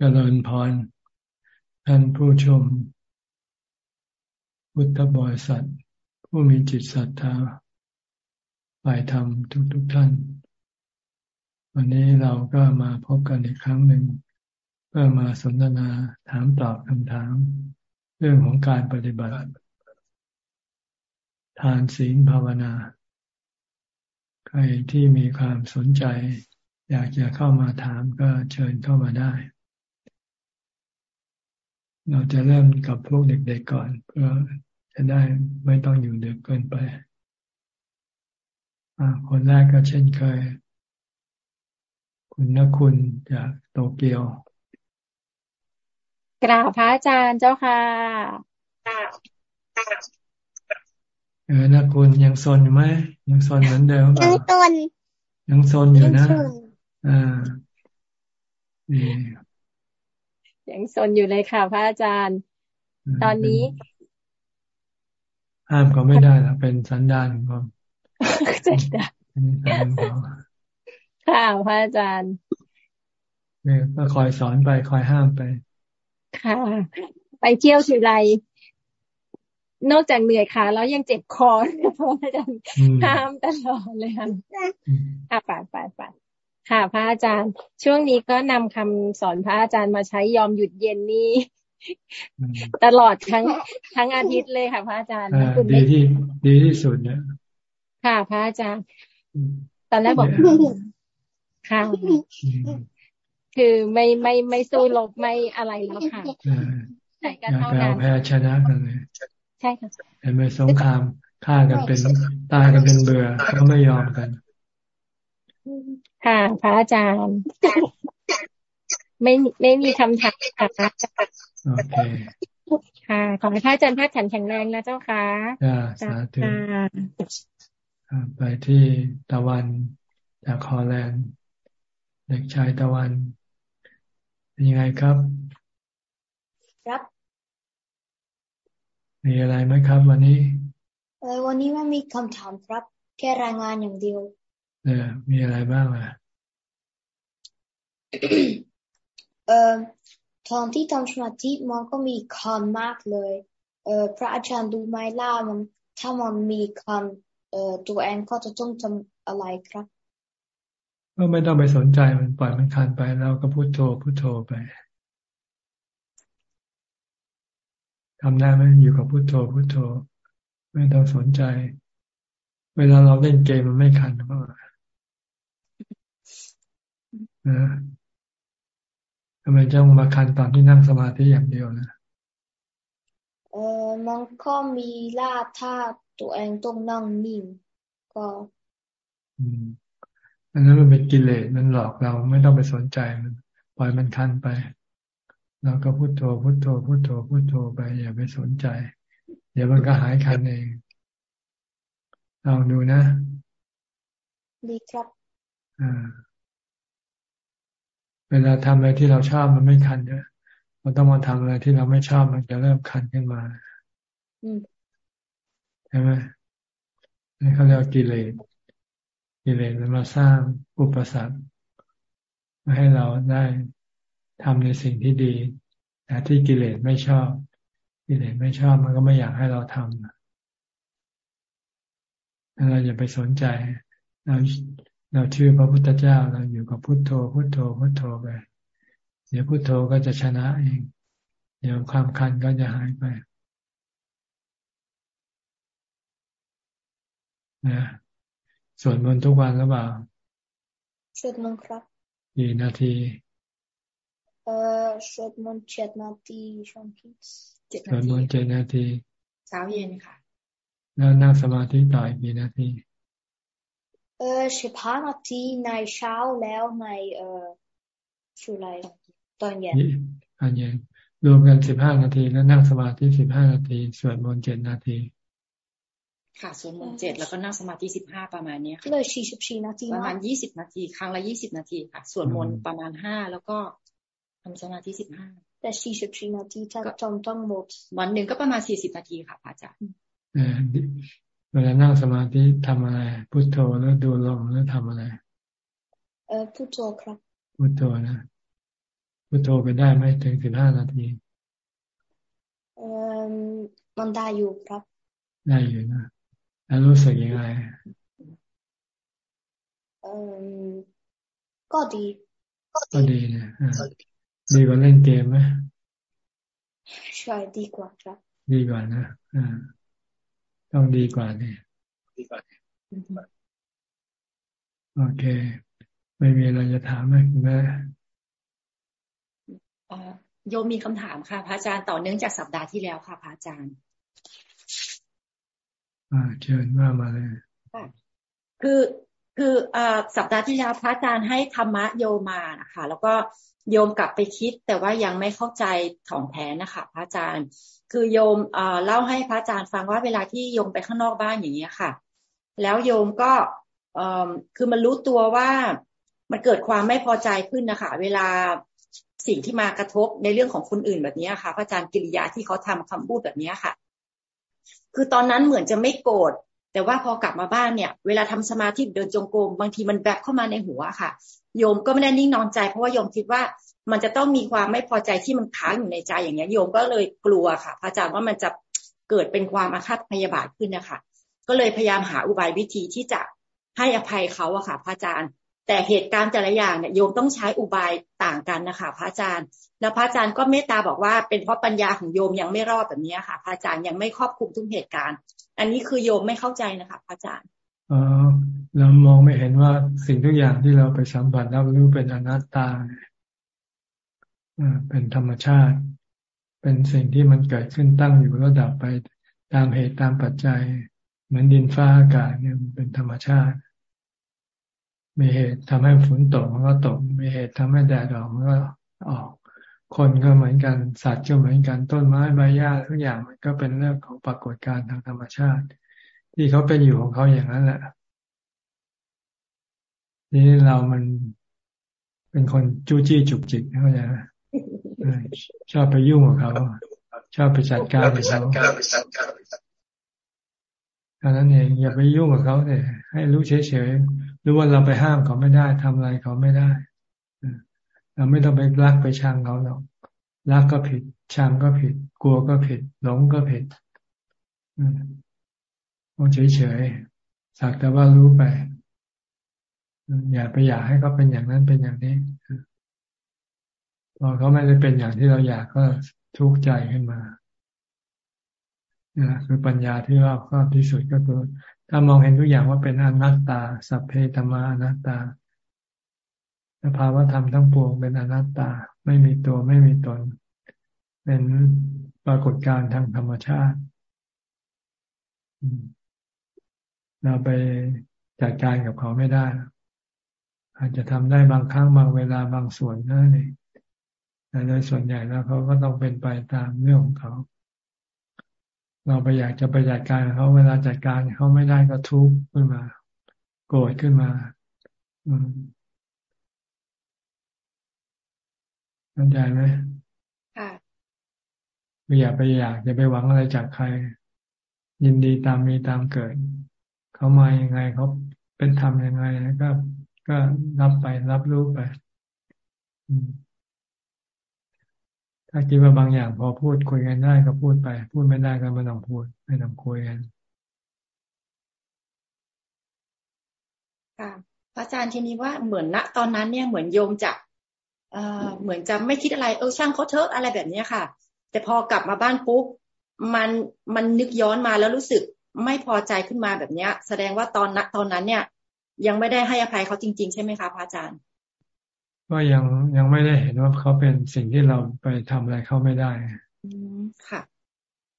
จริญพร ท่านผู้ชม พุทธบริษัท ผู้มีจิตศรัทธาฝ่ายธรรมทุกๆทท่าน วันนี้เราก็มาพบกันอีกครั้งหนึ่ง เพื่อมาสนทนาถามตอบคำถาม เรื่องของการปฏิบัติ ทานศีลภาวนา ใครที่มีความสนใจ อยากจะเข้ามาถามก็เชิญเข้ามาได้ เราจะเริ่มกับพวกเด็กๆก่อน เพื่อจะได้ไม่ต้องอยู่เด็กเกินไปคนแรกก็เช่นเคย คุณนคุณจากโตเกียว กราบพระอาจารย์เจ้าค่ะเออนะคุณยังซนอยู่ไหมยังซนเหมือนเดิมยังซนยังซนอยู่นะ อ่านี่ ยังสนอยู่เลยค่ะ พระอาจารย์ ตอนนี้ ห้ามเขาไม่ได้ละเป็นสันดานของเจ็ดค่ะพระอาจารย์เนี่ยก็คอยสอนไปคอยห้ามไป ค่ะ ไปเที่ยวทีไรนอกจากเหนื่อยขาแล้วยังเจ็บคอเพราะอาจารย์ห้ามตลอดเลยค่ะอะไปไปไป ค่ะ พระอาจารย์ ช่วงนี้ก็นำคำสอนพระอาจารย์มาใช้ยอมหยุดเย็นนี้ตลอดทั้งทั้งอาทิตย์เลยค่ะ พระอาจารย์ดีที่ดีที่สุดเนี่ยค่ะ พระอาจารย์ ตอนแรกบอกค่ะคือไม่ไม่ไม่สู้ลบไม่อะไรแล้วค่ะใช่กันเท่านั้นแพ้ชนะกันเลยใช่ค่ะเห็นไหมสงครามฆ่ากันเป็นตายกันเป็นเบื่อก็ไม่ยอมกัน ค่ะ พระอาจารย์ ไม่ไม่มีคำถามค่ะโอเคค่ะ ขอให้พระอาจารย์พักแข็งแรงนะเจ้าค่ะสาธุไปที่ตะวันจากคอแลนด์เด็กชายตะวันเป็นยังไงครับ ครับ มีอะไรไหมครับ วันนี้ เออวันนี้ไม่มีคำถามครับ แค่รายงานอย่างเดียว เออมีอะไรบ้างอะเอ่อตอนที่ทำสมาธิมันก็มีคำมากเลย เอ่อพระอาจารย์ดูไหมล่ามันถ้ามันมีคำเอ่อตัวเองก็จะต้องทำอะไรครับก็ไม่ต้องไปสนใจมันปล่อยมันคันไปเราก็พูดโทพูดโทไปทำได้ไหมอยู่กับพุโทโธพุโทโธ ไม่ต้องสนใจ เวลาเราเล่นเกมมันไม่คันหรือเปล่า นะทำไมจ้องมาคันตอนที่นั่งสมาธิอย่างเดียวนะเออมันก็มีล่าท่าตัวเองต้องนั่งนิ่งก็อืมอันนั้นมันเป็นกิเลสมันหลอกเราไม่ต้องไปสนใจมันปล่อยมันคันไปเราก็พุโทโธพุโทโธพุโทโธพุโทโธไป อย่าไปสนใจ เดี๋ยวมันก็หายคันเองลองดูนะ ดีครับ อ่า เวลาทำอะไรที่เราชอบมันไม่คันเนี่ยเราต้องมาทำอะไรที่เราไม่ชอบมันจะเริ่มคันขึ้นมาใช่ไหมนี่เขาเรียกกิเลสกิเลสมันมาสร้างอุปสรรคมาให้เราได้ทำในสิ่งที่ดีแต่ที่กิเลสไม่ชอบ กิเลสไม่ชอบมันก็ไม่อยากให้เราทำเราอย่าไปสนใจ เรา เราชื่อพระพุทธเจ้าเราอยู่กับพุทโธ พุทโธพุทโธไปเดี๋ยวพุทโธก็จะชนะเอง เดี๋ยวความคันก็จะหายไปนะสวดมนต์ทุกวันหรือเปล่าสวดมนต์ครับกี่นาที เอ่อสวดมนต์เจ็ดนาทีช่วงคิดสวดมนต์เจ็ดนาทีเช้าเย็นค่ะ แล้วนั่งสมาธิต่ออีกกี่นาที เออสิบห้านาทีในเช้าแล้วในเอ่อชุไรตอนเย็นตอนเย็นรวมกันสิบห้านาทีแล้วนั่งสมาธิสิบห้านาทีสวดมนต์เจ็ดนาทีค่ะสวดมนต์เจ็ดแล้วก็นั่งสมาธิสิบห้าประมาณนี้ค่ะเลยสี่สิบสี่นาทีประมาณยี่สิบนาที ครั้งละยี่สิบนาทีค่ะสวดมนต์ประมาณห้าแล้วก็ทำสมาธิสิบห้าแต่สี่สิบสี่นาทีถ้าทำทั้งหมดวันหนึ่งก็ประมาณสี่สิบนาทีค่ะอาจารย์ เวลานั่งสมาธิทำอะไร พุโทโธแล้วดูลมแล้วทำอะไร เออพุโทโธครับ พุโทโธนะพุพุทโธไปได้ไหมถึงสิบห้านาทีเออมันได้อยู่ครับ ได้อยู่นะแล้วรู้สึกยังไงเออก็ดี ก็ดีนะดีกว่าเล่นเกมไหมใช่ดีกว่าครับ ดีกว่านะอ่า ต้องดีกว่านี่ดีกว่าโอเค ไม่มีอะไรจะถามไหมคุณแม่โยมมีคำถามค่ะ พระอาจารย์ต่อเนื่องจากสัปดาห์ที่แล้วค่ะพระอาจารย์อ่าเชิญว่ามาเลยคือ คืออสัปดาห์ที่แล้วพระอาจารย์ให้ธรรมะโยมานะคะ แล้วก็โยมกลับไปคิด แต่ว่ายังไม่เข้าใจของแท้นะคะ พระอาจารย์ คือโยมเล่าให้พระอาจารย์ฟังว่าเวลาที่โยมไปข้างนอกบ้านอย่างนี้ค่ะ แล้วโยมก็คือมันรู้ตัวว่ามันเกิดความไม่พอใจขึ้นนะคะ เวลาสิ่งที่มากระทบในเรื่องของคนอื่นแบบนี้ค่ะ พระอาจารย์กิริยาที่เขาทำคำพูดแบบนี้ค่ะ คือตอนนั้นเหมือนจะไม่โกรธ แต่ว่าพอกลับมาบ้านเนี่ย เวลาทำสมาธิเดินจงกรมบางทีมันแบบเข้ามาในหัวค่ะ โยมก็ไม่ได้นิ่งนอนใจ เพราะว่าโยมคิดว่ามันจะต้องมีความไม่พอใจที่มันค้างอยู่ในใจอย่างเงี้ยโยมก็เลยกลัวค่ะพระอาจารย์ว่ามันจะเกิดเป็นความอาฆาตพยาบาทขึ้นนะคะก็เลยพยายามหาอุบายวิธีที่จะให้อภัยเขาอะค่ะ พระอาจารย์ แต่เหตุการณ์แต่ละอย่างเนี่ยโยมต้องใช้อุบายต่างกันนะคะพระอาจารย์ แล้วพระอาจารย์ก็เมตตาบอกว่า เป็นเพราะปัญญาของโยมยังไม่รอบแบบนี้ค่ะพระอาจารย์ยังไม่ครอบคลุมทุกเหตุการณ์ อันนี้คือโยมไม่เข้าใจนะคะพระอาจารย์ออเรามองไม่เห็นว่าสิ่งทุกอย่างที่เราไปสัมผัสรับรู้เป็นอนัตตาเป็นธรรมชาติ เป็นสิ่งที่มันเกิดขึ้นตั้งอยู่แล้วดับไปตามเหตุตามปัจจัย เหมือนดินฟ้าอากาศเนี่ยเป็นธรรมชาติ มีเหตุทำให้ฝนตกมันก็ตก มีเหตุทำให้แดดออกมันก็ออก คนก็เหมือนกันสัตว์ก็เหมือนกันต้นไม้ใบหญ้าทุกอย่างมันก็เป็นเรื่องของปรากฏการณ์ทางธรรมชาติ ที่เขาเป็นอยู่ของเขาอย่างนั้นแหละนี่เรามันเป็นคนจู้จี้จุกจิกเข้าใจไหมชอบไปยุ่งกับเขาชอบไปจัดการกับเขาท่านั้นเองอย่าไปยุ่งกับเขาเลยให้รู้เฉยๆรู้ว่าเราไปห้ามเขาไม่ได้ทำอะไรเขาไม่ได้เราไม่ต้องไปรักไปชังเขาหรอกรักก็ผิด ชังก็ผิด กลัวก็ผิด หลงก็ผิดต้องเฉยๆสักแต่ว่ารู้ไป อย่าไปอยากให้เขาเป็นอย่างนั้นเป็นอย่างนี้พอเขาไม่ได้เป็นอย่างที่เราอยากก็ทุกข์ใจขึ้นมา นะคือปัญญาที่รอบครอบที่สุดก็คือ ถ้ามองเห็นทุกอย่างว่าเป็นอนัตตา สัพเพธรรมาอนัตตาสภาวะธรรมทั้งปวงเป็นอนัตตา ไม่มีตัวไม่มีตน เป็นปรากฏการณ์ทางธรรมชาติเราไปจัดการกับเขาไม่ได้ อาจจะทำได้บางครั้งบางเวลาบางส่วนนั่นเองแต่โดยส่วนใหญ่แล้วเขาก็ต้องเป็นไปตามเรื่องของเขา เราไปอยากจะไปจัดการเขาเวลาจัดการเขาไม่ได้ก็ทุกข์ขึ้นมา โกรธขึ้นมาเข้าใจไหมค่ะไม่อยากไปอยากจะไปหวังอะไรจากใคร ยินดีตามมีตามเกิด เขามายังไงเขาเป็นธรรมยังไงก็ก็รับไปรับรู้ไป อืม ถ้าคิดว่าบางอย่างพอพูดคุยกันได้ก็พูดไป พูดไม่ได้ก็ไม่ต้องพูดไม่ต้องคุยกันค่ะพระอาจารย์ทีนี้ว่าเหมือนณตอนนั้นเนี่ยเหมือนโยมจะเอ่อเหมือนจะไม่คิดอะไรเออช่างเขาเถอะอะไรแบบนี้ค่ะ แต่พอกลับมาบ้านปุ๊บมันมันนึกย้อนมาแล้วรู้สึกไม่พอใจขึ้นมาแบบเนี้ย แสดงว่าตอนณตอนนั้นเนี่ย ยังไม่ได้ให้อภัยเขาจริง ๆ ใช่ไหมคะพระอาจารย์ ก็ยังยังไม่ได้เห็นว่าเขาเป็นสิ่งที่เราไปทำอะไรเขาไม่ได้ค่ะ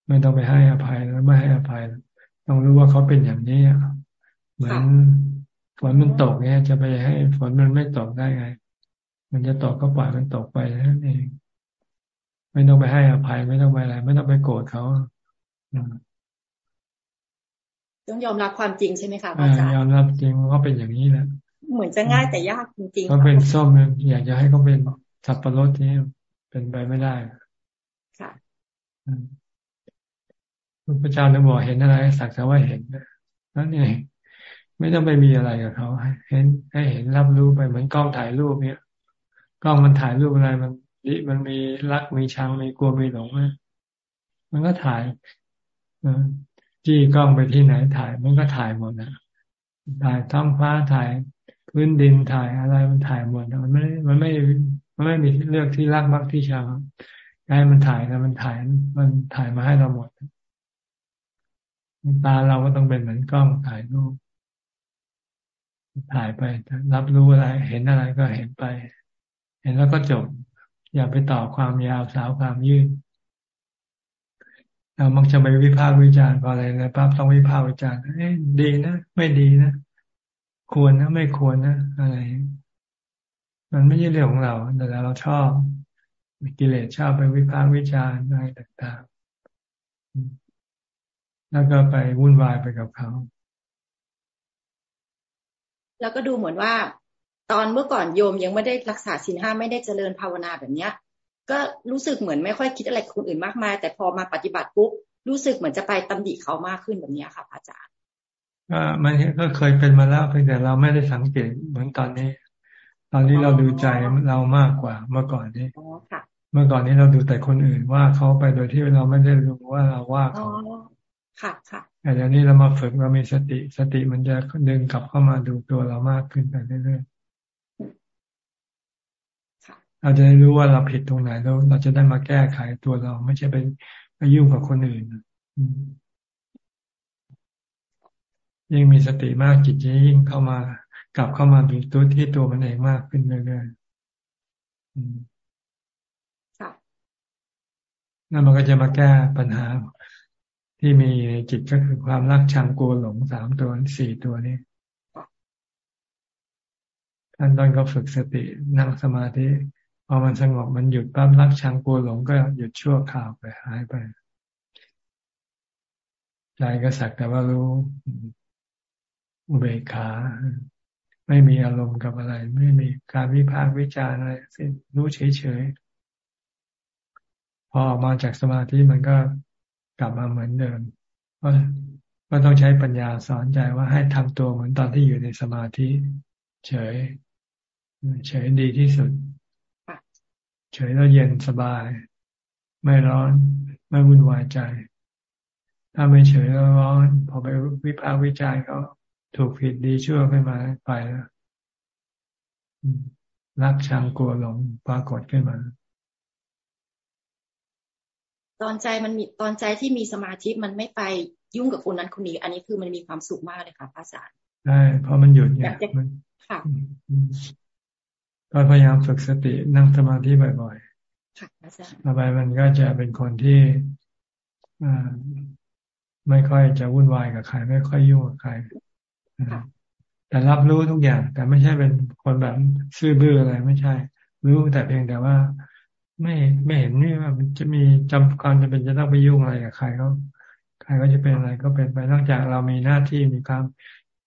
ไม่ต้องไปให้อภัยแล้วไม่ให้อภัย ต้องรู้ว่าเขาเป็นอย่างนี้เหมือนฝนมันตกเนี่ยจะไปให้ฝนมันไม่ตกได้ไง มันจะตกก็ปล่อยมันตกไปนั่นเอง ไม่ต้องไปให้อภัยไม่ต้องไปอะไร ไม่ต้องไปโกรธเขาต้องยอมรับความจริงใช่ไหมคะอาจารย์ยอมรับจริงว่าเขาเป็นอย่างนี้แหละ เหมือนจะง่ายแต่ยากจริงๆเขาเป็นส้มอยากจะให้เขาเป็นสับปะรดที่เป็นไปไม่ได้ค่ะพระเจ้าจะบอกเห็นอะไรสักแต่ว่าเห็นนั่นเองไม่ต้องไปมีอะไรกับเขาให้เห็นให้เห็นรับรู้ไปเหมือนกล้องถ่ายรูปเนี้ยกล้องมันถ่ายรูปอะไรมันมันมีรักมีชังมีกลัวมีหลงไหมมันก็ถ่ายจี้กล้องไปที่ไหนถ่าย มันก็ถ่ายหมดนะถ่ายท้องฟ้าถ่าย พื้นดินถ่ายอะไรมันถ่ายหมดมันไม่มันไม่มันไม่มีเลือกที่รักมักที่ชังให้มันถ่ายแล้วมันถ่ายมันถ่ายมาให้เราหมดตาเราก็ต้องเป็นเหมือนกล้องถ่ายรูปถ่ายไปรับรู้อะไร เห็นอะไรก็เห็นไป เห็นแล้วก็จบ อย่าไปต่อความยาวสาวความยืดเรามักจะไปวิพากษ์วิจารณ์พออะไรนะปั๊บต้องวิพากษ์วิจารณ์เอ๊ะดีนะ ไม่ดีนะ ควรนะไม่ควรนะอะไร มันไม่ใช่เรื่องของเรา แต่เราชอบกิเลสชอบไปวิพากษ์วิจารณ์อะไรต่างๆ แล้วก็ไปวุ่นวายไปกับเขา แล้วก็ดูเหมือนว่า ตอนเมื่อก่อนโยมยังไม่ได้รักษาศีลห้าไม่ได้เจริญภาวนาแบบเนี้ย ก็รู้สึกเหมือนไม่ค่อยคิดอะไรกับคนอื่นมากมาย แต่พอมาปฏิบัติปุ๊บรู้สึกเหมือนจะไปตำหนิเขามากขึ้นแบบนี้ค่ะอาจารย์ ก็มันก็เคยเป็นมาแล้วเพียงแต่เราไม่ได้สังเกตเหมือนตอนนี้ ตอนนี้เราดูใจเรามากกว่าเมื่อก่อนนี้เมื่อก่อนนี้เราดูแต่คนอื่นว่าเขาไปโดยที่เราไม่ได้รู้ว่าเราว่าเขาค่ะค่ะแต่เดี๋ยวนี้เรามาฝึกเรามีสติ สติมันจะดึงกลับเข้ามาดูตัวเรามากขึ้นไปเรื่อยๆเราจะได้รู้ว่าเราผิดตรงไหนแล้วเราจะได้มาแก้ไขตัวเราไม่ใช่ไปไปยุ่งกับคนอื่น ยิ่งมีสติมากจิตจะยิ่งเข้ามากลับเข้ามาดูตัวที่ตัวมันเองมากขึ้นเรื่อยๆนั่นมันก็จะมาแก้ปัญหา ที่มีในจิตก็คือความรักชังกลัวหลงสามตัวสี่ตัวนี้ท่านตอนก็ฝึกสตินั่งสมาธิพอมันสงบมันหยุดปั๊บรักชังกลัวหลงก็หยุดชั่วข่าวไปหายไปใจก็สักแต่ว่ารู้ อุเบกขา ไม่มีอารมณ์กับอะไร ไม่มีการวิพากษ์วิจารณ์อะไรสิ้นรู้เฉยๆพอออกมาจากสมาธิมันก็กลับมาเหมือนเดิมก็ก็ต้องใช้ปัญญาสอนใจว่าให้ทำตัวเหมือนตอนที่อยู่ในสมาธิ เฉย เฉยดีที่สุด เฉยแล้วเย็นสบาย ไม่ร้อน ไม่วุ่นวายใจถ้าไม่เฉยแล้วร้อน พอไปวิพากษ์วิจารณ์เขา ถูกผิดดีชั่วขึ้นมาไปแล้วรักชังกลัวหลงปรากฏขึ้นมา ตอนใจมันมีตอนใจที่มีสมาธิมันไม่ไปยุ่งกับคนนั้นคนนี้ อันนี้คือมันมีความสุขมากเลยค่ะพระอาจารย์ใช่เพราะมันหยุดไงค่ะก็พยายามฝึกสตินั่งสมาธิบ่อยๆค่ะอาจารย์ต่อไปมันก็จะเป็นคนที่อไม่ค่อยจะวุ่นวายกับใคร ไม่ค่อยยุ่งกับใคร แต่รับรู้ทุกอย่าง แต่ไม่ใช่เป็นคนแบบซื่อบื้ออะไรไม่ใช่ รู้แต่เพียงแต่ว่า ไม่ไม่เห็นนี่ว่ามันจะมีจำความจะเป็นจะต้องไปยุ่งอะไรกับใครเขาใครก็จะเป็นอะไรก็เป็นไปนอกจากเรามีหน้าที่มีความ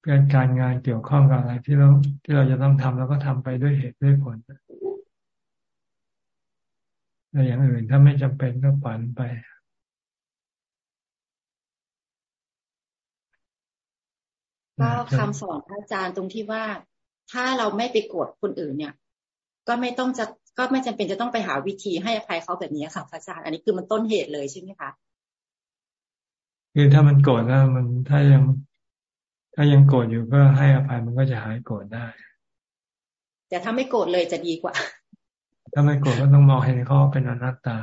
การการงานเกี่ยวข้องกับอะไรที่เราที่เราจะต้องทำแล้วก็ทำไปด้วยเหตุด้วยผลแต่อย่างอื่นถ้าไม่จำเป็นก็ปันไป ก็คำสอนพระอาจารย์ตรงที่ว่า ถ้าเราไม่ไปโกรธคนอื่นเนี่ย ก็ไม่ต้องจะก็ไม่จำเป็นจะต้องไปหาวิธีให้อภัยเขาแบบนี้ค่ะพระอาจารย์อันนี้คือมันต้นเหตุเลยใช่ไหมคะคือถ้ามันโกรธแล้วมันถ้ายัง ถ้ายังโกรธอยู่ก็ให้อภัยมันก็จะหายโกรธได้ แต่ถ้าไม่โกรธเลยจะดีกว่า ถ้าไม่โกรธก็ต้องมองเห็นเขาเป็นอนัตตา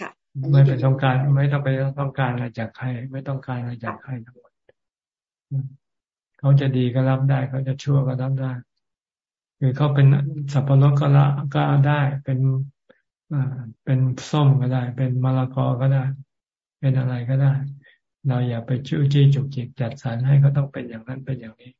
ค่ะไม่เป็นต้องการไม่ต้องไปต้องการอะไรจากใคร ไม่ต้องการอะไรจากใครทั้งหมด เขาจะดีก็รับได้ เขาจะชั่วก็รับได้คือเขาเป็นสับปะรดก็ละก็ได้เป็นอ่าเป็นส้มก็ได้ เป็นมะละกอก็ได้ เป็นอะไรก็ได้ เราอย่าไปชื่อจี้จุกจิกจัดสรรให้เขาต้องเป็นอย่างนั้นเป็นอย่างนี้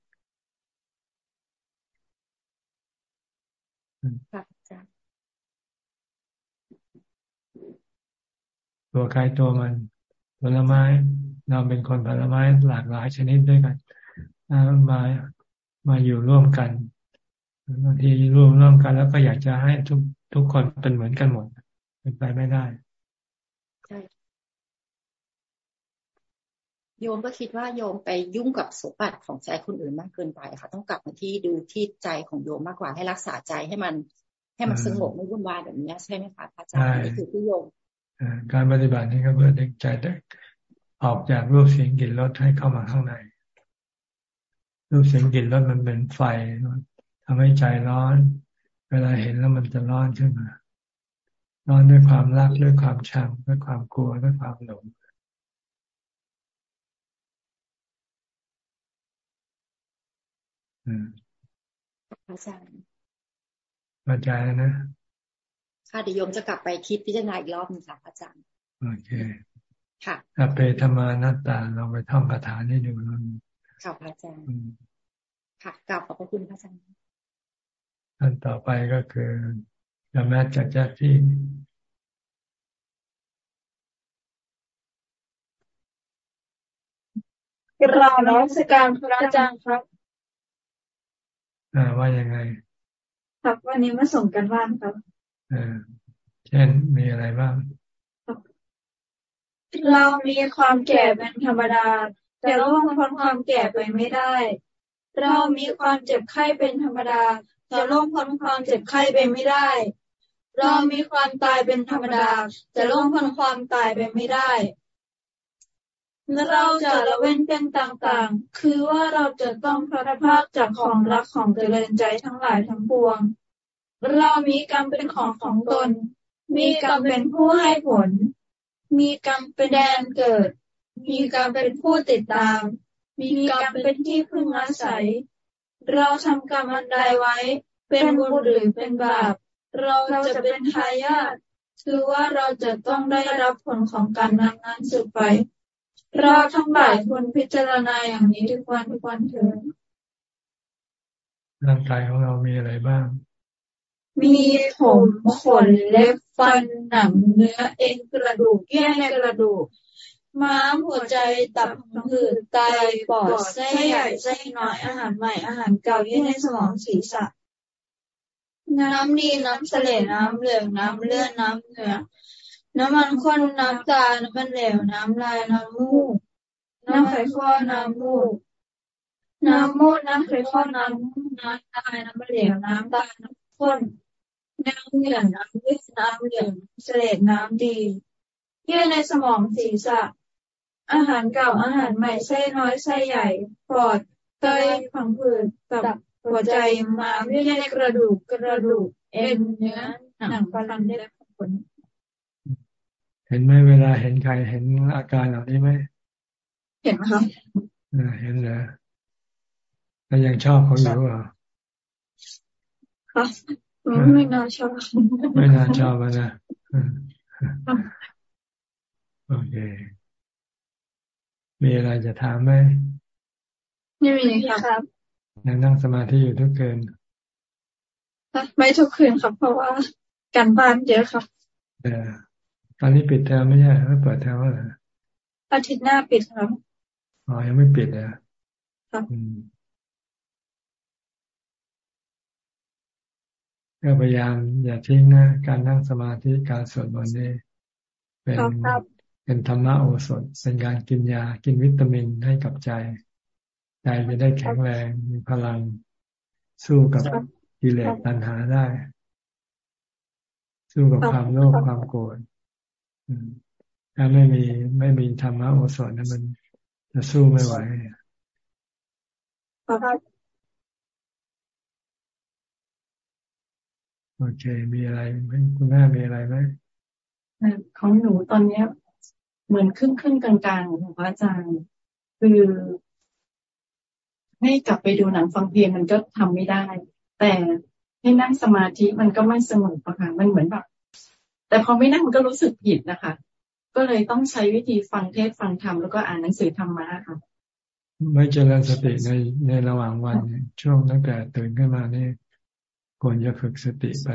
ตัวใครตัวมันผลไม้เราเป็นคนผลไม้หลากหลายชนิดด้วยกัน มามาอยู่ร่วมกันบางทีร่วมร่วมกันแล้วก็อยากจะให้ทุกทุกคนเป็นเหมือนกันหมด เป็นไปไม่ได้ใช่โยมก็คิดว่าโยมไปยุ่งกับสมบัติของใจคนอื่นมากเกินไปค่ะ ต้องกลับมาที่ดูที่ใจของโยมมากกว่าให้รักษาใจให้มัน ให้มันสงบไม่วุ่นวายแบบนี้ใช่ไหมคะอาจารย์นี่คือที่โยมการปฏิบัตินี้ก็เพื่อดึงใจออกจากรูปเสียงกลิ่นรสให้เข้ามาข้างใน รูปเสียงกลิ่นรสมันเป็นไฟทำให้ใจร้อน เวลาเห็นแล้วมันจะร้อนขึ้นมา ร้อนด้วยความรักด้วยความชังด้วยความกลัวด้วยความหลงอาจารย์อาจารย์นะค่ะเดี๋ยวโยมจะกลับไปคิดพิจารณาอีกรอบนึงค่ะอาจารย์โอเค ค่ะอเปธรรมานัตตาเราไปท่องคาถาให้ดูนั่น ค่ะอาจารย์ค่ะกลับขอบพระคุณพระอาจารย์อันต่อไปก็คือจะแม้จากแจ๊ที่กราบนมัสการพระอาจารย์ครับ อ่าว่ายังไง ครับวันนี้มาส่งกันบ้านครับอ่าเช่นมีอะไรบ้าง เรามีความแก่เป็นธรรมดา แต่ล่วงพ้นความแก่ไปไม่ได้ เรามีความเจ็บไข้เป็นธรรมดาแต่ล่วงพ้นความเจ็บไข้ไปไม่ได้ เรามีความตายเป็นธรรมดาแต่ล่วงพ้นความตายไปไม่ได้เราจะละเว้นเป็นต่างๆ คือว่าเราจะต้องพระภาคจากของรักของเจริญใจทั้งหลายทั้งปวง เรามีกรรมเป็นของของตน มีกรรมเป็นผู้ให้ผล มีกรรมเป็นแดนเกิด มีกรรมเป็นผู้ติดตาม มีกรรมเป็นที่พึ่งอาศัย เราทำกรรมอันใดไว้ เป็นบุญหรือเป็นบาป เราจะเป็นทายาทคือว่าเราจะต้องได้รับผลของการนำนั้นสืบไป เราทั้งหลายควรพิจารณาอย่างนี้ทุกวันทุกวันเถิดร่างกายของเรามีอะไรบ้าง มีผมขนเล็บฟันหนังเนื้อเอ็นกระดูกแย่ในกระดูก ม้ามหัวใจตับหืดไตปอดไส้ใหญ่ไส้น้อยอาหารใหม่อาหารเก่าที่ในสมองศีรษะ น้ำดีน้ำเสลน้ำเหลืองน้ำเลือดน้ำเหนือน้ำมันข้นน้ำตาน้ำมันเหลวน้ำลายน้ำมูกน้ำไขข้อน้ำมูกน้ำมูดน้ำไขข้อน้ำมูน้ำตาน้ำมันเหลวน้ำตาน้ำข้นน้ำเหลือน้ำยืดน้ำเหลืองเสลน้ำดีเยื่อในสมองศีรษะ อาหารเก่าอาหารใหม่ไส้น้อยไส้ใหญ่ปอดไตผังผืดตับหัวใจมาเยื่อในกระดูกกระดูก เอ็นเนื้อหนังฟันได้ผลเห็นไหมเวลาเห็นใครเห็นอาการเหล่านี้ไหมเห็นครับเห็นเลยแล้วยังชอบเขาอยู่อะครับไม่น่าชอบไม่น่าชอบนะโอเค มีอะไรจะถามไหมไม่มีครับยังนั่งสมาธิอยู่ทุกคืนไม่ทุกคืนครับเพราะว่าการบ้านเยอะครับเออตอนนี้ปิดเทอมไม่ใช่ไม่เปิดเทอมว่าอาทิตย์หน้าปิดครับอ๋อยังไม่ปิดเลยครับก็พยายามอย่าทิ้งนะการนั่งสมาธิการสวดมนต์นี่เป็น เป็นธรรมะโอสถเป็นการกินยากินวิตามินให้กับใจ ใจจะได้แข็งแรงมีพลังสู้กับกิเลสตัณหาได้ สู้กับความโลภความโกรธถ้าไม่มีไม่มีธรรมะโอสถนั้นมันจะสู้ไม่ไหวโอเค มีอะไรไหมคุณแม่มีอะไรไหมของหนูตอนเนี้ย เหมือนครึ่งครึ่งกลางๆของพระอาจารย์คือให้กลับไปดูหนังฟังเพลงมันก็ทำไม่ได้ แต่ให้นั่งสมาธิมันก็ไม่สงบอะค่ะมันเหมือนแบบ แต่พอไม่นั่งมันก็รู้สึกผิดนะคะ ก็เลยต้องใช้วิธีฟังเทศฟังธรรมแล้วก็อ่านหนังสือธรรมะค่ะ ไม่เจริญสติในในระหว่างวันช่วงตั้งแต่ตื่นขึ้นมานี่ควรจะฝึกสติไป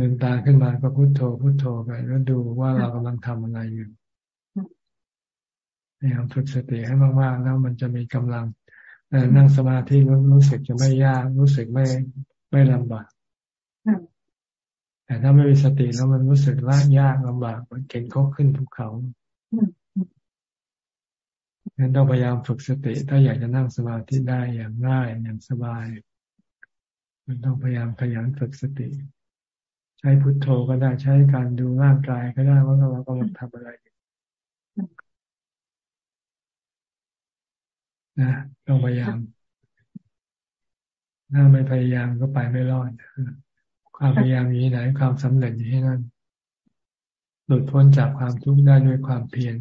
ลืมตาขึ้นมาก็พุโทโธพุโทโธไปแล้วดูว่าเรากำลังทำอะไรอยู่พยายามฝึกสติให้มากๆแล้วมันจะมีกำลังนั่งสมาธิรู้สึกจะไม่ยาก รู้สึกไม่ไม่ลำบากแต่ถ้าไม่มีสติแล้วมันรู้สึกล่ายากลำบาก มันเก่งเขาขึ้นภูเขาฉะนั้นต้องพยายามฝึกสติ ถ้าอยากจะนั่งสมาธิได้อย่างง่ายอย่างสบาย มันต้องพยายามขยันฝึกสติ ใช้พุทโธก็ได้ใช้การดูร่างกายก็ได้ว่าเรากำลังทำอะไรนะต้องพยายาม ถ้าไม่พยายามก็ไปไม่รอดความพยายามอยู่ที่ไหน ความสำเร็จอยู่ที่นั่นหลุดพ้นจากความทุกข์ได้ด้วยความเพียร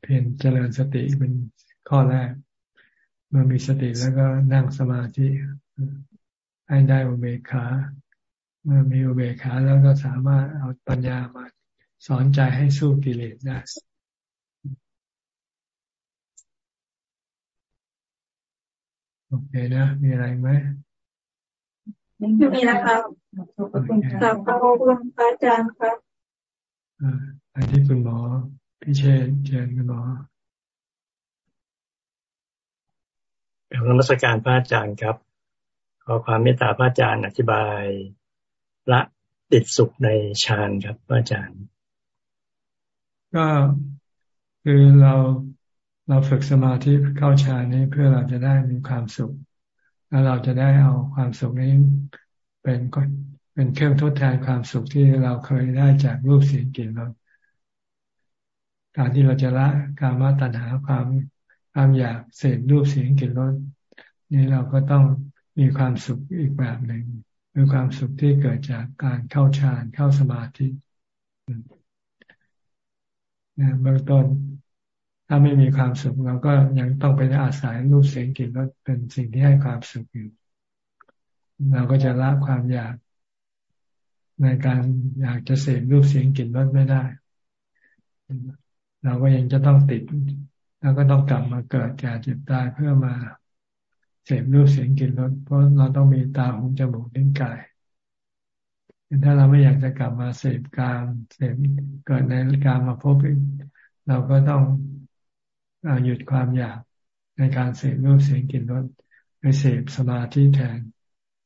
เพียรเจริญสติเป็นข้อแรก มื่อมีสติแล้วก็นั่งสมาธิให้ได้อุเบกขา เมื่อมีอุเบกขาแล้วก็สามารถเอาปัญญามาสอนใจให้สู้กิเลสได้โอเคนะ มีอะไรไหมไม่มีนะครับขอบคุณครับขอบคุณพระอาจารย์ครับอ่าอันที่คุณหมอพิเชษเชิญคุณหมอเป็ นนมัสการพระอาจารย์ครับ ขอความเมตตาพระอาจารย์อธิบายละติดสุขในฌานครับพระอาจารย์ ก็คือเราเราฝึกสมาธิเข้าฌานนี้เพื่อเราจะได้มีความสุข แล้วเราจะได้เอาความสุขนี้เป็นเป็นเครื่องทดแทนความสุขที่เราเคยได้จากรูปเสียงกลิ่นรสการที่เราจะละการมาตัณหาความ ความอยากเสพรูปเสียงกลิ่นรสนี่เราก็ต้องมีความสุขอีกแบบหนึ่งคือความสุขที่เกิดจากการเข้าฌานเข้าสมาธิเบื้องต้น ถ้าไม่มีความสุขเราก็ยังต้องไปอาศัยรูปเสียงกลิ่นรสเป็นสิ่งที่ให้ความสุขอยู่ เราก็จะละความอยาก ในการอยากจะเสพรูปเสียงกลิ่นรสไม่ได้ เราก็ยังจะต้องติด แล้วก็ต้องกลับมาเกิดแก่เจ็บตายเพื่อมาเสพรูปเสียงกลิ่นรสเพราะเราต้องมีตาหูจมูกลิ้นกายถ้าเราไม่อยากจะกลับมาเสพการเสพเกิดในการมาพบเราก็ต้องหยุดความอยากในการเสพรูปเสียงกลิ่นรสไปเสพสมาธิแทน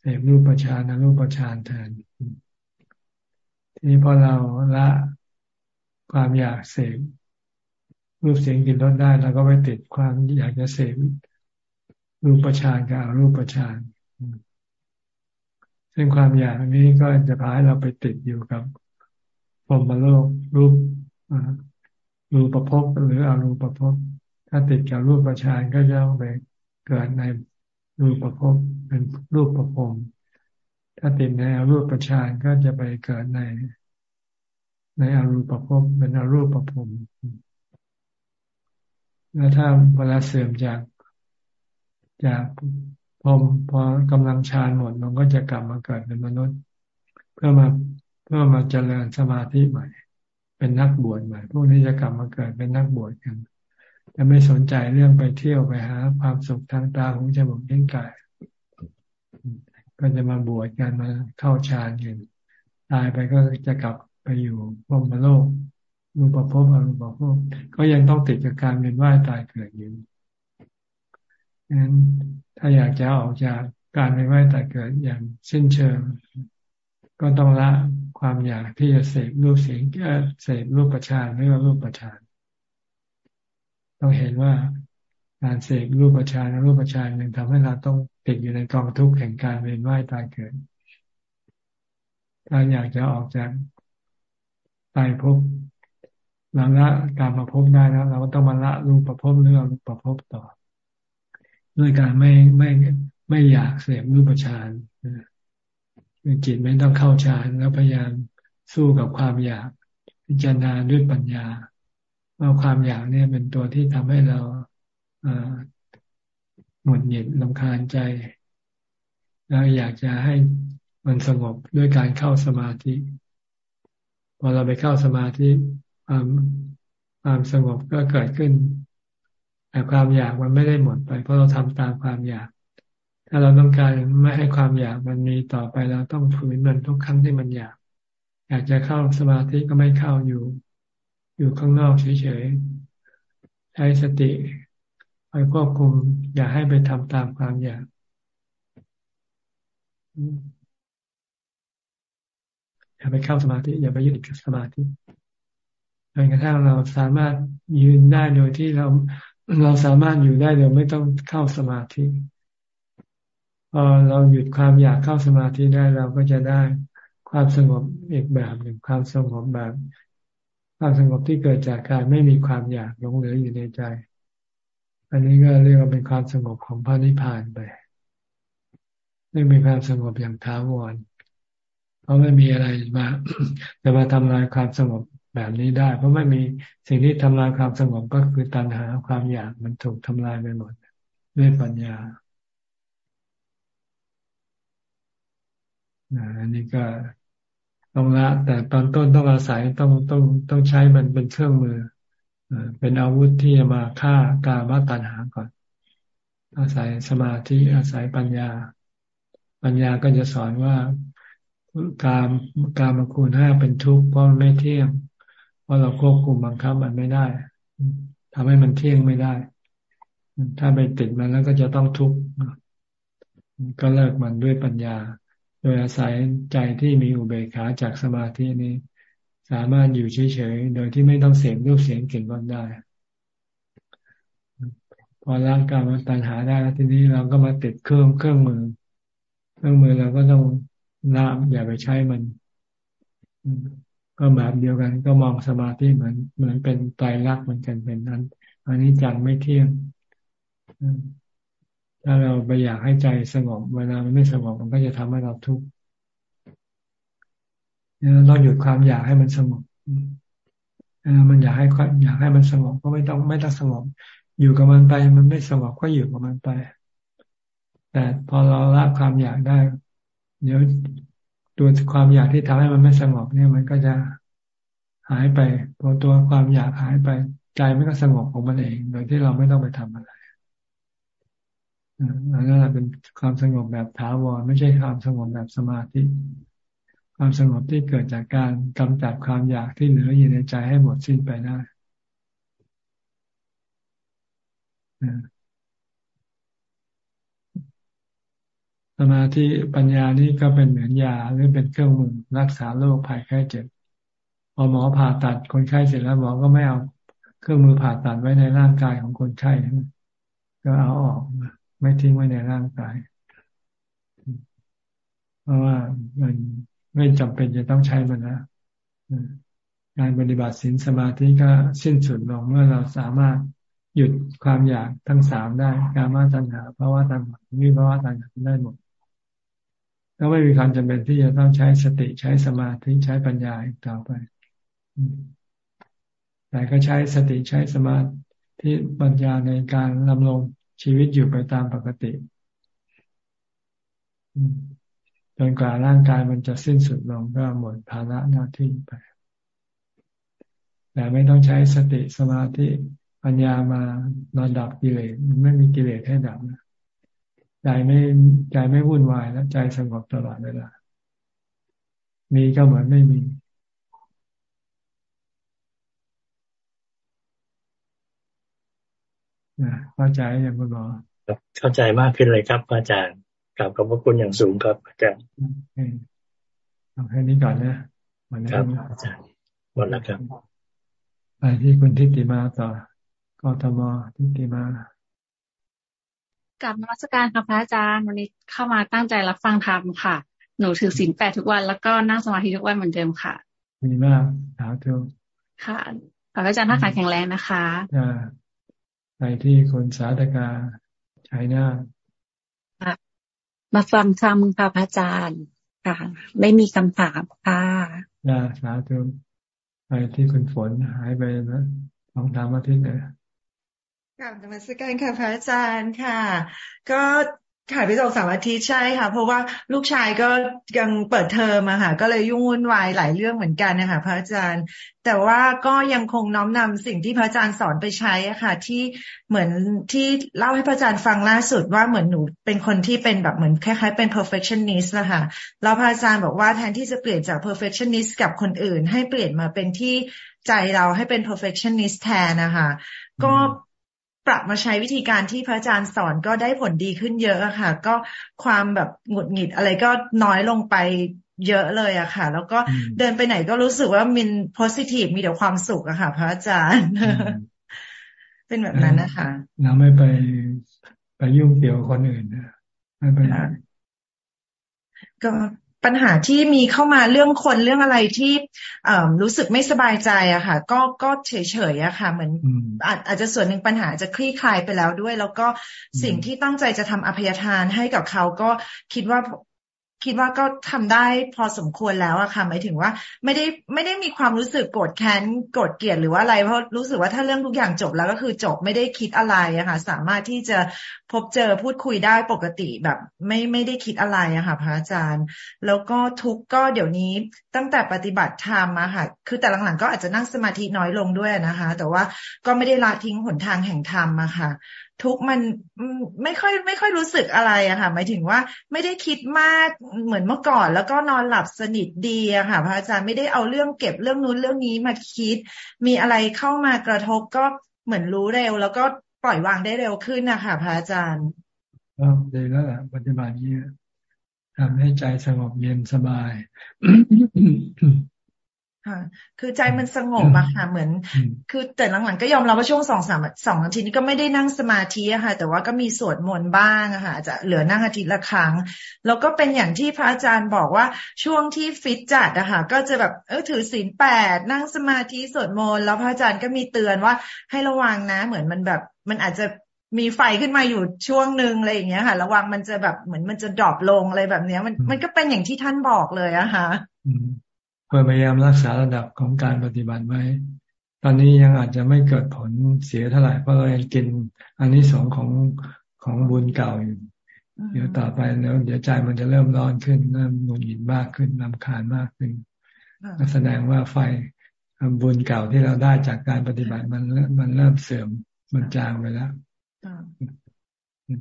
เสพรูปประชานนรูปประชานแทน ทีนี้พอเราละความอยากเสพ รูปเสียงกลิ่นรสได้เราก็ไปติดความอยากจะเสพรูปประชานกับรูปประชานซึ่งความอยากนี้ก็จะพาให้เราไปติดอยู่กับพรมโลกรูปรูปประพบหรืออรูปประพบถ้าติดกับรูปประชานก็จะไปเกิดในรูปประพบเป็นรูปประพรมถ้าติดในอรูปประชานก็จะไปเกิดใน ในอรูปประพบเป็นอรูปประพรม แล้วถ้าเวลาเสื่อมจากจากพอพอกำลังฌานหมดมันก็จะกลับมาเกิดเป็นมนุษย์ เพื่อมาเพื่อมาเจริญสมาธิใหม่ เป็นนักบวชใหม่ พวกนี้จะกลับมาเกิดเป็นนักบวชกันจะไม่สนใจเรื่องไปเที่ยวไปหา ความสุขทางตาหูจมูกลิ้นกาย ก็จะมาบวชกันมาเข้าฌานกันตายไปก็จะกลับไปอยู่พรมโลก รูปภพอรูปภพก็ยังต้องติดกับการเวียนว่ายตายเกิดอยู่งั้นถ้าอยากจะออกจากการไม่ไหวแต่เกิดอย่างสิ้นเชิง ก็ต้องละความอยากที่จะเสพรูปเสียงเสพรูปประชานหรือรูปประชานต้องเห็นว่าการเสพรูปประชานรูปประชานหนึ่งทำให้เราต้องติดอยู่ในกองทุกข์แห่งการเวียนว่ายตายเกิดถ้าอยากจะออกจากตายภพ เราละการมาพบได้แล้ว เราก็ต้องมาละรูปประพบหรือรูประพบต่อ ด้วยการไม่ไม่ไม่อยากเสพรูปฌานจิตไม่ต้องเข้าฌานแล้วพยายามสู้กับความอยากพิจารณาด้วยปัญญาว่าความอยากเนี่ยเป็นตัวที่ทำให้เราหมดหงิดลำคาญใจ แล้วอยากจะให้มันสงบด้วยการเข้าสมาธิ พอเราไปเข้าสมาธิ ความความสงบก็เกิดขึ้น แต่ความอยากมันไม่ได้หมดไป เพราะเราทำตามความอยาก ถ้าเราต้องการไม่ให้ความอยากมันมีต่อไปเราต้องฝืนมันทุกครั้งที่มันอยาก อยากจะเข้าสมาธิก็ไม่เข้าอยู่ อยู่ข้างนอกเฉยๆใช้สติคอยควบคุม อย่าให้ไปทำตามความอยากอย่าไปเข้าสมาธิอย่าไปยึดกับสมาธิ นกระทั่งเราสามารถยืนได้โดยที่เราเราสามารถอยู่ได้โดยไม่ต้องเข้าสมาธิพอเราหยุดความอยากเข้าสมาธิได้เราก็จะได้ความสงบอีกแบบหนึ่งความสงบแบบ ความสงบที่เกิดจากการไม่มีความอยากหลงเหลืออยู่ในใจ อันนี้ก็เรียกว่าเป็นความสงบของพระนิพพานไปไม่มีความสงบอย่างท้าวรเพราะไม่มีอะไรมาจะมาทำลายความสงบ แบบนี้ได้ เพราะไม่มีสิ่งที่ทำลายความสงบก็คือตัณหาความอยากมันถูกทำลายไปหมดด้วยปัญญาอันนี้ก็ต้องละ แต่ตอนต้นต้องอาศัยต้องต้องต้องใช้มันเป็นเครื่องมือเป็นอาวุธที่จะมาฆ่ากามตัณหาก่อน อาศัยสมาธิอาศัยปัญญา ปัญญาก็จะสอนว่า การการมาคูณห้าเป็นทุกข์เพราะมันไม่เที่ยง เพราะเราควบคุมบังคับมันไม่ได้ทำให้มันเที่ยงไม่ได้ ถ้าไปติดมันแล้วก็จะต้องทุกข์ก็เลิกมันด้วยปัญญา โดยอาศัยใจที่มีอุเบกขาจากสมาธินี้ สามารถอยู่เฉยๆ โดยที่ไม่ต้องเสียงรูปเสียงกลิ่นรสได้ พอร่างกายมันตัญหาได้แล้วทีนี้เราก็มาติดเครื่องเครื่องมือ เครื่องมือเราก็ต้องละอย่าไปใช้มัน ก็แบบเดียวกัน ก็มองสมาธิเหมือนเหมือนเป็นไตรลักษณ์เหมือนกันเป็นนั้น อันนี้จังไม่เที่ยงถ้าเราไปอยากให้ใจสงบเวลามันไม่สงบมันก็จะทำให้เราทุกข์เราต้องหยุดความอยากให้มันสงบมันอยากให้อยากให้มันสงบก็ไม่ต้องไม่ต้องสงบอยู่กับมันไป มันไม่สงบก็อยู่กับมันไป แต่พอเราละความอยากได้ เดี๋ยว ตัวความอยากที่ทำให้มันไม่สงบเนี่ยมันก็จะหายไปพอตัวความอยากหายไปใจมันก็สงบของมันเอง โดยที่เราไม่ต้องไปทำอะไรอันนั้นเป็นความสงบแบบถาวรไม่ใช่ความสงบแบบสมาธิ ความสงบที่เกิดจากการกำจัดความอยากที่เหลืออยู่ในใจให้หมดสิ้นไปได้ สมาธิปัญญานี่ก็เป็นเหมือนยาหรือเป็นเครื่องมือรักษาโรคภัยไข้เจ็บพอหมอผ่าตัดคนไข้เสร็จแล้วหมอก็ไม่เอาเครื่องมือผ่าตัดไว้ในร่างกายของคนไข้ก็เอาออกไม่ทิ้งไว้ในร่างกาย เพราะว่ามันไม่จำเป็นจะต้องใช้มันนะการปฏิบัติศีลสมาธิก็สิ้นสุดลงเมื่อเราสามารถหยุดความอยากทั้งสามได้ การมาตัณหาภาวะตัณหาวิภาวะตัณหาได้หมด ก็ไม่มีความจำเป็นที่จะต้องใช้สติใช้สมาธิใช้ปัญญาอีกต่อไป แต่ก็ใช้สติใช้สมาธิปัญญาในการดำรงชีวิตอยู่ไปตามปกติจนกว่าร่างกายมันจะสิ้นสุดลงก็หมดภาระหน้าที่ไป แต่ไม่ต้องใช้สติสมาธิปัญญามานอนดับกิเลสมันไม่มีกิเลสให้ดับนะ ใจไม่ใจไม่วุ่นวายแล้วใจสงบตลอดเวลา มีก็เหมือนไม่มีเข้าใจอย่างคุณหมอเข้าใจมากขึ้นเลยครับ อาจารย์กลับขอบพระคุณอย่างสูงครับ อาจารย์เอาแค่นี้ก่อนนะวันนี้ครับอาจารย์หมดแล้วครับไปที่คุณทิติมาต่อกทมทิติมา กับนวัตการค่ะพระอาจารย์วันนี้เข้ามาตั้งใจรับฟังธรรมค่ะ หนูถือศีลแปดทุกวัน แล้วก็นั่งสมาธิทุกวันเหมือนเดิมค่ะดีมากสาธุค่ะพระอาจารย์ท่าขายแข็งแรงนะคะไปที่คนสาธกาใช้หน้ามาฟังธรรมค่ะพระอาจารย์ค่ะ ไม่มีคำถามค่ะน่าสาธุไปที่คุณฝนหายไปนะสองสามอาทิตย์เลย กลับมาสการค่ะพระอาจารย์ค่ะ ก็ถ่ายไปสองสามอาทิตย์ใช่ค่ะ เพราะว่าลูกชายก็ยังเปิดเทอมอะค่ะ ก็เลยยุ่งวุ่นวายหลายเรื่องเหมือนกันนะคะพระอาจารย์ แต่ว่าก็ยังคงน้อมนำสิ่งที่พระอาจารย์สอนไปใช้อะค่ะ ที่เหมือนที่เล่าให้พระอาจารย์ฟังล่าสุดว่าเหมือนหนูเป็นคนที่เป็นแบบเหมือนคล้ายๆเป็น perfectionist นะคะแล้วพระอาจารย์บอกว่าแทนที่จะเปลี่ยนจาก perfectionist กับคนอื่น ให้เปลี่ยนมาเป็นที่ใจเราให้เป็น perfectionist แทนนะคะก็ ปรับมาใช้วิธีการที่พระอาจารย์สอนก็ได้ผลดีขึ้นเยอะอะค่ะ ก็ความแบบหงุดหงิดอะไรก็น้อยลงไปเยอะเลยอะค่ะ แล้วก็เดินไปไหนก็รู้สึกว่ามินโพสิทีฟมีแต่ความสุขอะค่ะ พระอาจารย์ เป็นแบบนั้นนะคะเราไม่ไปไปยุ่งเกี่ยวคนอื่นนะไม่ไปก็ ปัญหาที่มีเข้ามาเรื่องคนเรื่องอะไรที่รู้สึกไม่สบายใจอะค่ะ ก็ก็เฉยๆอะค่ะ เหมือนอาจอาจจะส่วนหนึ่งปัญหาจะคลี่คลายไปแล้วด้วย แล้วก็สิ่งที่ตั้งใจจะทำอภัยทานให้กับเขาก็คิดว่า คิดว่าก็ทำได้พอสมควรแล้วอะค่ะหมายถึงว่า ไม่ได้ไม่ได้มีความรู้สึกโกรธแค้นโกรธเกลียดหรือว่าอะไร เพราะรู้สึกว่าถ้าเรื่องทุกอย่างจบแล้วก็คือจบไม่ได้คิดอะไรอะค่ะ สามารถที่จะพบเจอพูดคุยได้ปกติแบบไม่ไม่ได้คิดอะไรอะค่ะพระอาจารย์ แล้วก็ทุกก็เดี๋ยวนี้ตั้งแต่ปฏิบัติธรรมอะค่ะ คือแต่หลังๆก็อาจจะนั่งสมาธิน้อยลงด้วยนะคะ แต่ว่าก็ไม่ได้ละทิ้งหนทางแห่งธรรมอะค่ะ ทุกมันไม่ค่อยไม่ค่อยรู้สึกอะไรอะค่ะหมายถึงว่าไม่ได้คิดมากเหมือนเมื่อก่อน แล้วก็นอนหลับสนิทดีอะค่ะพระอาจารย์ไม่ได้เอาเรื่องเก็บเรื่องนู้นเรื่องนี้มาคิด มีอะไรเข้ามากระทบก็เหมือนรู้เร็ว แล้วก็ปล่อยวางได้เร็วขึ้นนะคะพระอาจารย์ก็ดีแล้วแหละปฏิบัตินี้ทำให้ใจสงบเย็นสบาย ค่ะคือใจมันสงบอะค่ะ เหมือน คือแต่หลังๆก็ยอมรับว่าช่วงสองสามสองอาทิตย์นี้ก็ไม่ได้นั่งสมาธิอะค่ะ แต่ว่าก็มีสวดมนต์บ้างอะค่ะจะเหลือนั่งอาทิตย์ละครั้ง แล้วก็เป็นอย่างที่พระอาจารย์บอกว่าช่วงที่ฟิตจัดอะค่ะก็จะแบบเออถือศีลแปดนั่งสมาธิสวดมนต์แล้วพระอาจารย์ก็มีเตือนว่าให้ระวังนะ เหมือนมันแบบ มันอาจจะมีไฟขึ้นมาอยู่ช่วงหนึ่งอะไรอย่างเงี้ยค่ะ ระวังมันจะแบบเหมือนมันจะดรอปลงอะไรแบบเนี้ย มันมันก็เป็นอย่างที่ท่านบอกเลยอะค่ะ พยายามรักษาระดับของการปฏิบัติไว้ ตอนนี้ยังอาจจะไม่เกิดผลเสียเท่าไหร่เพราะเรายังกินอันนี้สองของของบุญเก่าอยู่เดี๋ยวต่อไปแล้วเดี๋ยวใจมันจะเริ่มร้อนขึ้นเริ่มหงุดหงิดมากขึ้นลำคาญมากขึ้นแสดงว่าไฟบุญเก่าที่เราได้จากการปฏิบัติมันมันเริ่มเสื่อมมันจางไปแล้ว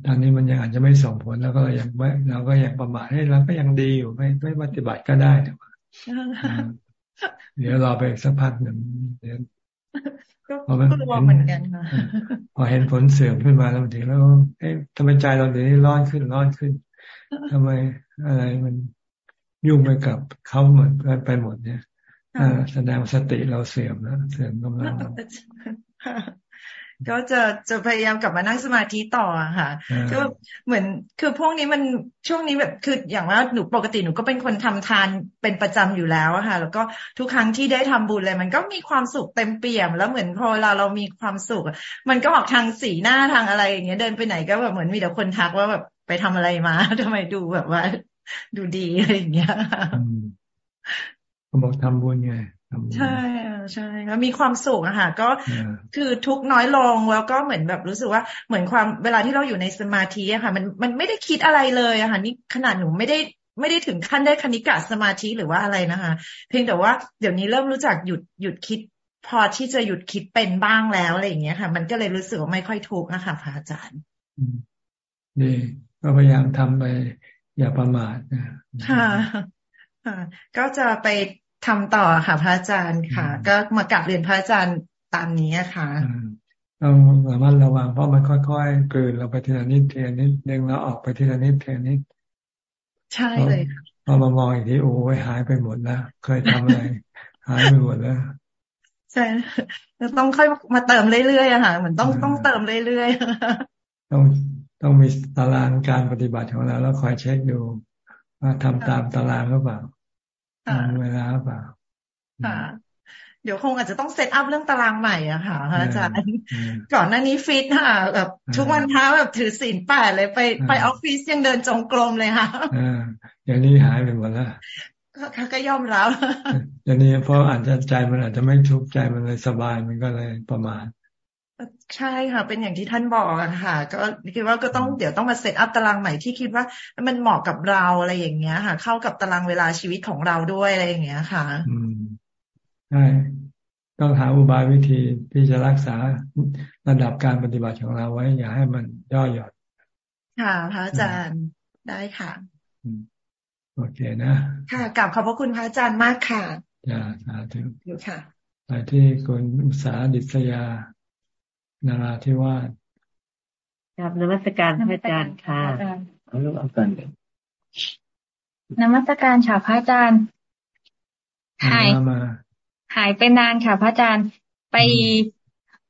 ตอนนี้มันยังอาจจะไม่ส่งผลแล้วก็ยังเราก็ยังประมาทให้เราก็ยังดีอยู่ไม่ไม่ปฏิบัติก็ได้แต่ เดี๋ยวรอไปสักพักหนึ่งเดี๋ยวพอมันเหมือนกันพอเห็นผลเสื่อมขึ้นมาแล้วถึงแล้วเอ๊ะทำไมใจเราเดี๋ยวนี้ร้อนขึ้นร้อนขึ้นทำไมอะไรมันยุ่งไปกับเขาหมดไปหมดเนี่ยแสดงสติเราเสื่อมแล้วเสื่อมกำลัง ก็จะจะพยายามกลับมานั่งสมาธิต่อค่ะก็เหมือนคือพวกนี้มันช่วงนี้แบบคืออย่างว่าหนูปกติหนูก็เป็นคนทำทานเป็นประจำอยู่แล้วค่ะ แล้วก็ทุกครั้งที่ได้ทำบุญเลยมันก็มีความสุขเต็มเปี่ยม แล้วเหมือนพอเราเรามีความสุข มันก็ออกทางสีหน้าทางอะไรอย่างเงี้ยเดินไปไหนก็แบบเหมือนมีแต่คนทักว่าแบบไปทำอะไรมาทำไมดูแบบว่า ดูดีอะไรอย่างเงี้ยเขาบอกทำบุญไง ใช่ใช่แล้วมีความสุขอะค่ะก็คือทุกน้อยลงแล้วก็เหมือนแบบรู้สึกว่าเหมือนความเวลาที่เราอยู่ในสมาธิอะค่ะ มันมันไม่ได้คิดอะไรเลยอะค่ะนี่ขนาดหนูไม่ได้ไม่ได้ถึงขั้นได้คณิกะสมาธิหรือว่าอะไรนะคะ เพียงแต่ว่าเดี๋ยวนี้เริ่มรู้จักหยุดหยุดคิด พอที่จะหยุดคิดเป็นบ้างแล้วอะไรอย่างเงี้ยค่ะ มันก็เลยรู้สึกว่าไม่ค่อยทุกข์นะคะพระอาจารย์ดีก็พยายามทำไปอย่าประมาทนะค่ะก็จะไป ทำต่อค่ะ พระอาจารย์ค่ะ ก็มากลับเรียนพระอาจารย์ตามนี้ค่ะต้องระมัดระวังเพราะมันค่อยๆเกินเราไปทีละนิดทีละนิดดึงเราออกไปทีละนิดทีละนิดใช่เลยค่ะพอมามองอีกทีโอ้ยหายไปหมดแล้วเคยทำอะไร หายไปหมดแล้วใช่ต้องค่อยมาเติมเรื่อยๆอะค่ะเหมือนต้องต้องเติมเรื่อยๆต้องต้องมีตารางการปฏิบัติของเราแล้วคอยเช็คดูว่าทำตามตารางหรือเปล่า เวลาเปล่าค่ะเดี๋ยวคงอาจจะต้องเซตอัพเรื่องตารางใหม่อะค่ะอาจารย์ก่อนหน้านี้ฟิตค่ะแบบทุกวันเช้าแบบถือศีลแปดเลยไปไปออฟฟิศยังเดินจงกรมเลยค่ะอย่างนี้หายไปหมดแล้วก็ยอมรับอย่างนี้เพราะอาจจะใจมันอาจจะไม่ทุกข์ใจมันเลยสบายมันก็เลยประมาท ใช่ค่ะ เป็นอย่างที่ท่านบอกค่ะ ก็คิดว่าก็ต้องเดี๋ยวต้องมาเซตอัพตารางใหม่ที่คิดว่ามันเหมาะกับเราอะไรอย่างเงี้ย ค่ะ เข้ากับตารางเวลาชีวิตของเราด้วยอะไรอย่างเงี้ยค่ะอืมใช่ต้องหาอุบายวิธีที่จะรักษาระดับการปฏิบัติของเราไว้ อย่าให้มันย่อหย่อนค่ะ พระอาจารย์ได้ค่ะโอเคนะค่ะกลับขอบพระคุณพระอาจารย์มากค่ะจ้าสาธุอยู่ค่ะไปที่คุณอุษาดิษยา นาราธิวาสครับนมัสการพระอาจารย์ค่ะเอาลูกเอากันนมัสการค่ะพระอาจารย์หายหายไปนานค่ะ พระอาจารย์ไป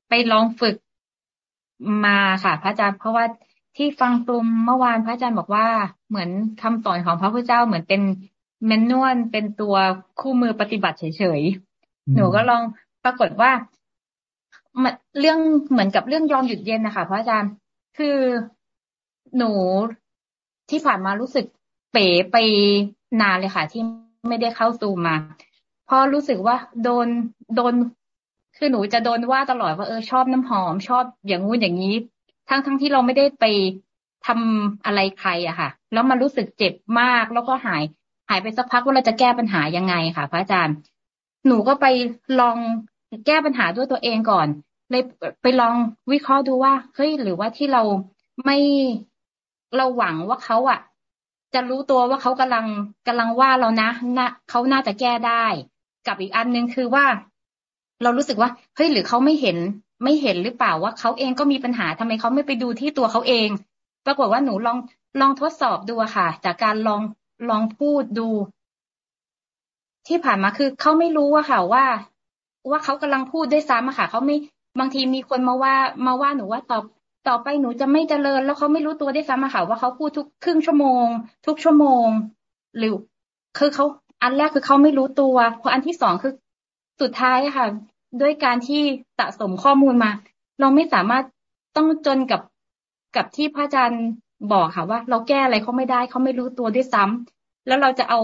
ไปลองฝึกมาค่ะ พระอาจารย์เพราะว่าที่ฟังตุมเมื่อวานพระอาจารย์บอกว่าเหมือนคำสอนของพระพุทธเจ้าเหมือนเป็นแมนนวลเป็นตัวคู่มือปฏิบัติเฉยๆหนูก็ลองปรากฏว่า เรื่องเหมือนกับเรื่องยอมหยุดเย็นนะคะพระอาจารย์คือหนูที่ผ่านมารู้สึกเป๋ไปนานเลยค่ะ ที่ไม่ได้เข้าตูมมาพอรู้สึกว่าโดนโดน คือหนูจะโดนว่าตลอดว่าเออชอบน้ำหอม ชอบอย่างงู้นอย่างนี้ ทั้งทั้งที่เราไม่ได้ไปทำอะไรใครอะค่ะ แล้วมันรู้สึกเจ็บมากแล้วก็หาย หายไปสักพักว่าเราจะแก้ปัญหายังไงค่ะ พระอาจารย์ หนูก็ไปลองแก้ปัญหาด้วยตัวเองก่อน เลยไปลองวิเคราะห์ดูว่าเฮ้ยหรือว่าที่เราไม่เราหวังว่าเขาอะจะรู้ตัวว่าเขากำลังกำลังว่าเรานะนะเขาน่าจะแก้ได้ กับอีกอันนึงคือว่า เรารู้สึกว่าเฮ้ยหรือเขาไม่เห็นไม่เห็นหรือเปล่าว่าเขาเองก็มีปัญหาทำไมเขาไม่ไปดูที่ตัวเขาเอง ปรากฏว่าหนูลองลองทดสอบดูค่ะ จากการลองลองพูดดู ที่ผ่านมาคือเขาไม่รู้อะค่ะว่า ว่าเขากำลังพูดด้วยซ้ำอะค่ะเขาไม่ บางทีมีคนมาว่ามาว่าหนูว่าตอบต่อไปหนูจะไม่เจริญ แล้วเขาไม่รู้ตัวได้ซ้ำอะค่ะว่าเขาพูดทุกครึ่งชั่วโมง ทุกชั่วโมง หรือ คือเขาอันแรกคือเขาไม่รู้ตัวพออันที่สองคือสุดท้ายค่ะ ด้วยการที่สะสมข้อมูลมา เราไม่สามารถต้องจนกับกับที่พระอาจารย์บอกค่ะว่า เราแก้อะไรเขาไม่ได้เขาไม่รู้ตัวด้วยซ้ำแล้วเราจะเอา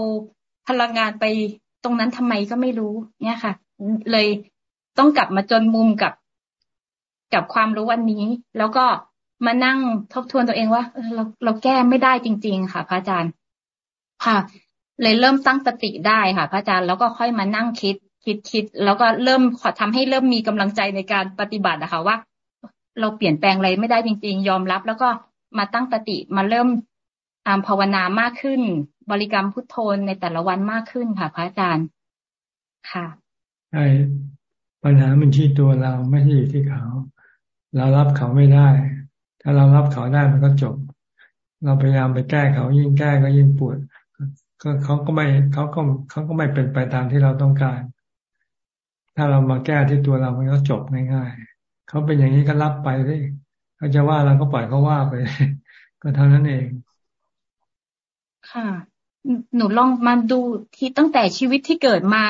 พลังงานไปตรงนั้นทำไมก็ไม่รู้ เนี่ยค่ะ เลยต้องกลับมาจนมุมกับ กับความรู้วันนี้ แล้วก็มานั่งทบทวนตัวเองว่าเราเราแก้ไม่ได้จริง ๆ ค่ะ พระอาจารย์ ค่ะ เลยเริ่มตั้งสติได้ค่ะ พระอาจารย์แล้วก็ค่อยมานั่งคิดคิดคิด แล้วก็เริ่มขอทำให้เริ่มมีกำลังใจในการปฏิบัตินะคะว่า เราเปลี่ยนแปลงอะไรไม่ได้จริง ๆ ยอมรับ แล้วก็มาตั้งสติมาเริ่มตามภาวนามากขึ้น บริกรรมพุทโธในแต่ละวันมากขึ้นค่ะ พระอาจารย์ ค่ะใช่ปัญหามันที่ตัวเราไม่ใช่อยู่ที่เขา เรารับเขาไม่ได้ ถ้าเรารับเขาได้มันก็จบ เราพยายามไปแก้เขายิ่งแก้ก็ยิ่งปวดก็เขาก็ไม่เขาก็เขาก็ไม่เป็นไปตามที่เราต้องการ ถ้าเรามาแก้ที่ตัวเรา มันก็จบง่ายๆเขาเป็นอย่างนี้ก็รับไปเลยเขาจะว่าเราก็ปล่อยเขาว่าไป ก็เท่านั้นเอง ค่ะ หนูลองมาดูที่ตั้งแต่ชีวิตที่เกิดมา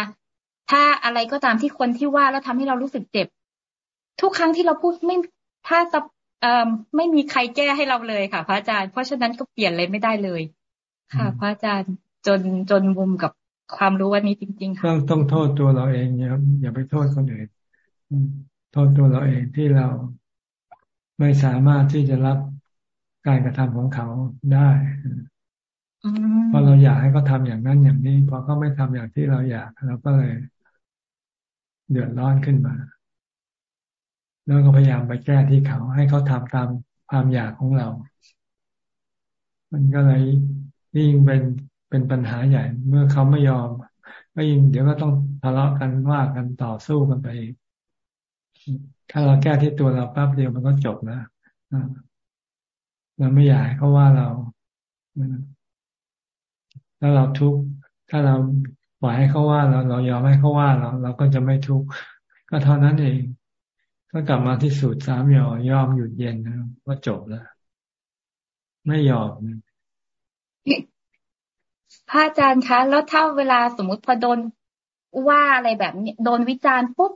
ถ้าอะไรก็ตามที่คนที่ว่าแล้วทำให้เรารู้สึกเจ็บ ทุกครั้งที่เราพูดไม่ ถ้าจะไม่มีใครแก้ให้เราเลยค่ะ พระอาจารย์ เพราะฉะนั้นก็เปลี่ยนเลยไม่ได้เลย ค่ะ พระอาจารย์จนจนมุมกับความรู้วันนี้จริง ๆ ค่ะต้องต้องโทษตัวเราเองอย่าอย่าไปโทษคนอื่นโทษตัวเราเองที่เราไม่สามารถที่จะรับการกระทำของเขาได้เพราะเราอยากให้เขาทาอย่างนั้นอย่างนี้พอเขาไม่ทำอย่างที่เราอยากเราก็เลยเดือดร้อนขึ้นมา แล้วก็พยายามไปแก้ที่เขา ให้เขาทำตามความอยากของเรา มันก็เลยยิ่งเป็นเป็นปัญหาใหญ่ เมื่อเขาไม่ยอม ก็ยิ่งเดี๋ยวก็ต้องทะเลาะกันว่ากันต่อสู้กันไปถ้าเราแก้ที่ตัวเราแป๊บเดียวมันก็จบนะเราไม่อยากให้เขาว่าเราถ้าเราทุกข์ถ้าเราปล่อยให้เขาว่าเราเรายอมให้เขาว่าเราเราก็จะไม่ทุกข์ก็เท่านั้นเอง ก็กลับมาที่สูตรสามยอยอมหยุดเย็นนะว่าจบแล้ว ไม่ยอมพระอาจารย์คะ แล้วถ้าเวลาสมมติพอโดนว่าอะไรแบบนี้โดนวิจารณ์ปุ๊บ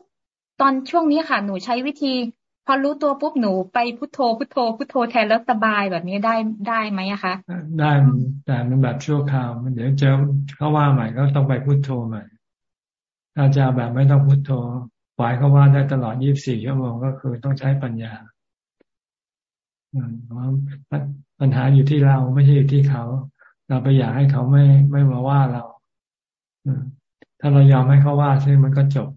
ตอนช่วงนี้ค่ะ หนูใช้วิธี พอรู้ตัวปุ๊บหนูไปพุทโธพุทโธพุทโธแทนแล้วสบายแบบนี้ได้ได้ไหมอะคะ ได้แต่มันแบบชั่วคราวมันเดี๋ยวเจอเขาว่าใหม่ก็ต้องไปพุทโธใหม่ถ้าจะแบบไม่ต้องพุทโธ ปล่อยเขาว่าได้ตลอด 24 ชั่วโมงก็คือต้องใช้ปัญญาปัญหาอยู่ที่เราไม่ใช่อยู่ที่เขา เราไปอยากให้เขาไม่ไม่มาว่าเราถ้าเรายอมให้เขาว่าซึ่งมันก็จบ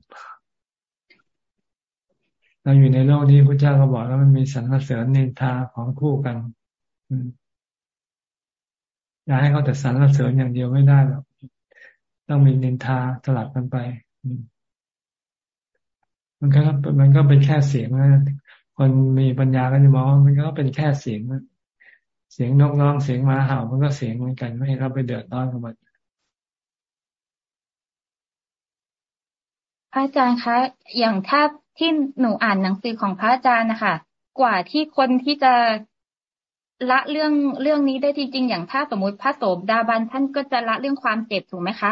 เราอยู่ในโลกนี้พระเจ้าก็บอกแล้วมันมีสรรเสริญนินทาของคู่กันอยากให้เขาแต่สรรเสริญอย่างเดียวไม่ได้หรอกต้องมีนินทาสลับกันไป มันก็มันก็เป็นแค่เสียงนะคนมีปัญญาก็จะมองมันก็เป็นแค่เสียงเสียงนกร้องเสียงหมาเห่ามันก็เสียงเหมือนกันไม่ให้เราไปเดือดร้อนกับมันพระอาจารย์คะ อย่างถ้าที่หนูอ่านหนังสือของพระอาจารย์นะคะกว่าที่คนที่จะละเรื่องเรื่องนี้ได้จริง ๆ อย่างถ้าสมมติพระโสดาบันท่านก็จะละเรื่องความเจ็บถูกไหมคะ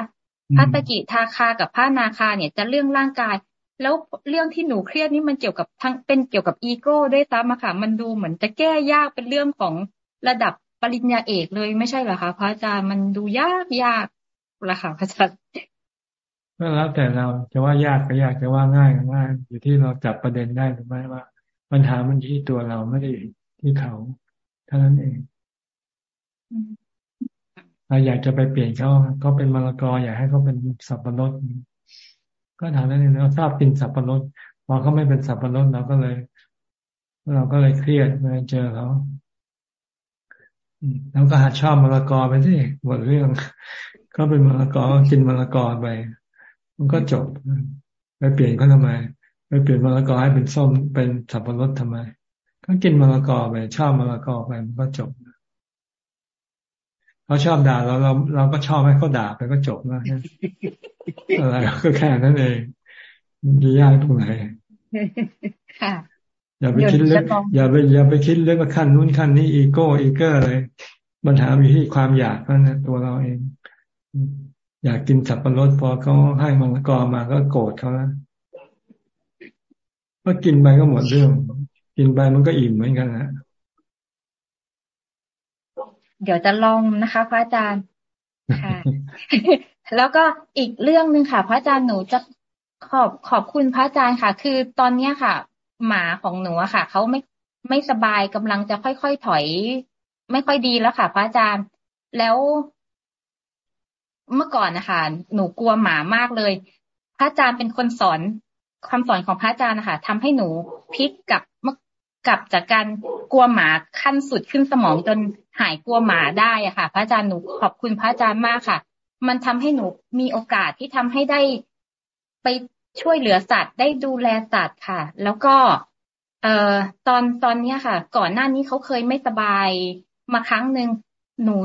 พระตะกิทาคากับพระนาคาเนี่ยจะเรื่องร่างกาย แล้วเรื่องที่หนูเครียดนี่มันเกี่ยวกับทั้งเป็นเกี่ยวกับอีโก้ด้วยซ้ำอะค่ะ มันดูเหมือนจะแก้ยากเป็นเรื่องของระดับปริญญาเอกเลยไม่ใช่เหรอคะพระอาจารย์มันดูยากยากละค่ะพระอาจารย์ก็แล้วแต่เราจะว่ายากก็ยากจะว่าง่ายก็ง่าย อยู่ที่เราจับประเด็นได้หรือไม่ว่า ปัญหามันอยู่ที่ตัวเราไม่ได้ที่เขาเท่านั้นเองเราอยากจะไปเปลี่ยนเขาเขาเป็นมะละกออยากให้เขาเป็นสับปะรด ก็ถามนั่นเองเราทราบเป็นสับปะรดพอเขาไม่เป็นสับปะรดเราก็เลย เราก็เลยเครียดเมื่อเจอเขาแล้วก็หัดชอบมะละกอไปสิหมดเรื่องเขาเป็นมะละกอกินมะละกอไป มันก็จบ ไปเปลี่ยนเขาทำไม ไปเปลี่ยนมะละกอให้เป็นส้มเป็นสับปะรดทำไม ก็กินมะละกอไปชอบมะละกอไปมันก็จบ เขาชอบด่าเราเราเราก็ชอบให้เขาด่าไปก็จบแล้วอะไรก็แค่นั้นเองมันจะยากตรงไหนค่ะอย่าไปคิดเรื่องอย่าไปอย่าไปคิดเรื่องขั้นนู้นขั้นนี้อีโก้อีเกอร์เลยปัญหาอยู่ที่ความอยากนั่นตัวเราเอง อยากกินสับปะรดพอเขาให้มังกรมาก็โกรธเขาแล้วก็กินไปก็หมดเรื่อง กินไปมันก็อิ่มเหมือนกันนะ เดี๋ยวจะลองนะคะพระอาจารย์ค่ะ แล้วก็อีกเรื่องหนึ่งค่ะ พระอาจารย์หนูจะขอบขอบคุณพระอาจารย์ค่ะ คือตอนเนี้ยค่ะ หมาของหนูอะค่ะเขาไม่ไม่สบายกำลังจะค่อยๆถอย ไม่ค่อยดีแล้วค่ะ พระอาจารย์แล้วเมื่อก่อนนะคะหนูกลัวหมามากเลย พระอาจารย์เป็นคนสอนคำสอนของพระอาจารย์นะคะทำให้หนูพลิกกับเมื่อ กลับจากการกลัวหมาขั้นสุดขึ้นสมองจนหายกลัวหมาได้อะค่ะ พระอาจารย์หนูขอบคุณพระอาจารย์มากค่ะ มันทำให้หนูมีโอกาสที่ทำให้ได้ไปช่วยเหลือสัตว์ได้ดูแลสัตว์ค่ะ แล้วก็ เอ่อตอนตอนเนี้ยค่ะ ก่อนหน้านี้เขาเคยไม่สบายมาครั้งหนึ่งหนู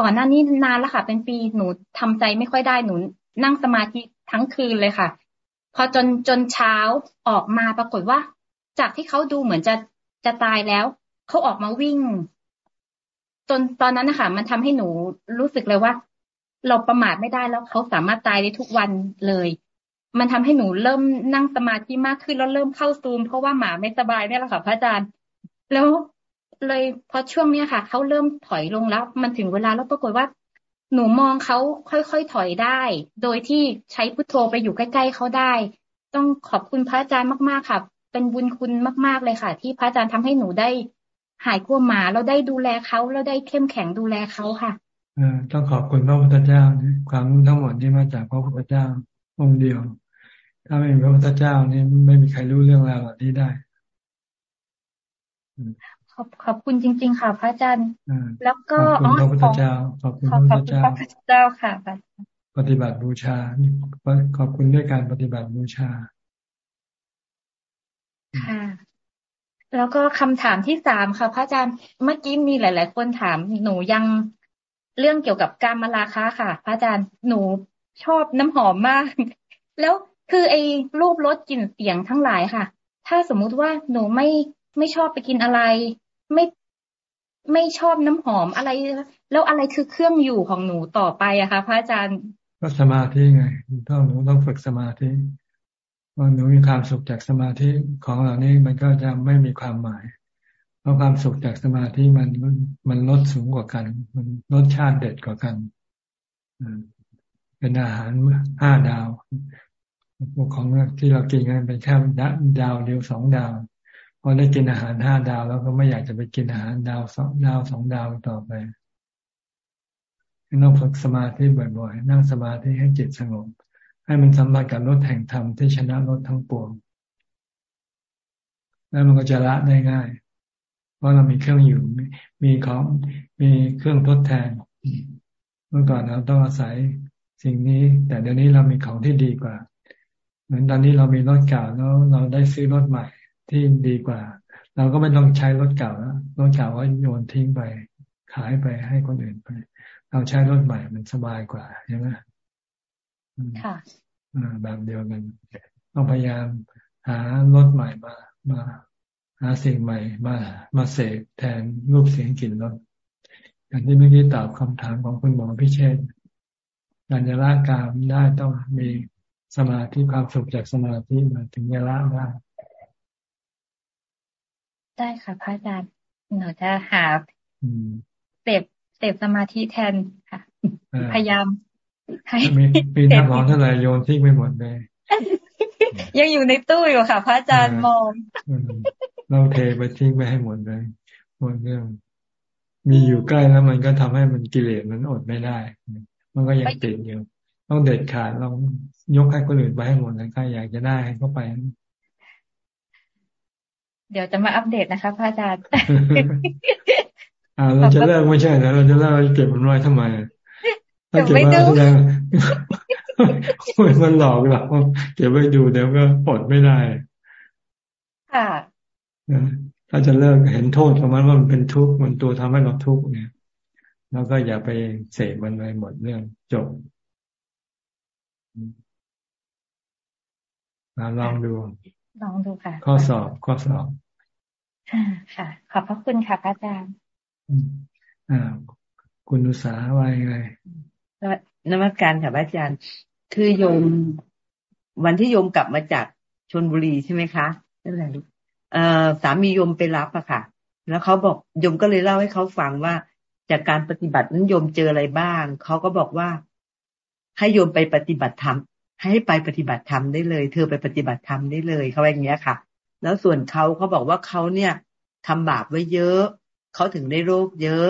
ก่อนหน้านี้นานแล้วค่ะ เป็นปีหนูทำใจไม่ค่อยได้หนู นั่งสมาธิทั้งคืนเลยค่ะ พอจนจนเช้าออกมาปรากฏว่า จากที่เขาดูเหมือนจะจะตายแล้วเขาออกมาวิ่ง จนตอนนั้นนะคะมันทำให้หนูรู้สึกเลยว่า เราประมาทไม่ได้แล้วเขาสามารถตายได้ทุกวันเลย มันทำให้หนูเริ่มนั่งสมาธิมากขึ้นแล้วเริ่มเข้าซูม เพราะว่าหมาไม่สบายเนี่ยแหละค่ะพระอาจารย์ แล้วเลยพอช่วงเนี้ยค่ะเขาเริ่มถอยลงแล้ว มันถึงเวลาแล้วปรากฏว่า หนูมองเขาค่อยๆถอยได้ โดยที่ใช้พุทโธไปอยู่ใกล้ๆเขาได้ ต้องขอบคุณพระอาจารย์มากๆค่ะ เป็นบุญคุณมาก ๆเลยค่ะ ที่พระอาจารย์ทำให้หนูได้หายกลัวหมาแล้วได้ดูแลเขาแล้วได้เข้มแข็งดูแลเขาค่ะอต้องขอบคุณพระพุทธเจ้าความรู้ทั้งหมดที่มาจากพระพุทธเจ้าองค์เดียว ถ้าไม่มีพระพุทธเจ้านี่ไม่มีใครรู้เรื่องราวแบบนี้ได้ขอบขอบคุณจริง ๆ ค่ะ พระอาจารย์แล้วก็ขอบคุณพระพุทธเจ้าขอบคุณพระพุทธเจ้าพระพุทธเจ้าค่ะปฏิบัติบูชาขอบคุณด้วยการปฏิบัติบูชา ค่ะแล้วก็คำถามที่สามค่ะ พระอาจารย์เมื่อกี้มีหลาย ๆ คนถามหนูยังเรื่องเกี่ยวกับการมาราคะค่ะ พระอาจารย์หนูชอบน้ำหอมมาก แล้วคือไอ้รูปรสกลิ่นเสียงทั้งหลายค่ะ ถ้าสมมุติว่าหนูไม่ไม่ชอบไปกินอะไร ไม่ไม่ชอบน้ำหอมอะไร แล้วอะไรคือเครื่องอยู่ของหนูต่อไปอะคะพระอาจารย์ก็สมาธิไงต้องหนูต้องฝึกสมาธิ ว่าหนูมีความสุขจากสมาธิของเหล่านี้มันก็จะไม่มีความหมาย เพราะความสุขจากสมาธิมันมันลดสูงกว่ากัน มันรสชาติเด็ดกว่ากันเป็นอาหารห้าดาวพวกของที่เรากินกันเป็นแค่ดาวเดียวสองดาวพอได้กินอาหารห้าดาวแล้วก็ไม่อยากจะไปกินอาหารดาวสองดาวสองดาวต่อไปต้องฝึกสมาธิบ่อยๆ นั่งสมาธิให้จิตสงบ ให้มันสัมผัสกับรถแห่งธรรมที่ชนะรถทั้งปวง แล้วมันก็จะละได้ง่าย เพราะเรามีเครื่องอยู่ มีของมีเครื่องทดแทน เมื่อก่อนเราต้องอาศัยสิ่งนี้ แต่เดี๋ยวนี้เรามีของที่ดีกว่า เหมือนตอนนี้เรามีรถเก่าแล้วเราได้ซื้อรถใหม่ที่ดีกว่า เราก็ไม่ต้องใช้รถเก่าแล้วรถเก่าก็โยนทิ้งไป ขายไปให้คนอื่นไป เราใช้รถใหม่มันสบายกว่าใช่ไหมค่ะ แบบเดียวกันต้องพยายามหารถใหม่มามา หาสิ่งใหม่มา มาเสกแทนรูปเสียงกลิ่นรสอย่างที่เมื่อกี้ตอบคำถามของคุณหมอพิเชษการจะละกามได้ต้องมีสมาธิความสุขจากสมาธิมาถึงจะละได้ได้ค่ะพระอาจารย์หนูจะหาเสพเสพสมาธิแทนค่ะ พยายาม ให้มีน้ำหอมเท่าไหร่โยนทิ้งไปหมดเลยยังอยู่ในตู้อยู่ค่ะ พระอาจารย์มอง เราเทไปทิ้งไปให้หมดเลยหมดเรื่อง มีอยู่ใกล้แล้วมันก็ทำให้มันกิเลสมันอดไม่ได้ มันก็ยังติดอยู่ ต้องเด็ดขาดลองยกให้คนอื่นไปให้หมดเลยใครอยากจะได้ให้เขาไป เดี๋ยวจะมาอัปเดตนะคะพระอาจารย์อ่าเราจะเลิกไม่ใช่นะเราจะเลิกเก็บมันไว้ทำไม ถ้าเก็บไว้แสดงมันหลอกเราเก็บไว้ดูเดี๋ยวก็ปลดไม่ได้ ค่ะถ้าจะเลิกเห็นโทษของมันว่ามันเป็นทุกข์มันตัวทำให้เราทุกข์เนี่ย แล้วก็อย่าไปเสพมันไปหมดเรื่องจบลองดู ลองดูค่ะ ข้อสอบข้อสอบค่ะ ขอบพระคุณค่ะพระอาจารย์ อ่า คุณอุษาว่ายังไง นมัสการค่ะอาจารย์ คือโยมวันที่โยมกลับมาจากชนบุรีใช่ไหมคะนั่นแหละลูกเอ่อสามีโยมไปรับอะค่ะ แล้วเขาบอกโยมก็เลยเล่าให้เขาฟังว่า จากการปฏิบัตินั้นโยมเจออะไรบ้าง เขาก็บอกว่า ให้โยมไปปฏิบัติธรรมให้ไปปฏิบัติธรรมได้เลย เธอไปปฏิบัติธรรมได้เลยเขาอย่างเงี้ยค่ะ แล้วส่วนเขาเขาบอกว่าเขาเนี่ยทำบาปไว้เยอะ เขาถึงได้โรคเยอะ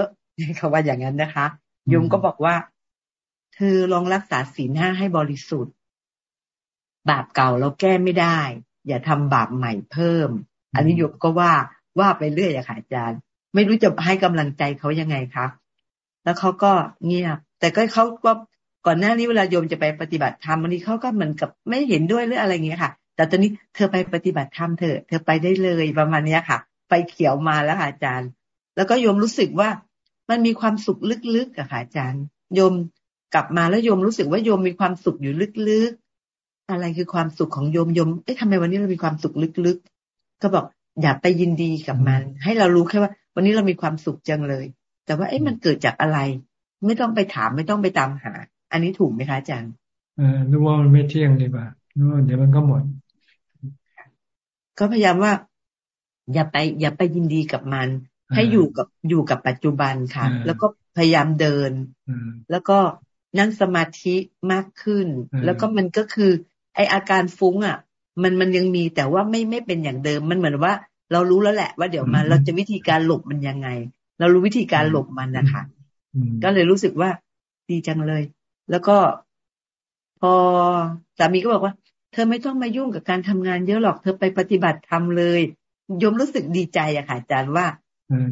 เขาว่าอย่างนั้นนะคะโยมก็บอกว่า เธอลองรักษาศีลห้าให้บริสุทธิ์ บาปเก่าเราแก้ไม่ได้ อย่าทำบาปใหม่เพิ่ม อันนี้โยมก็ว่าว่าไปเรื่อยอะค่ะอาจารย์ ไม่รู้จะให้กำลังใจเขายังไงครับแล้วเขาก็เงียบ แต่ก็เขาก็ก่อนหน้านี้เวลาโยมจะไปปฏิบัติธรรมวันนี้เขาก็เหมือนกับไม่เห็นด้วยหรืออะไรเงี้ยค่ะ แต่ตอนนี้เธอไปปฏิบัติธรรมเถอเธอไปได้เลยประมาณนี้ค่ะไฟเขียวมาแล้วค่ะอาจารย์ แล้วก็โยมรู้สึกว่ามันมีความสุขลึกๆอะค่ะอาจารย์ โยม กลับมาแล้วโยมรู้สึกว่าโยมมีความสุขอยู่ลึกๆ อะไรคือความสุขของโยมโยม เอ๊ะทำไมวันนี้เรามีความสุขลึกก็บอกอย่าไปยินดีกับมัน ให้เรารู้แค่ว่า วันนี้เรามีความสุขจังเลย แต่ว่าเอ๊ะมันเกิดจากอะไร ไม่ต้องไปถามไม่ต้องไปตามหา อันนี้ถูกไหมคะอาจารย์เออรู้ว่ามันไม่เที่ยงดีป่ะรู้ว่าเดี๋ยวมันก็หมด ก็พยายามว่า อย่าไป อย่าไปยินดีกับมัน ให้อยู่กับอยู่กับปัจจุบันค่ะ แล้วก็พยายามเดินแล้วก็ นั่งสมาธิมากขึ้น แล้วก็มันก็คือ ไออาการฟุ้งอะ มันมันยังมีแต่ว่าไม่ไม่เป็นอย่างเดิม มันเหมือนว่า เรารู้แล้วแหละว่าเดี๋ยวมาเราจะวิธีการหลบมันยังไง เรารู้วิธีการหลบมันนะคะก็เลยรู้สึกว่าดีจังเลย แล้วก็ พอสามีก็บอกว่า เธอไม่ต้องมายุ่งกับการทำงานเยอะหรอกเธอไปปฏิบัติธรรมเลยยมรู้สึกดีใจอะค่ะอาจารย์ว่า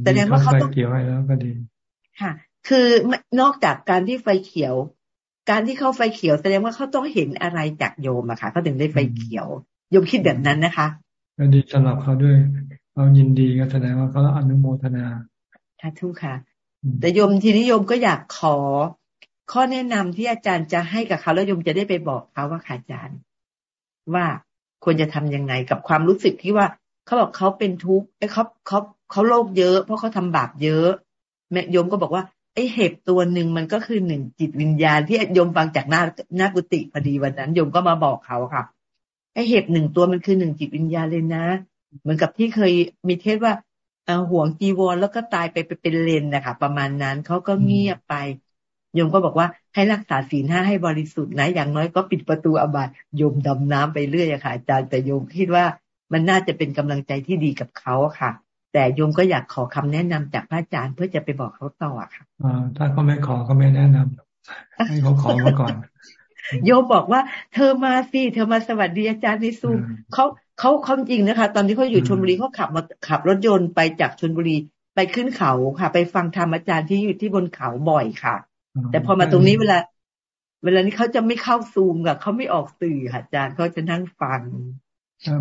แต่แดงว่าเขาต้องเกี่ยวให้แล้วก็ดี ค่ะ คือนอกจากการที่ไฟเขียว การที่เขาไฟเขียวแสดงว่าเขาต้องเห็นอะไรจากโยมอะค่ะเขาถึงได้ไฟเขียว โยมคิดแบบนั้นนะคะก็ดีสำหรับเขาด้วยเขายินดีก็แสดงว่าเขาอนุโมทนาค่ะทุกค่ะ แต่โยมทีนี้โยมก็อยากขอข้อแนะนำที่อาจารย์จะให้กับเขาแล้วโยมจะได้ไปบอกเขาว่าค่ะอาจารย์ ว่าควรจะทํำยังไงกับความรู้สึกที่ว่าเขาบอกเขาเป็นทุกข์ไอ้เขาเขาเขาโลภเยอะ เพราะเขาทำบาปเยอะแม่โยมก็บอกว่า ไอเห็บตัวหนึ่งมันก็คือหนึ่งจิตวิญญาณที่โยมฟังจากหน้าหน้ากุฏิพอดีวันนั้นโยมก็มาบอกเขาค่ะ ไอเห็บหนึ่งตัวมันคือหนึ่งจิตวิญญาณเลยนะ เหมือนกับที่เคยมีเทศว่าห่วงจีวรแล้วก็ตายไปไปเป็นเลนนะคะประมาณนั้นเขาก็เงียบไปโยมก็บอกว่าให้รักษาศีลห้าให้บริสุทธิ์นะอย่างน้อยก็ปิดประตูอบายโยมดำน้ำไปเรื่อยอะค่ะอาจารย์แต่โยมคิดว่ามันน่าจะเป็นกำลังใจที่ดีกับเขาค่ะ แต่โยมก็อยากขอคำแนะนำจากพระอาจารย์เพื่อจะไปบอกเขาต่อค่ะอ่าถ้าเขาไม่ขอก็ไม่แนะนำให้เขาขอมาก่อน โยมบอกว่า เธอมาสิเธอมาสวัสดีอาจารย์ในซูมเขาเขาเขาจริงนะคะ ตอนที่เขาอยู่ชนบุรีเขาขับมาขับรถยนต์ไปจากชนบุรีไปขึ้นเขาค่ะ ไปฟังธรรมอาจารย์ที่อยู่ที่บนเขาบ่อยค่ะ แต่พอมาตรงนี้เวลา เวลานี้เขาจะไม่เข้าซูมกับเขาไม่ออกสื่อค่ะอาจารย์เขาจะนั่งฟัง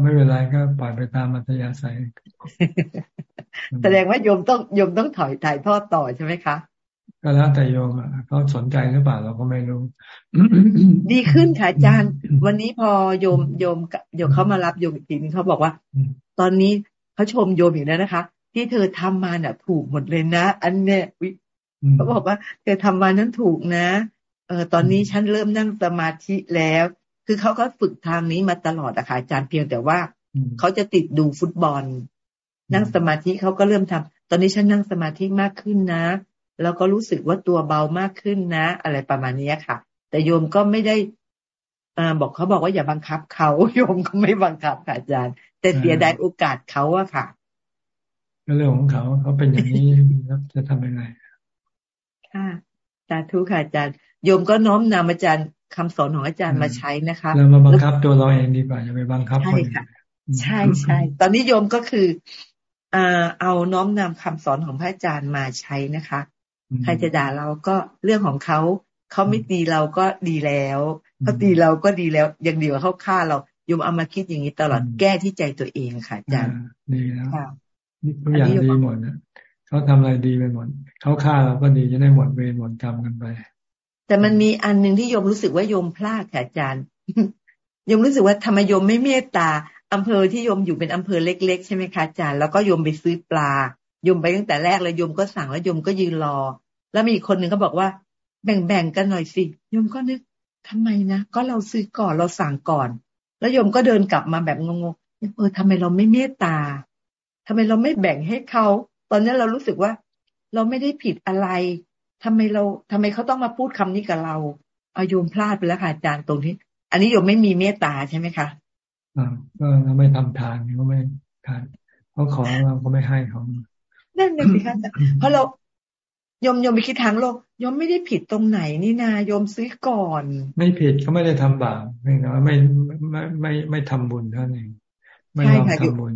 ไม่เป็นไรก็ปล่อยไปตามมัธยาศัยแสดงว่าโยมต้องโยมต้องถอยถ่ายทอดต่อใช่ไหมคะ ก็แล้วแต่โยมเขาสนใจหรือเปล่าเราก็ไม่รู้ ดีขึ้นค่ะอาจารย์ วันนี้พอโยมโยมโยมเขามารับโยมอีกทีนึงเขาบอกว่า ตอนนี้เขาชมโยมอีกแล้วนะคะ ที่เธอทำมาเนี่ยถูกหมดเลยนะ อันเนี้ยเขาบอกว่าเธอทำมานั้นถูกนะ เออตอนนี้ฉันเริ่มนั่งสมาธิแล้ว คือเขาก็ฝึกทางนี้มาตลอดอะค่ะอาจารย์เพียงแต่ว่าเขาจะติดดูฟุตบอล นั่งสมาธิเขาก็เริ่มทำตอนนี้ฉันนั่งสมาธิมากขึ้นนะ แล้วก็รู้สึกว่าตัวเบามากขึ้นนะ อะไรประมาณนี้ค่ะ แต่โยมก็ไม่ได้อบอกเขาบอกว่าอย่าบังคับเขาโยมก็ไม่บังคับค่ะอาจารย์ แต่เสียดายโอกาสเขาอะค่ะก็เรื่องของเขาเขาเป็นอย่างนี้จะทำยังไงค่ะสาธุค่ะอาจารย์โยมก็น้อมนำอาจารย์ คำสอนของอาจารย์มาใช้นะคะเรามาบังคับตัวเราเองดีกว่าอย่าไปบังคับใช่ค่ะใช่ใช่ตอนนี้โยมก็คืออ่าเอาน้อมนำคำสอนของพระอาจารย์มาใช้นะคะ ใครจะด่าเราก็เรื่องของเขาเขาไม่ตีเราก็ดีแล้วเขาตีเราก็ดีแล้วยังดีกว่าเขาฆ่าเราโยมเอามาคิดอย่างนี้ตลอดแก้ที่ใจตัวเองค่ะอาจารย์ดีแล้วทุกอย่างดีหมดนะเขาทำอะไรดีไปหมดเขาฆ่าเราก็ดีจะได้หมดเวรหมดกรรมกันไป แต่มันมีอันหนึ่งที่โยมรู้สึกว่าโยมพลาดค่ะอาจารย์โยมรู้สึกว่าธรรมโยมไม่เมตตาอำเภอที่โยมอยู่เป็นอำเภอเล็ก ๆ ใช่ไหมคะอาจารย์แล้วก็โยมไปซื้อปลาโยมไปตั้งแต่แรกเลยโยมก็สั่งแล้วโยมก็ยืนรอ แล้วมีคนหนึ่งก็บอกว่า แบ่งๆกันหน่อยสิโยมก็นึกทำไมนะก็เราซื้อก่อนเราสั่งก่อน แล้วโยมก็เดินกลับมาแบบงงๆเออทำไมเราไม่เมตตาทำไมเราไม่แบ่งให้เขาตอนนี้เรารู้สึกว่า เราไม่ได้ผิดอะไร ทำไมเราทำไมเขาต้องมาพูดคำนี้กับเราอาโยมพลาดไปแล้วค่ะอาจารย์ตรงนี้ อันนี้โยมไม่มีเมตตาใช่ไหมคะอ่าก็เราไม่ทำทานเขาไม่ทานเขาขอเราก็ไม่ให้เขานั่นเลยสิคะเพราะเรายมยมไปคิดทางโลกยมไม่ได้ผิดตรงไหนนี่นายมซื้อก่อน ไม่ผิดเขาไม่ได้ทำบาปไม่นะไม่ไม่ไม่ไม่ทำบุญเท่านั้นเองไม่ลองทำบุญ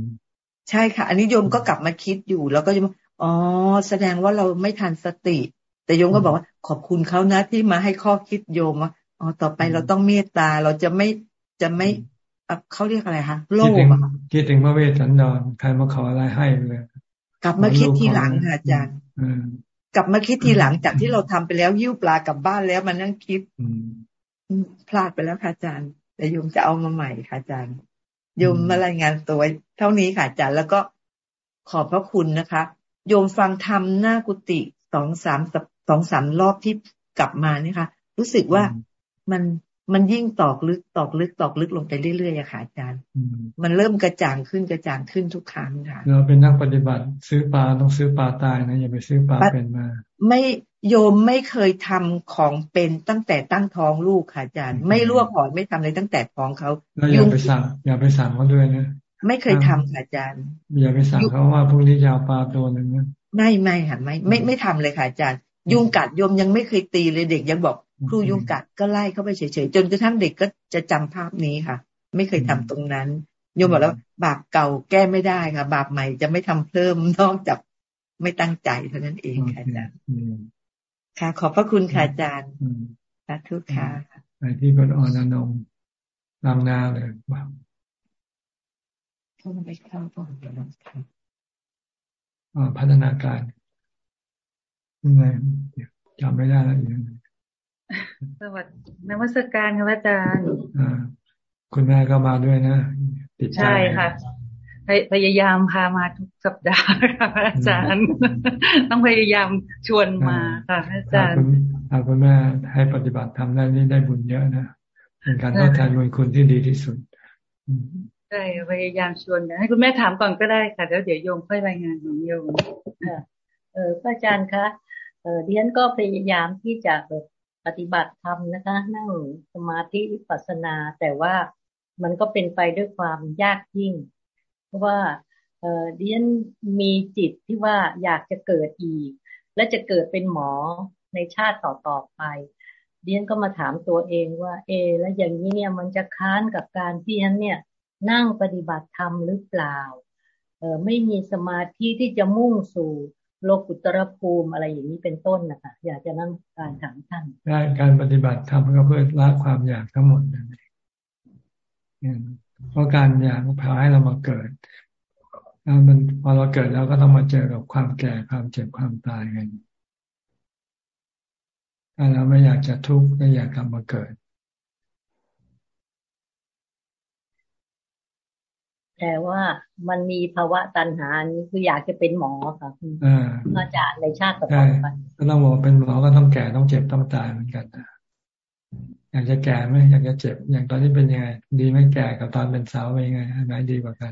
ใช่ค่ะ อันนี้โยมก็กลับมาคิดอยู่ แล้วก็ยมอ๋อแสดงว่าเราไม่ทันสติ แต่โยมก็บอกว่า ขอบคุณเขานะที่มาให้ข้อคิดโยมว่าอ๋อต่อไปเราต้องเมตตาเราจะไม่จะไม่เขาเรียกอะไรคะโลภอะคิดถึงพระเวสสันดรใครมาขออะไรให้เลยกลับมาคิดทีหลังค่ะอาจารย์กลับมาคิดทีหลังจากที่เราทำไปแล้วยิ้วปลากลับบ้านแล้วมันนั่งคิดพลาดไปแล้วค่ะอาจารย์ แต่โยมจะเอามาใหม่ค่ะอาจารย์โยมมารายงานตัวเท่านี้ค่ะอาจารย์แล้วก็ขอบพระคุณนะคะ โยมฟังธรรมหน้ากุฏิสองสามส องสามรอบที่กลับมานี่ค่ะ รู้สึกว่ามันมันยิ่งตอกลึกตอกลึกตอกลึกลงไปเรื่อยๆอะค่ะอาจารย์ มันเริ่มกระจ่างขึ้นกระจ่างขึ้นทุกครั้งค่ะ เราเป็นนักปฏิบัติซื้อปลาต้องซื้อปลาตายนะอย่าไปซื้อปลาเป็นมา ไม่โยมไม่เคยทำของเป็นตั้งแต่ตั้งท้องลูกค่ะอาจารย์ ไม่ลวกหอยไม่ทำเลยตั้งแต่ท้องเขาอย่าไปสั่งอย่าไปสั่งเขาด้วยนะไม่เคยทำค่ะอาจารย์อย่าไปสั่งเขาว่าพรุ่งนี้จะเอาปลาตัวหนึ่งนะไม่ไม่ค่ะไม่ไม่ไม่ทำเลยค่ะอาจารย์ ยุงกัดโยมยังไม่เคยตีเลยเด็กยังบอกครูยุงกัดก็ไล่เข้าไปเฉยๆจนกระทั่งเด็กก็จะจำภาพนี้ค่ะ ไม่เคยทำตรงนั้นโยมบอกแล้ว บาปเก่าแก้ไม่ได้ค่ะ บาปใหม่จะไม่ทำเพิ่มนอกจากไม่ตั้งใจเท่านั้นเองค่ะอาจารย์ค่ะ ขอบพระคุณค่ะอาจารย์สาธุค่ะไปที่คุณอนนงลำนาเลยว้าวเข้ามาไปเข้าก่อนพัฒนาการ ยังไงจำไม่ได้แล้วอย่างสวัสดีนวัตการครับอาจารย์คุณแม่ก็มาด้วยนะติดใช่ค่ะพยายามพามาทุกสัปดาห์ค่ะอาจารย์ ต้องพยายามชวนมาค่ะอาจารย์ถ้าคุณแม่ให้ปฏิบัติทำได้นี่ได้บุญเยอะนะเป็นการทดแทนบุญคุณที่ดีที่สุดใช่พยายามชวนให้คุณแม่ถามก่อนก็ได้ค่ะแล้วเดี๋ยวโยมค่อยรายงานของโยมเออพระอาจารย์คะ เออดิฉันก็พยายามที่จะปฏิบัติธรรมนะคะ นั่งสมาธิวิปัสสนา แต่ว่ามันก็เป็นไปด้วยความยากยิ่ง เพราะว่าเออดิฉันมีจิตที่ว่าอยากจะเกิดอีก และจะเกิดเป็นหมอในชาติต่อๆไปเดียนก็มาถามตัวเองว่า เอ แล้วอย่างนี้เนี่ยมันจะค้านกับการที่ฉันเนี่ย นั่งปฏิบัติธรรมหรือเปล่า เออไม่มีสมาธิที่จะมุ่งสู่ โลกุตรภูมิอะไรอย่างนี้เป็นต้นนะคะอยากจะนั่งการถามท่านได้การปฏิบัติทำก็เพื่อละความอยากทั้งหมดนั่นเองเพราะการอยากพาให้เรามาเกิดแล้วมันพอเราเกิดแล้วก็ต้องมาเจอกับความแก่ความเจ็บความตายกันถ้าเราไม่อยากจะทุกข์ไม่อยากกลับมาเกิด แต่ว่ามันมีภาวะตัณหานี้คืออยากจะเป็นหมอค่ะคุณอาจารย์ในชาติต่อไปก็ต้องบอกเป็นหมอก็ต้องแก่ต้องเจ็บต้องตายเหมือนกันนะอยากจะแก่ไหมอยากจะเจ็บ อย่างตอนนี้เป็นยังไง ดีไม่แก่กับตอนเป็นสาวเป็นยังไงอันไหนดีกว่ากัน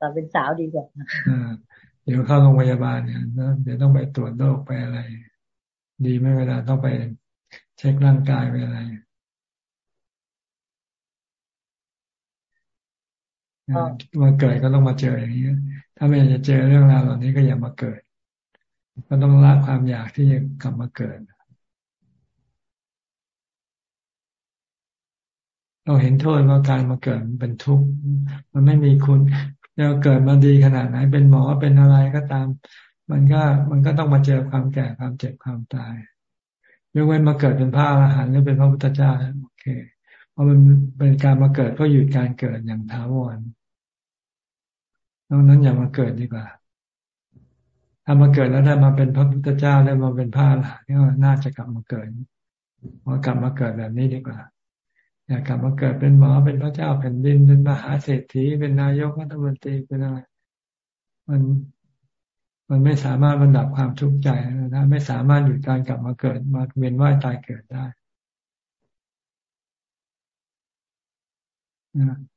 ตอนเป็นสาวดีกว่าเดี๋ยวเข้าโรงพยาบาลเนี่ยเดี๋ยวต้องไปตรวจโรคไปอะไร ดีไม่เวลาต้องไปเช็คร่างกายไปอะไร มาเกิดก็ต้องมาเจออย่างนี้ถ้าไม่อยากจะเจอเรื่องราวเหล่านี้ก็อย่ามาเกิด ก็ต้องละความอยากที่จะกลับมาเกิดเราเห็นโทษว่าการมาเกิดมันเป็นทุกข์มันไม่มีคุณเราเกิดมาดีขนาดไหน เป็นหมอเป็นอะไรก็ตาม มันก็มันก็ต้องมาเจอความแก่ความเจ็บความตายยกเว้นมาเกิดเป็นพระอรหันต์หรือเป็นพระพุทธเจ้าโอเค เพราะมันเป็นการมาเกิดก็หยุดการเกิดอย่างถาวร นอกนั้นอย่ามาเกิดดีกว่า ถ้ามาเกิดแล้วได้มาเป็นพระพุทธเจ้าได้มาเป็นพระอรหันต์ก็น่าจะกลับมาเกิดมากลับมาเกิดแบบนี้ดีกว่า อยากกลับมาเกิดเป็นหมอเป็นพระเจ้าแผ่นดินเป็นมหาเศรษฐีเป็นนายกรัฐมนตรีเป็นอะไรมันมันไม่สามารถบรรดับความทุกข์ใจนะไม่สามารถหยุดการกลับมาเกิดมาเวียนว่ายตายเกิดได้นะ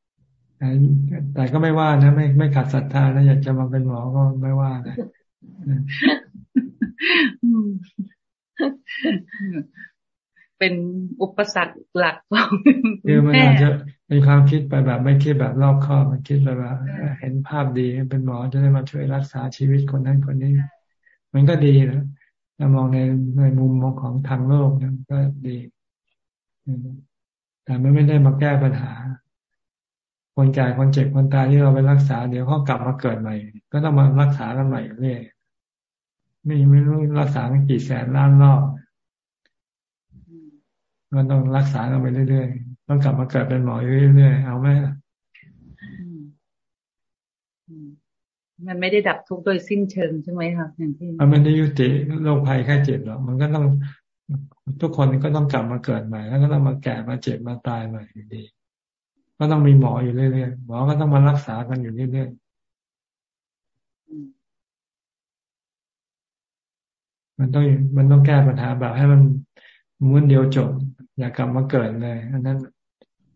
แต่แต่ก็ไม่ว่านะ ไม่ไม่ขาดศรัทธานะอยากจะมาเป็นหมอก็ไม่ว่านะเป็นอุปสรรคหลักของคือมันอาจจะมีความคิดไปแบบไม่คิดแบบรอบคอบมันคิดไปแบบเห็นภาพดีเป็นหมอจะได้มาช่วยรักษาชีวิตคนนั้นคนนี้ มันก็ดีนะถ้ามองในในมุมมองของทางโลกนะก็ดีแต่ไม่ไม่ได้มาแก้ปัญหา คนแก่คนเจ็บคนตายที่เราไปรักษาเดี๋ยวเขากลับมาเกิดใหม่ ก็ต้องมารักษากันใหม่เรื่อยไม่ไม่รู้รักษากันกี่แสนล้านรอบก็ต้องรักษากันไปเรื่อยๆต้องกลับมาเกิดเป็นหมอเรื่อยๆเอาไหมมันไม่ได้ดับทุกโดยสิ้นเชิงใช่ไหมครับอย่างที่มันไม่ได้ยุติโรคภัยแค่เจ็บหรอกมันก็ต้องทุกคนก็ต้องกลับมาเกิดใหม่ แล้วก็ต้องมาแก่มาเจ็บมาตายใหม่อยู่ดี ก็ต้องมีหมออยู่เรื่อยๆหมอก็ต้องมารักษากันอยู่เรื่อยๆมันต้องมันต้องแก้ปัญหาแบบให้มันม้วนเดียวจบ อย่ากลับมาเกิดเลยอันนั้น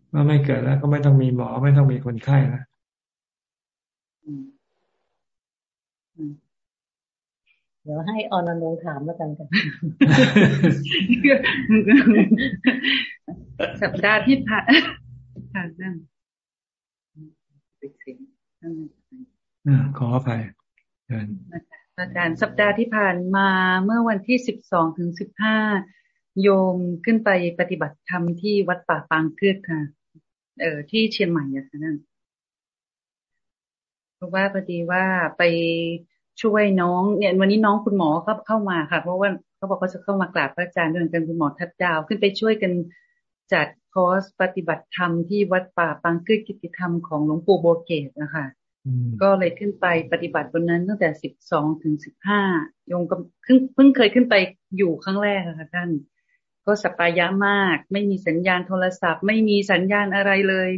เมื่อไม่เกิดแล้วก็ไม่ต้องมีหมอไม่ต้องมีคนไข้นะเดี๋ยวให้อนันต์ถามแล้วกันกันสัปดาห์ที่ผ่าน ค่ะนั่งปิดเสียงขออภัยอาจารย์สัปดาห์ที่ผ่านมาเมื่อวันที่สิบสองถึงสิบห้าโยมขึ้นไปปฏิบัติธรรมที่วัดป่าปางเกือกค่ะ เออที่เชียงใหม่อะค่ะนั่นเพราะว่าพอดีว่าไปช่วยน้อง เนี่ย วันนี้น้องคุณหมอก็เข้ามาค่ะ เพราะว่าเขาบอกเขาจะเข้ามากราบพระอาจารย์ด้วยกันคุณหมอทัดดาวขึ้นไปช่วยกันจัดค อร์สปฏิบัติธรรมที่วัดป่าปังกือกิติธรรมของหลวงปู่โบเกตนะคะก็เลยขึ้นไปปฏิบัติบนนั้นตั้งแต่สิบสองถึงสิบห้ายงก็เพิ่งเพิ่งเคยขึ้นไปอยู่ครั้งแรกค่ะท่าน ก็สปายะมาก ไม่มีสัญญาณโทรศัพท์ ไม่มีสัญญาณอะไรเลย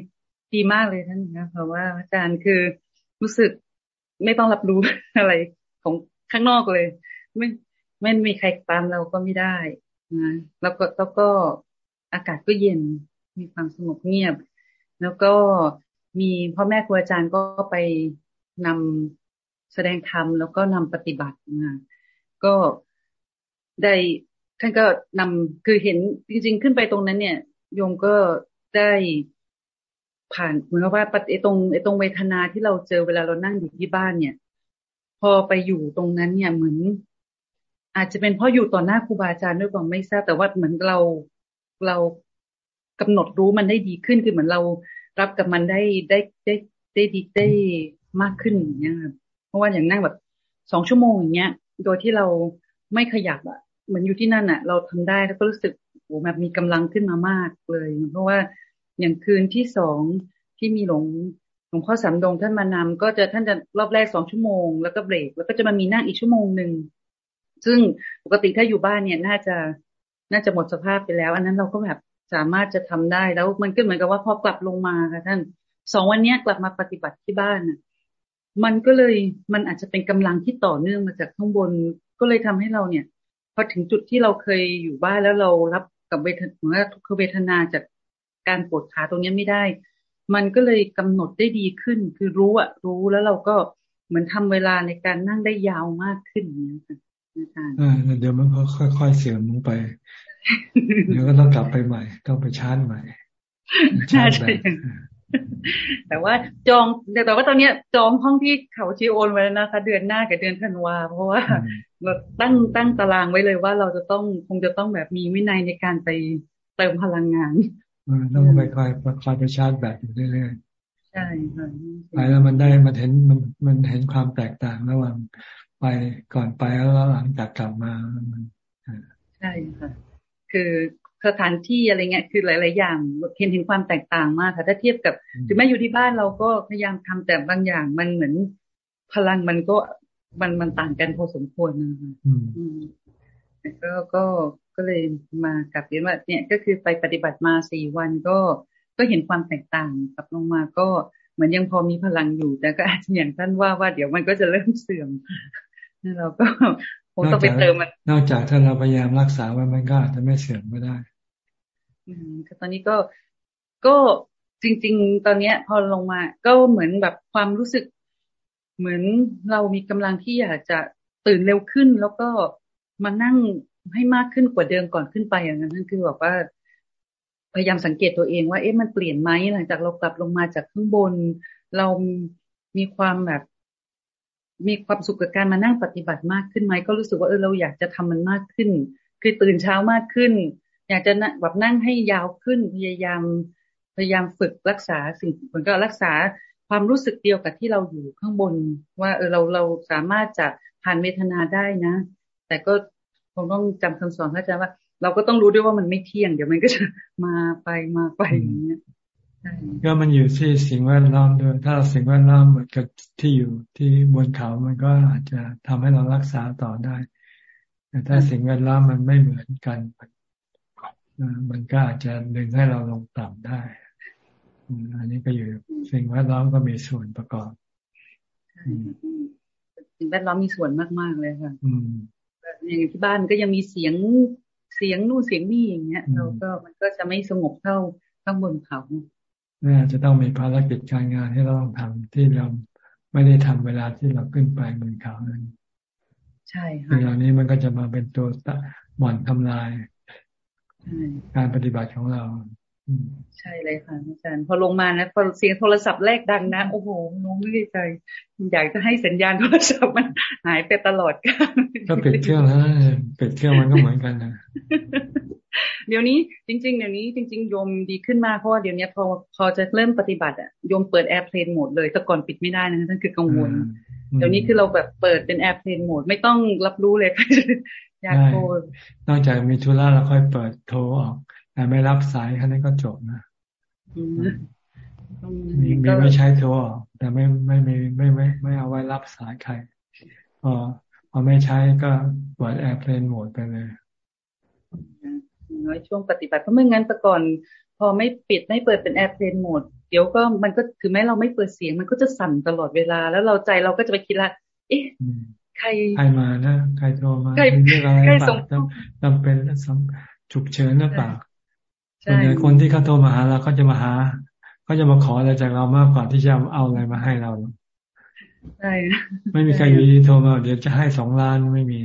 ดีมากเลยท่านนะเพราะว่าอาจารย์คือรู้สึกไม่ต้องรับรู้อะไรของข้างนอกเลย ไม่ไม่มีใครตามเราก็ไม่ได้นะแล้วก็แล้วก็อากาศก็เย็น มีความสงบเงียบ แล้วก็มีพ่อแม่ครูอาจารย์ก็ไปนำแสดงธรรมแล้วก็นำปฏิบัตินะก็ได้ท่านก็นำคือเห็นจริงๆขึ้นไปตรงนั้น เนี่ยโยมก็ได้ผ่านเหมือนว่าไอ้ตรงไอ้ตรงเวทนาที่เราเจอเวลาเรานั่งอยู่ที่บ้านเนี่ย พอไปอยู่ตรงนั้นเนี่ยเหมือน อาจจะเป็นเพราะอยู่ต่อหน้าครูบาอาจารย์ด้วยความไม่ทราบแต่ว่าเหมือนเราเรา กำหนดรู้มันได้ดีขึ้นคือเหมือนเรารับกับมันได้ได้ได้ได้ดีได้มากขึ้นอย่างเงี้ยเพราะว่าอย่างนั่งแบบสองชั่วโมงอย่างเงี้ย โดยที่เราไม่ขยับอะเหมือนอยู่ที่นั่นอะเราทำได้แล้วก็รู้สึกโอ้แบบมีกำลังขึ้นมามากเลย เพราะว่าอย่างคืนที่สองที่มีหลวงหลวงพ่อสามดงท่านมานำก็จะท่านจะรอบแรกสองชั่วโมงแล้วก็เบรก แล้วก็จะมามีนั่งอีกชั่วโมงหนึ่งซึ่งปกติถ้าอยู่บ้านเนี่ยน่าจะน่าจะหมดสภาพไปแล้ว อันนั้นเราก็แบบ สามารถจะทำได้แล้วมันก็เหมือนกับว่าพอกลับลงมาค่ะท่านสองวันนี้กลับมาปฏิบัติที่บ้านน่ะ มันก็เลยมันอาจจะเป็นกำลังที่ต่อเนื่องมาจากข้างบน ก็เลยทำให้เราเนี่ยพอถึงจุดที่เราเคยอยู่บ้านแล้วเรารับกับเวทนาทุกเวทนาจากการปวดขาตรงนี้ไม่ได้ มันก็เลยกำหนดได้ดีขึ้น คือรู้อะรู้แล้วเราก็เหมือนทำเวลาในการนั่งได้ยาวมากขึ้นอย่างนี้ค่ะอาจารย์เดี๋ยวมันก็ค่อยๆเสื่อมลงไป เดี๋ยวก็ต้องกลับไปใหม่ ต้องไปชาร์จใหม่ชาร์จแบแต่ว่าจองแต่ว่าตอนนี้จองห้องที่เขาชีโอนไว้แล้วนะคะ เดือนหน้ากับเดือนธันวา เพราะว่าเราตั้งตั้งตารางไว้เลยว่าเราจะต้องคงจะต้องแบบมีวินัยในการไปเติมพลังงานต้องไปคอยคอยไปชาร์จแบตอยู่เรื่อยๆใช่ค่ะไปแล้วมันได้มันเห็นมันมันเห็นความแตกต่างระหว่างไปก่อนไปแล้วหลังจากกลับมาใช่ค่ะ คือสถานที่อะไรเงี้ยคือหลาย ๆ อย่างเห็นเห็นความแตกต่างมากค่ะถ้าเทียบกับถึงแม้อยู่ที่บ้านเราก็พยายามทำแต่บางอย่างมันเหมือนพลังมันก็มันมันต่างกันพอสมควรนะคะก็ก็ก็เลยมากับเรียนว่า เนี่ยก็คือไปปฏิบัติมาสี่วันก็ก็เห็นความแตกต่างกับลงมาก็เหมือนยังพอมีพลังอยู่ แต่ก็อาจจะอย่างท่านว่าว่าเดี๋ยวมันก็จะเริ่มเสื่อมเราก็ คงต้องไปเติมมัน นอกจากถ้าเราพยายามรักษาไว้มันก็อาจจะไม่เสื่อมก็ได้ อืมตอนนี้ก็ก็จริง ๆ ตอนเนี้ย พอลงมา ก็เหมือนแบบความรู้สึก เหมือนเรามีกำลังที่อยากจะตื่นเร็วขึ้น แล้วก็มานั่งให้มากขึ้นกว่าเดิมก่อนขึ้นไปอย่างนั้นคือแบบว่า พยายามสังเกตตัวเองว่าเอ๊ะมันเปลี่ยนไหมหลังจากเรากลับลงมาจากข้างบน เรามีความแบบ มีความสุขกับการมานั่งปฏิบัติมากขึ้นไหมก็รู้สึกว่าเออเราอยากจะทำมันมากขึ้น คือตื่นเช้ามากขึ้น อยากจะแบบนั่งให้ยาวขึ้นพยายามพยายามฝึกรักษาสิ่งเหมือนกับรักษาความรู้สึกเดียวกับที่เราอยู่ข้างบน ว่าเออเราเราสามารถจะผ่านเวทนาได้นะ แต่ก็คงต้องจำคำสอนพระอาจารย์ว่า เราก็ต้องรู้ด้วยว่ามันไม่เที่ยง เดี๋ยวมันก็จะมาไปมาไปอย่างเงี้ย ก็มันอยู่ที่สิ่งแวดล้อมด้วย ถ้าสิ่งแวดล้อมเหมือนกับที่อยู่ที่บนเขา มันก็อาจจะทำให้เรารักษาต่อได้ แต่ถ้าสิ่งแวดล้อมมันไม่เหมือนกัน มันก็อาจจะดึงให้เราลงต่ำได้ อันนี้ก็อยู่สิ่งแวดล้อมก็มีส่วนประกอบ สิ่งแวดล้อมมีส่วนมากๆเลยค่ะอย่างที่บ้านก็ยังมีเสียงเสียงนู่นเสียงนี่อย่างเงี้ย เราก็มันก็จะไม่สงบเท่าข้างบนเขา น่าจะต้องมีภารกิจการงานที่เราต้องทำที่เราไม่ได้ทำเวลาที่เราขึ้นไปบนเขานั้นใช่ค่ะเวลานี้มันก็จะมาเป็นตัวบ่อนทำลายการปฏิบัติของเราใช่เลยค่ะอาจารย์พอลงมานะพอเสียงโทรศัพท์แรกดังนะโอ้โหน้องไม่ได้ใจ อยากจะให้สัญญาณโทรศัพท์มันหายไปตลอดกันก็ปิดเครื่องแล้วปิดเครื่องมันก็เหมือนกันนะ เดี๋ยวนี้จริง ๆ เดี๋ยวนี้จริง ๆ โยมดีขึ้นมากเพราะว่าเดี๋ยวนี้พอพอจะเริ่มปฏิบัติอะโยมเปิด airplane mode เลยแต่ก่อนปิดไม่ได้นะนั่นคือกังวลเดี๋ยวนี้คือเราแบบเปิดเป็น airplane mode ไม่ต้องรับรู้เลยอยากโทรนอกจากมีธุระเราค่อยเปิดโทรออกแต่ไม่รับสายแค่นั้นก็จบนะมีมีไม่ใช้โทรออกแต่ไม่ไม่ไม่ไม่ไม่ไม่เอาไว้รับสายใครพอพอไม่ใช้ก็เปิด airplane mode ไปเลย น้อยช่วงปฏิบัติเพราะไม่งั้นแต่ก่อนพอไม่ปิดไม่เปิดเป็น airplane mode เดี๋ยวก็มันก็ถือแม้เราไม่เปิดเสียง มันก็จะสั่นตลอดเวลา แล้วเราใจเราก็จะไปคิดละเอ๊ะใครใครมานะใครโทรมาใครใครส่งจำเป็นฉุกเฉินหรือเปล่าส่วนใหญ่คนที่เขาโทรมาหาเราเขาจะมาหาเขาจะมาขออะไรจากเรามากกว่าที่จะเอาอะไรมาให้เราใช่ไม่มีใครอยู่ดีโทรมาเดี๋ยวจะให้สองล้านไม่มี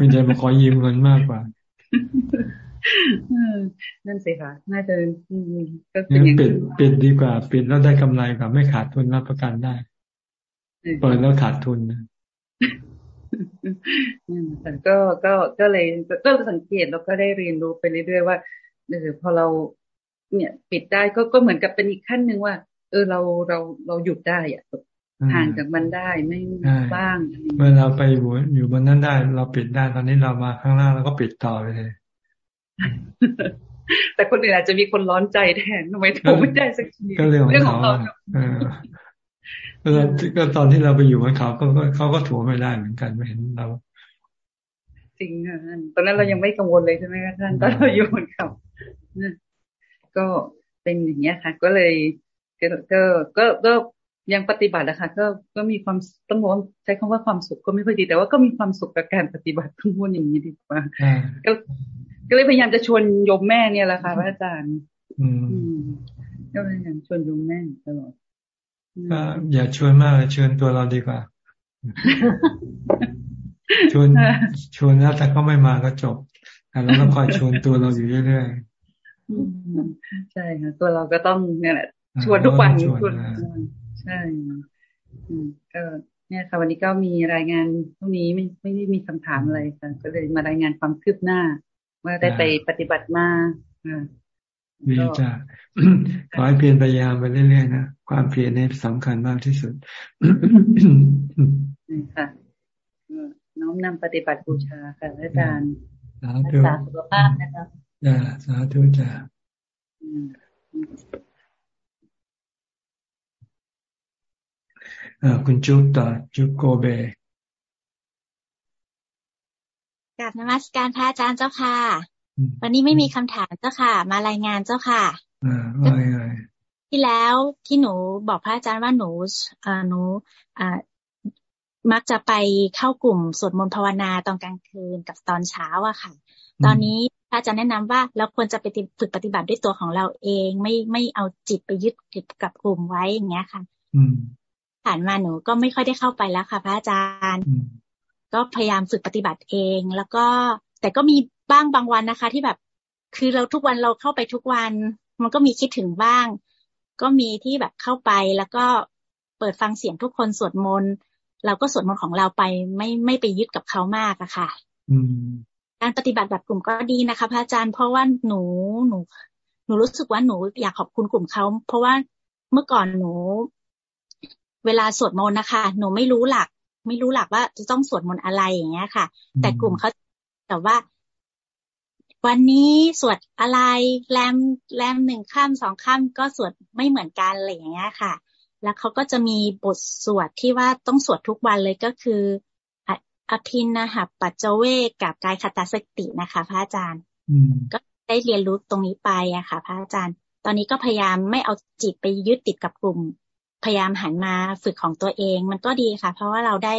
มีใจมาขอยืมเงินมากกว่า นั่นสิค่ะ น่าจะก็เป็นอย่างปิดปิดดีกว่า ปิดแล้วได้กำไรกว่าไม่ขาดทุนรับประกันได้เปิดแล้วขาดทุนนะแต่ก็ก็ก็เลยก็สังเกตแล้วก็ได้เรียนรู้ไปเรื่อยๆว่าเออพอเรา เนี่ย ปิดได้ก็ก็เหมือนกับเป็นอีกขั้นหนึ่งว่า เออเราเราเราหยุดได้อะ ห่างจากมันได้ไม่บ้าง เมื่อเราไปอยู่อยู่บนนั้นได้ เราปิดได้ตอนนี้เรามาข้างล่างเราก็ปิดต่อไปเลยแต่คนอื่นอาจจะมีคนร้อนใจแทนทำไมโทรไม่ได้สักทีก็เรื่องของเขาก็ตอนที่เราไปอยู่บนเขาก็เขาก็ถูไม่ได้เหมือนกันไม่เห็นเราจริงค่ะตอนนั้นเรายังไม่กังวลเลยใช่ไหมคะท่านตอนเราอยู่บนเขาก็เป็นอย่างเงี้ยค่ะ ก็เลยก็ก็ก็ก็ ยังปฏิบัตินะคะก็ก็มีความต้องบอกใช้คำว่าความสุขก็ไม่ค่อยดี แต่ว่าก็มีความสุขกับการปฏิบัติทั้งหมดอย่างนี้ดีกว่าก็ก็เลยพยายามจะชวนโยมแม่เนี่ยแหละค่ะพระอาจารย์ อืมก็พยายามชวนโยมแม่ตลอดก็อย่าชวนมากชวนตัวเราดีกว่า ชวนชวนแล้วแต่ก็ไม่มาก็จบแต่เราต้องคอยชวนตัวเราอยู่เรื่อยๆใช่ค่ะตัวเราก็ต้องเนี่ยแหละชวนทุกวันชวน ใช่ก็เนี่ยค่ะวันนี้ก็มีรายงานพรุ่งนี้ไม่ไม่ได้มีคำถามอะไรค่ะก็เลยมารายงานความคืบหน้า ว่าได้ไปปฏิบัติมาดีจ้ะขอให้เพียรพยายามไปเรื่อยๆนะความเพียรนี่สำคัญมากที่สุดค่ะน้อมนำปฏิบัติบูชาค่ะอาจารย์รักษาสุขภาพนะคะจ้าสาธุจ้า คุณจุ๊บต่อจุ๊บโกเบกลับนมัสการพระอาจารย์เจ้าค่ะ วันนี้ไม่มีคำถามเจ้าค่ะ มารายงานเจ้าค่ะอ่าว่าไงที่แล้วที่หนูบอกพระอาจารย์ว่าหนูอ่าหนูอ่ามักจะไปเข้ากลุ่มสวดมนต์ภาวนาตอนกลางคืนกับตอนเช้าอะค่ะ ตอนนี้พระอาจารย์แนะนำว่าเราควรจะไปฝึกปฏิบัติด้วยตัวของเราเอง ไม่ไม่เอาจิตไปยึดติดกับกลุ่มไว้อย่างเงี้ยค่ะ ผ่านมาหนูก็ไม่ค่อยได้เข้าไปแล้วค่ะ พระอาจารย์ ก็พยายามฝึกปฏิบัติเอง แล้วก็แต่ก็มีบ้างบางวันนะคะ ที่แบบ คือเราทุกวันเราเข้าไปทุกวัน มันก็มีคิดถึงบ้าง ก็มีที่แบบเข้าไปแล้วก็เปิดฟังเสียงทุกคนสวดมนต์เราก็สวดมนต์ของเราไปไม่ไม่ไปยึดกับเขามากอะค่ะการปฏิบัติแบบกลุ่มก็ดีนะคะ พระอาจารย์เพราะว่าหนูหนู หนูรู้สึกว่าหนูอยากขอบคุณกลุ่มเขาเพราะว่าเมื่อก่อนหนู เวลาสวดมนต์นะคะ หนูไม่รู้หลัก ไม่รู้หลักว่าจะต้องสวดมนต์อะไรอย่างเงี้ยค่ะ แต่กลุ่มเขาแต่ว่า วันนี้สวดอะไรแรมแรมหนึ่งข้ามสองข้ามก็สวดไม่เหมือนกันอะไรอย่างเงี้ยค่ะ แล้วเขาก็จะมีบทสวดที่ว่าต้องสวดทุกวันเลยก็คืออภินนะหัปัจเจเวกกับกายคตาสตินะคะ พระอาจารย์ก็ได้เรียนรู้ตรงนี้ไปอะค่ะ พระอาจารย์ ตอนนี้ก็พยายามไม่เอาจิตไปยึดติดกับกลุ่ม พยายามหันมาฝึกของตัวเอง มันก็ดีค่ะ เพราะว่าเราได้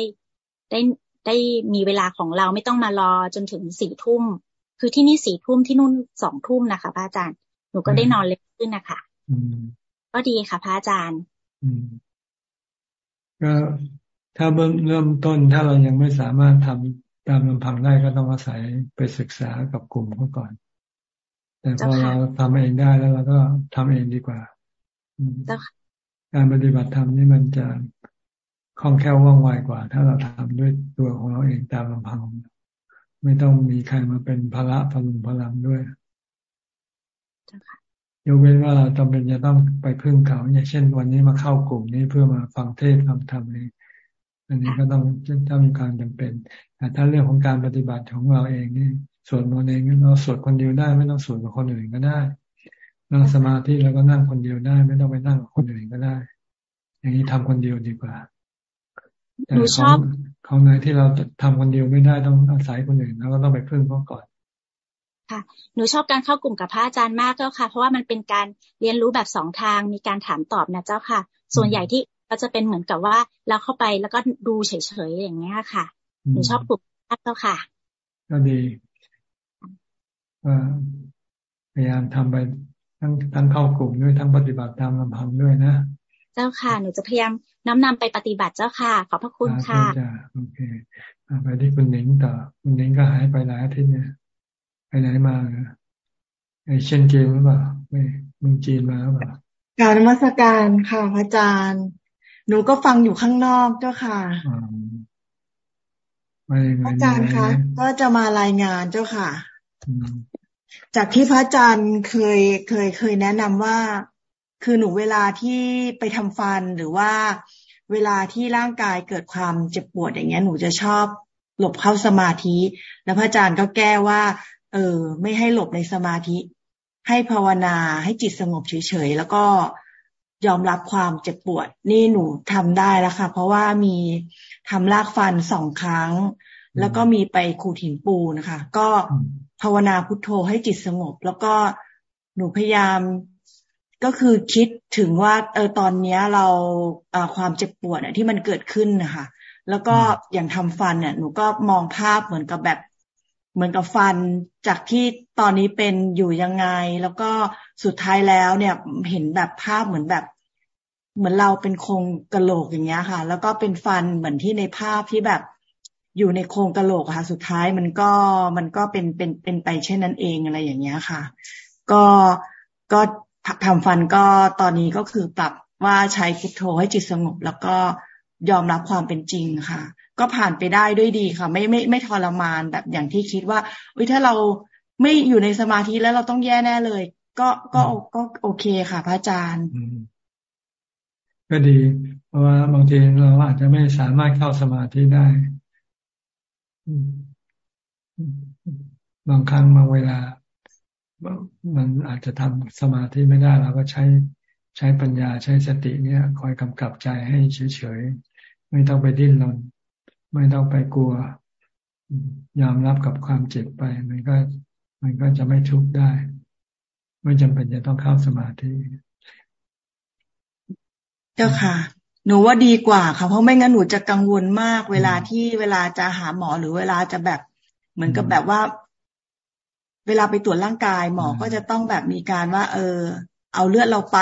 ได้ได้มีเวลาของเราไม่ต้องมารอจนถึงสี่ทุ่ม คือที่นี่สี่ทุ่มที่นู่นสองทุ่มนะคะพระอาจารย์ หนูก็ได้นอนเร็วขึ้นนะคะก็ดีค่ะพระอาจารย์ก็ถ้าเบื้องเริ่มต้นถ้าเรายังไม่สามารถทำตามลำพังได้ก็ต้องอาศัยไปศึกษากับกลุ่มเขาก่อน แต่พอเราทำเองได้แล้วเราก็ทำเองดีกว่า การปฏิบัติธรรมนี่มันจะคล่องแคล่วว่องไวกว่า ถ้าเราทำด้วยตัวของเราเองตามลำพัง ไม่ต้องมีใครมาเป็นภาระพลุงพลังด้วยยกเว้นว่าเราจำเป็นจะต้องไปพึ่งเขาอย่างเช่นวันนี้มาเข้ากลุ่มนี้เพื่อมาฟังเทศฟังธรรมนี่อันนี้ก็ต้องต้องมีการจำเป็นแต่ถ้าเรื่องของการปฏิบัติของเราเองนี่ส่วนมันเองเราสวดคนเดียวได้ ไม่ต้องสวดกับคนอื่นก็ได้ นั่งสมาธิแล้วก็นั่งคนเดียวได้ ไม่ต้องไปนั่งกับคนอื่นก็ได้ อย่างนี้ทำคนเดียวดีกว่าแต่ของของไหนที่เราทำคนเดียวไม่ได้ต้องอาศัยคนอื่นแล้วก็ต้องไปพึ่งเขาก่อนค่ะ หนูชอบการเข้ากลุ่มกับพระอาจารย์มากเจ้าค่ะ เพราะว่ามันเป็นการเรียนรู้แบบสองทาง มีการถามตอบนะเจ้าค่ะ ส่วนใหญ่ที่ก็จะเป็นเหมือนกับว่าเราเข้าไปแล้วก็ดูเฉยๆอย่างเงี้ยค่ะ หนูชอบกลุ่มมากเจ้าค่ะ ก็ดีพยายามทำไป ทั้งทั้งเข้ากลุ่มด้วยทั้งปฏิบัติตามลำพังด้วยนะ เจ้าค่ะ หนูจะพยายามน้อมนำไปปฏิบัติเจ้าค่ะ ขอบพระคุณค่ะโอเคไปที่คุณหนิงต่อ คุณหนิงก็หายไปหลายอาทิตย์เนี่ย ไปไหนมาไอเช่นเกมหรือเปล่าไม่มึงจีนมาหรือเปล่าการมาสการค่ะพระอาจารย์ หนูก็ฟังอยู่ข้างนอกเจ้าค่ะอาจารย์คะก็จะมารายงานเจ้าค่ะ จากที่พระอาจารย์เคยเคยเคยแนะนำว่า คือหนูเวลาที่ไปทำฟันหรือว่าเวลาที่ร่างกายเกิดความเจ็บปวดอย่างเงี้ยหนูจะชอบหลบเข้าสมาธิ แล้วพระอาจารย์ก็แก้ว่า เออ ไม่ให้หลบในสมาธิ ให้ภาวนาให้จิตสงบเฉยๆแล้วก็ยอมรับความเจ็บปวด นี่หนูทำได้แล้วค่ะ เพราะว่ามีทำลากฟันสองครั้ง แล้วก็มีไปขูดหินปูนะคะ ก็ ภาวนาพุทโธให้จิตสงบ แล้วก็หนูพยายามก็คือคิดถึงว่า เออตอนเนี้ยเราความเจ็บปวดที่มันเกิดขึ้นนะคะแล้วก็อย่างทำฟันเนี่ยหนูก็มองภาพเหมือนกับแบบ เหมือนกับฟันจากที่ตอนนี้เป็นอยู่ยังไง แล้วก็สุดท้ายแล้วเนี่ยเห็นแบบภาพเหมือนแบบ เหมือนเราเป็นโครงกระโหลกอย่างเงี้ยค่ะ แล้วก็เป็นฟันเหมือนที่ในภาพที่แบบ อยู่ในโครงกระโหลกค่ะ สุดท้ายมันก็มันก็เป็นเป็นเป็นไปเช่นนั้นเองอะไรอย่างเงี้ยค่ะ ก็ก็ทำฟันก็ตอนนี้ก็คือปรับว่าใช้พุทโธให้จิตสงบ แล้วก็ยอมรับความเป็นจริงค่ะ ก็ผ่านไปได้ด้วยดีค่ะ ไม่ไม่ไม่ทรมานแบบอย่างที่คิดว่าอุ้ยถ้าเราไม่อยู่ในสมาธิแล้วเราต้องแย่แน่เลย ก็ก็ก็โอเคค่ะ พระอาจารย์ก็ดี เพราะว่าบางทีเราอาจจะไม่สามารถเข้าสมาธิได้ บางครั้งบางเวลา มันอาจจะทำสมาธิไม่ได้เราก็ใช้ใช้ปัญญาใช้สติเนี่ย คอยกำกับใจให้เฉยๆ ไม่ต้องไปดิ้นรน ไม่ต้องไปกลัว ยอมรับกับความเจ็บไป มันก็ มันก็จะไม่ทุกข์ได้ ไม่จำเป็นจะต้องเข้าสมาธิ เจ้าค่ะ หนูว่าดีกว่าค่ะเพราะไม่งั้นหนูจะกังวลมาก เวลาที่เวลาจะหาหมอหรือเวลาจะแบบ เหมือนกับแบบว่า เวลาไปตรวจร่างกายหมอก็จะต้องแบบมีการว่า เออ เอาเลือดเราไป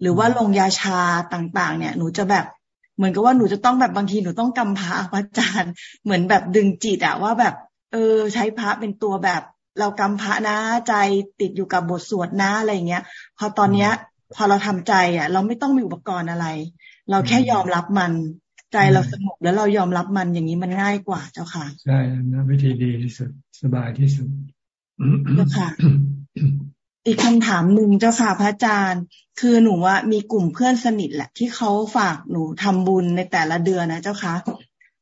หรือว่าลงยาชาต่างๆ เนี่ย หนูจะแบบเหมือนกับว่าหนูจะต้องแบบบางทีหนูต้องกำพระพระอาจารย์เหมือนแบบดึงจิตอะว่าแบบ เออ ใช้พระเป็นตัวแบบ เรากำพระนะใจติดอยู่กับบทสวดนะอะไรเงี้ย พอตอนเนี้ย พอเราทำใจอะเราไม่ต้องมีอุปกรณ์อะไร เราแค่ยอมรับมัน ใจเราสงบแล้วเรายอมรับมันอย่างนี้มันง่ายกว่าเจ้าค่ะ ใช่นะวิธีดีที่สุดสบายที่สุดเจ้าค่ะ อีกคำถามหนึ่งเจ้าค่ะพระอาจารย์ คือหนูว่ามีกลุ่มเพื่อนสนิทแหละ ที่เขาฝากหนูทำบุญในแต่ละเดือนนะเจ้าค่ะ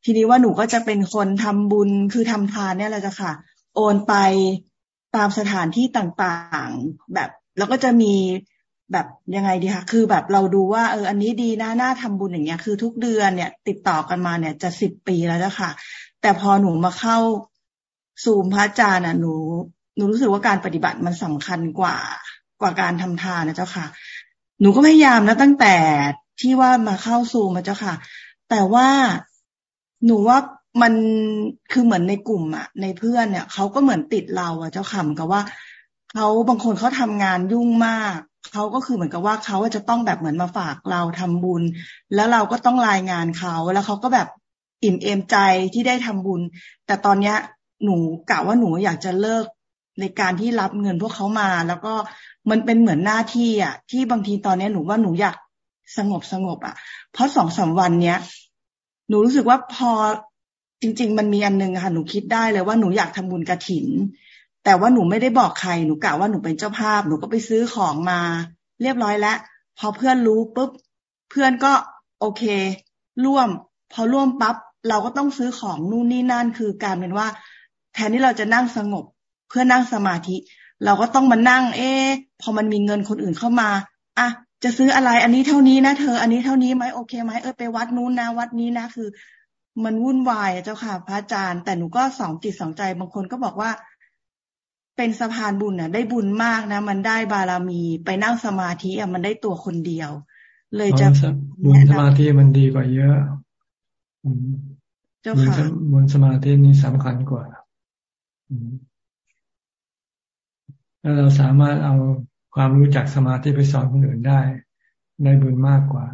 ทีนี้ว่าหนูก็จะเป็นคนทำบุญคือทำทานเนี่ยแหละเจ้าค่ะ โอนไปตามสถานที่ต่างๆ แบบ แล้วก็จะมี แบบยังไงดีคะคือแบบเราดูว่าเอออันนี้ดีนะน่าทำบุญอย่างเงี้ย คือทุกเดือนเนี่ย ติดต่อกันมาเนี่ยจะสิบปีแล้วเจ้าค่ะ แต่พอหนูมาเข้าซูมพระอาจารย์อะหนูหนูรู้สึกว่าการปฏิบัติมันสำคัญกว่ากว่าการทำทานนะเจ้าค่ะ หนูก็พยายามนะตั้งแต่ที่ว่ามาเข้าซูมาเจ้าค่ะ แต่ว่าหนูว่ามันคือเหมือนในกลุ่มอะในเพื่อนเนี่ยเขาก็เหมือนติดเราอะเจ้าค่ะกับว่าเขาบางคนเขาทำงานยุ่งมาก เขาก็คือเหมือนกับว่าเขาจะต้องแบบเหมือนมาฝากเราทำบุญ แล้วเราก็ต้องรายงานเขาแล้วเขาก็แบบอิ่มเอมใจที่ได้ทำบุญ แต่ตอนเนี้ยหนูกะว่าหนูอยากจะเลิกในการที่รับเงินพวกเขามา แล้วก็มันเป็นเหมือนหน้าที่อะ ที่บางทีตอนนี้หนูว่าหนูอยากสงบสงบอะ เพราะสองสาวันเนี้ยหนูรู้สึกว่าพอจริง ๆ มันมีอันนึงค่ะหนูคิดได้เลยว่าหนูอยากทำบุญกระถิน แต่ว่าหนูไม่ได้บอกใครหนูกะว่าหนูเป็นเจ้าภาพ หนูก็ไปซื้อของมา เรียบร้อยแล้ว พอเพื่อนรู้ปุ๊บเพื่อนก็โอเค ร่วม พอร่วมปั๊บเราก็ต้องซื้อของนู่นนี่นั่นคือการเป็นว่า แทนที่เราจะนั่งสงบเพื่อนั่งสมาธิ เราก็ต้องมานั่ง เอ๊พอมันมีเงินคนอื่นเข้ามาอะจะซื้ออะไรอันนี้เท่านี้นะเธอ อันนี้เท่านี้ไหมโอเคไหมเออไปวัดนู้นนะวัดนี้นะคือ มันวุ่นวายเจ้าค่ะพระอาจารย์ แต่หนูก็สองจิตสองใจบางคนก็บอกว่า เป็นสะพานบุญน่ะ ได้บุญมากนะ มันได้บารมี ไปนั่งสมาธิอะมันได้ตัวคนเดียว เลยจะบุญสมาธิมันดีกว่าเยอะเจ้าค่ะบุญสมาธินี่สำคัญกว่าแล้วเราสามารถเอาความรู้จักสมาธิไปสอนคนอื่นได้ ได้บุญมากกว่า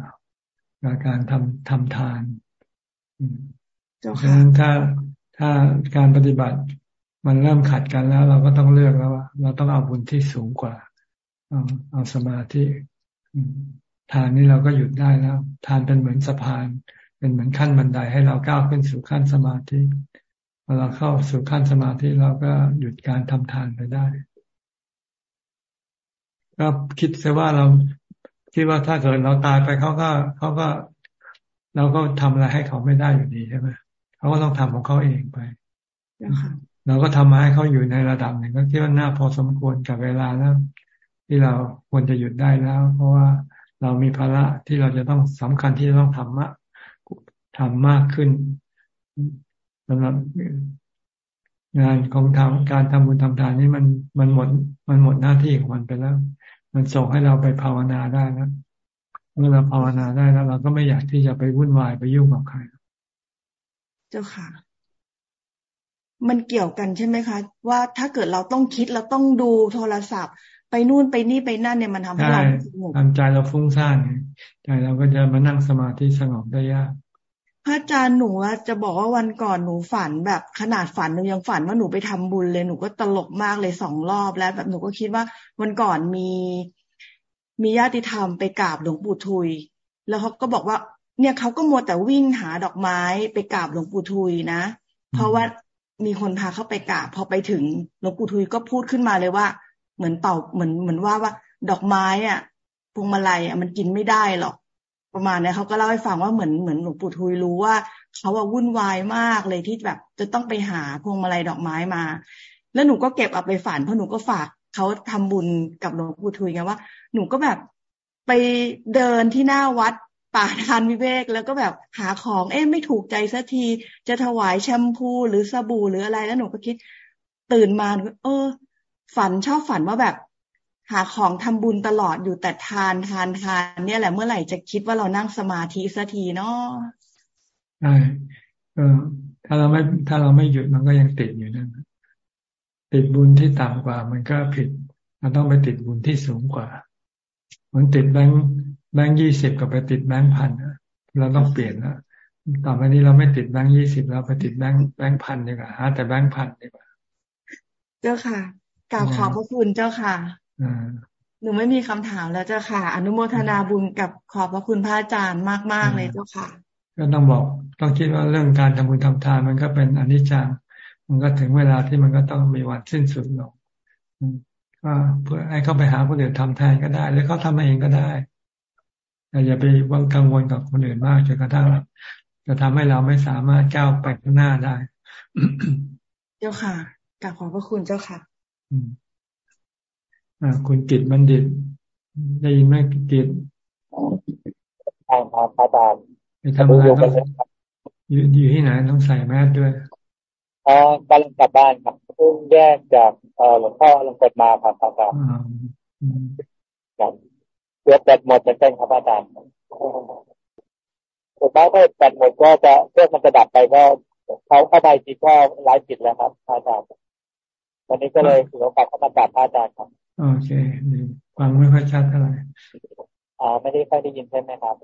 การทำทำทานฉะนั้นถ้าถ้าการปฏิบัติ มันเริ่มขัดกันแล้ว เราก็ต้องเลือกแล้วว่าเราต้องเอาบุญที่สูงกว่า เอาเอาสมาธิทานนี่เราก็หยุดได้แล้ว ทานเป็นเหมือนสะพาน เป็นเหมือนขั้นบันไดให้เราก้าวขึ้นสู่ขั้นสมาธิพอเราเข้าสู่ขั้นสมาธิเราก็หยุดการทำทานไปได้ก็คิดซะว่าเราคิดว่าถ้าเกิดเราตายไปเขาก็เขาก็เราก็ทำอะไรให้เขาไม่ได้อยู่ดีใช่ไหมเขาก็ต้องทำของเขาเองไป เราก็ทำมาให้เขาอยู่ในระดับหนึ่งก็คิดว่าน่าพอสมควรกับเวลาแล้ว ที่เราควรจะหยุดได้แล้ว เพราะว่าเรามีภาระที่เราจะต้องสำคัญที่จะต้องทำมากทำมากขึ้นสำหรับงานของทำการทำบุญทำทานนี่มันมันหมด มันหมดหน้าที่ของมันไปแล้ว มันส่งให้เราไปภาวนาได้แล้วเมื่อเราภาวนาได้แล้ว เราก็ไม่อยากที่จะไปวุ่นวายไปยุ่งกับใคร เจ้าค่ะ มันเกี่ยวกันใช่ไหมคะ ว่าถ้าเกิดเราต้องคิดเราต้องดูโทรศัพท์ ไปนู่นไปนี่ไปนั่นเนี่ยมันทำให้เราสงบทำใจเราฟุ้งซ่านใจเราก็จะมานั่งสมาธิสงบได้ยากพระอาจารย์หนูจะบอกว่าวันก่อนหนูฝันแบบขนาดฝันหนูยังฝันว่าหนูไปทำบุญเลยหนูก็ตลกมากเลยสองรอบแล้ว แบบหนูก็คิดว่าวันก่อนมีมีญาติธรรมไปกราบหลวงปู่ทุย แล้วเขาก็บอกว่า เนี่ยเขาก็มัวแต่วิ่งหาดอกไม้ไปกราบหลวงปู่ทุยนะ เพราะว่า มีคนพาเข้าไปกราบพอไปถึงหลวงปู่ทุยก็พูดขึ้นมาเลยว่า เหมือนเป่าเหมือนเหมือนว่าว่า ดอกไม้อะพวงมาลัยอะมันกินไม่ได้หรอก ประมาณนี้เขาก็เล่าให้ฟังว่าเหมือนเหมือนหลวงปู่ทุยรู้ว่าเขาว่าวุ่นวายมากเลยที่แบบ จะต้องไปหาพวงมาลัยดอกไม้มา แล้วหนูก็เก็บเอาไปฝันเพราะหนูก็ฝากเขาทำบุญกับหลวงปู่ทุยไงว่า หนูก็แบบไปเดินที่หน้าวัด ป่าทานวิเวกแล้วก็แบบหาของ เอ๊ะไม่ถูกใจสักที จะถวายแชมพูหรือสบู่หรืออะไรแล้วหนูก็คิด ตื่นมาเออ ฝันชอบฝันว่าแบบ หาของทำบุญตลอดอยู่แต่ทานทานทาน เนี่ยแหละเมื่อไหร่จะคิดว่าเรานั่งสมาธิสักทีเนาะใช่เออถ้าเราไม่ถ้าเราไม่หยุดมันก็ยังติดอยู่นั่นติดบุญที่ต่ำกว่า มันก็ผิดเราต้องไปติดบุญที่สูงกว่า มันติดแบงค์ แบงค์ยี่สิบกับไปติดแบงค์พันเราต้องเปลี่ยนแล้วต่อไปนี้เราไม่ติดแบงค์ยี่สิบเราไปติดแบงค์แบงค์พันดีกว่าหาแต่แบงค์พันดีกว่า เจ้าค่ะกล่าวขอบพระคุณเจ้าค่ะหนูไม่มีคำถามแล้วเจ้าค่ะ อนุโมทนาบุญกับขอบพระคุณพระอาจารย์มากๆเลยเจ้าค่ะ ก็ต้องบอกต้องคิดว่าเรื่องการทำบุญทำทานมันก็เป็นอนิจจังมันก็ถึงเวลาที่มันก็ต้องมีวันสิ้นสุดลงก็เพื่อให้เขาไปหาคนอื่นทำแทนก็ได้ หรือเขาทำเองก็ได้ แต่อย่าไปวังกังวลกับคนอื่นมากจนกระทั่งจะทำให้เราไม่สามารถก้าวไปข้างหน้าได้ เจ้าค่ะกราบขอบพระคุณเจ้าค่ะคุณกิตบัณฑิต ได้ยินไหมกิตใช่ครับอาจารย์ไปทำอะไรต้องอยู่อยู่ที่ไหนต้องใส่แมสด้วยอ๋อกำลังกลับบ้านครับเพิ่งแยกจากเอหลวงพ่อลงกดมาครับอาจารย์ครับ เกือบแบตหมดจะเป็นครับอาจารย์สุดท้ายถ้าแบตหมดก็จะเครื่องมันจะดับไปก็เขาเข้าไปทีก็ไลฟ์ปิดแล้วครับอาจารย์วันนี้ก็เลยถือโอกาสเข้ามากราบอาจารย์ครับโอเคดีฟังไม่ค่อยชัดเท่าไหร่อ่าไม่ได้ค่อยได้ยินใช่ไหมครับ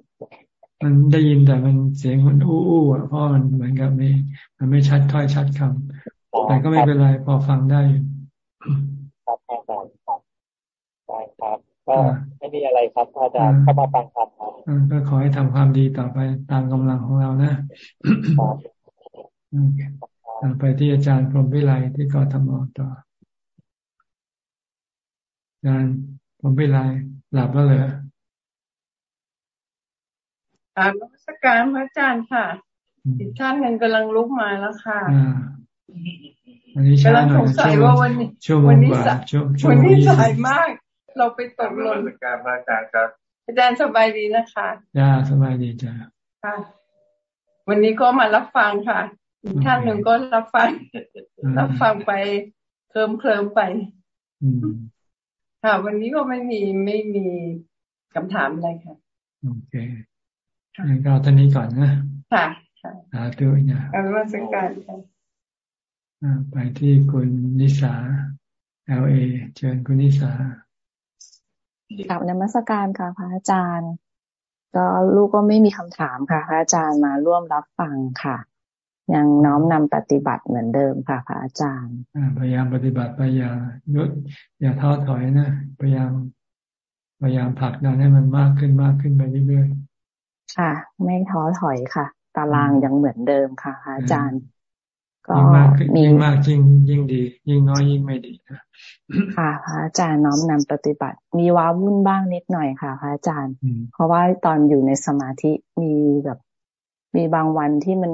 มันได้ยินแต่มันเสียงมันอู้อู้อะเพราะมันเหมือนกับไม่มันไม่ชัดถ้อยชัดคำแต่ก็ไม่เป็นไรพอฟังได้อยู่ครับอาจารย์ได้ครับ ก็ไม่มีอะไรครับอาจารย์เข้ามาฟังครับก็ขอให้ทำความดีต่อไปตามกำลังของเรานะไปที่อาจารย์พรหมวิไลที่กทมต่ออาจารย์พรหมวิไลหลับแล้วเหรออ่านมัสการพระอาจารย์ค่ะอีกท่านหนึ่งกำลังลุกมาแล้วค่ะวันนี้ช้าหน่อยสงว่าวันนี้ชั่วโมงกว่าวันนี้สายมาก เราไปตกหล่นการพระอาจารย์ครับ อาจารย์สบายดีนะคะจ้าสบายดีจ้าค่ะ วันนี้ก็มารับฟังค่ะอีกท่านหนึ่งก็รับฟัง รับฟังไปเคลิมเคลิมไปค่ะ วันนี้ก็ไม่มีไม่มีคำถามอะไรค่ะ โอเคงั้นก็ตอนนี้ก่อนนะ ค่ะค่ะสาธุนะอนุมาสังการค่ะไปที่คุณนิสาเอลเอเชิญคุณนิสา กับนมัสการค่ะพระอาจารย์ ก็ลูกก็ไม่มีคำถามค่ะ พระอาจารย์มาร่วมรับฟังค่ะ ยังน้อมนำปฏิบัติเหมือนเดิมค่ะ พระอาจารย์พยายามปฏิบัติไปอย่ายุดอย่าท้อถอยนะพยายามพยายามผลักดันให้มันมากขึ้นมากขึ้นไปเรื่อยๆค่ะ ไม่ท้อถอยค่ะ ตารางยังเหมือนเดิมค่ะ พระอาจารย์ ก็มีมากยิ่งยิ่งดี ยิ่งน้อยยิ่งไม่ดีนะค่ะพระอาจารย์น้อมนำปฏิบัติ มีว้าวุ่นบ้างนิดหน่อยค่ะพระอาจารย์ เพราะว่าตอนอยู่ในสมาธิมีแบบมีบางวันที่มัน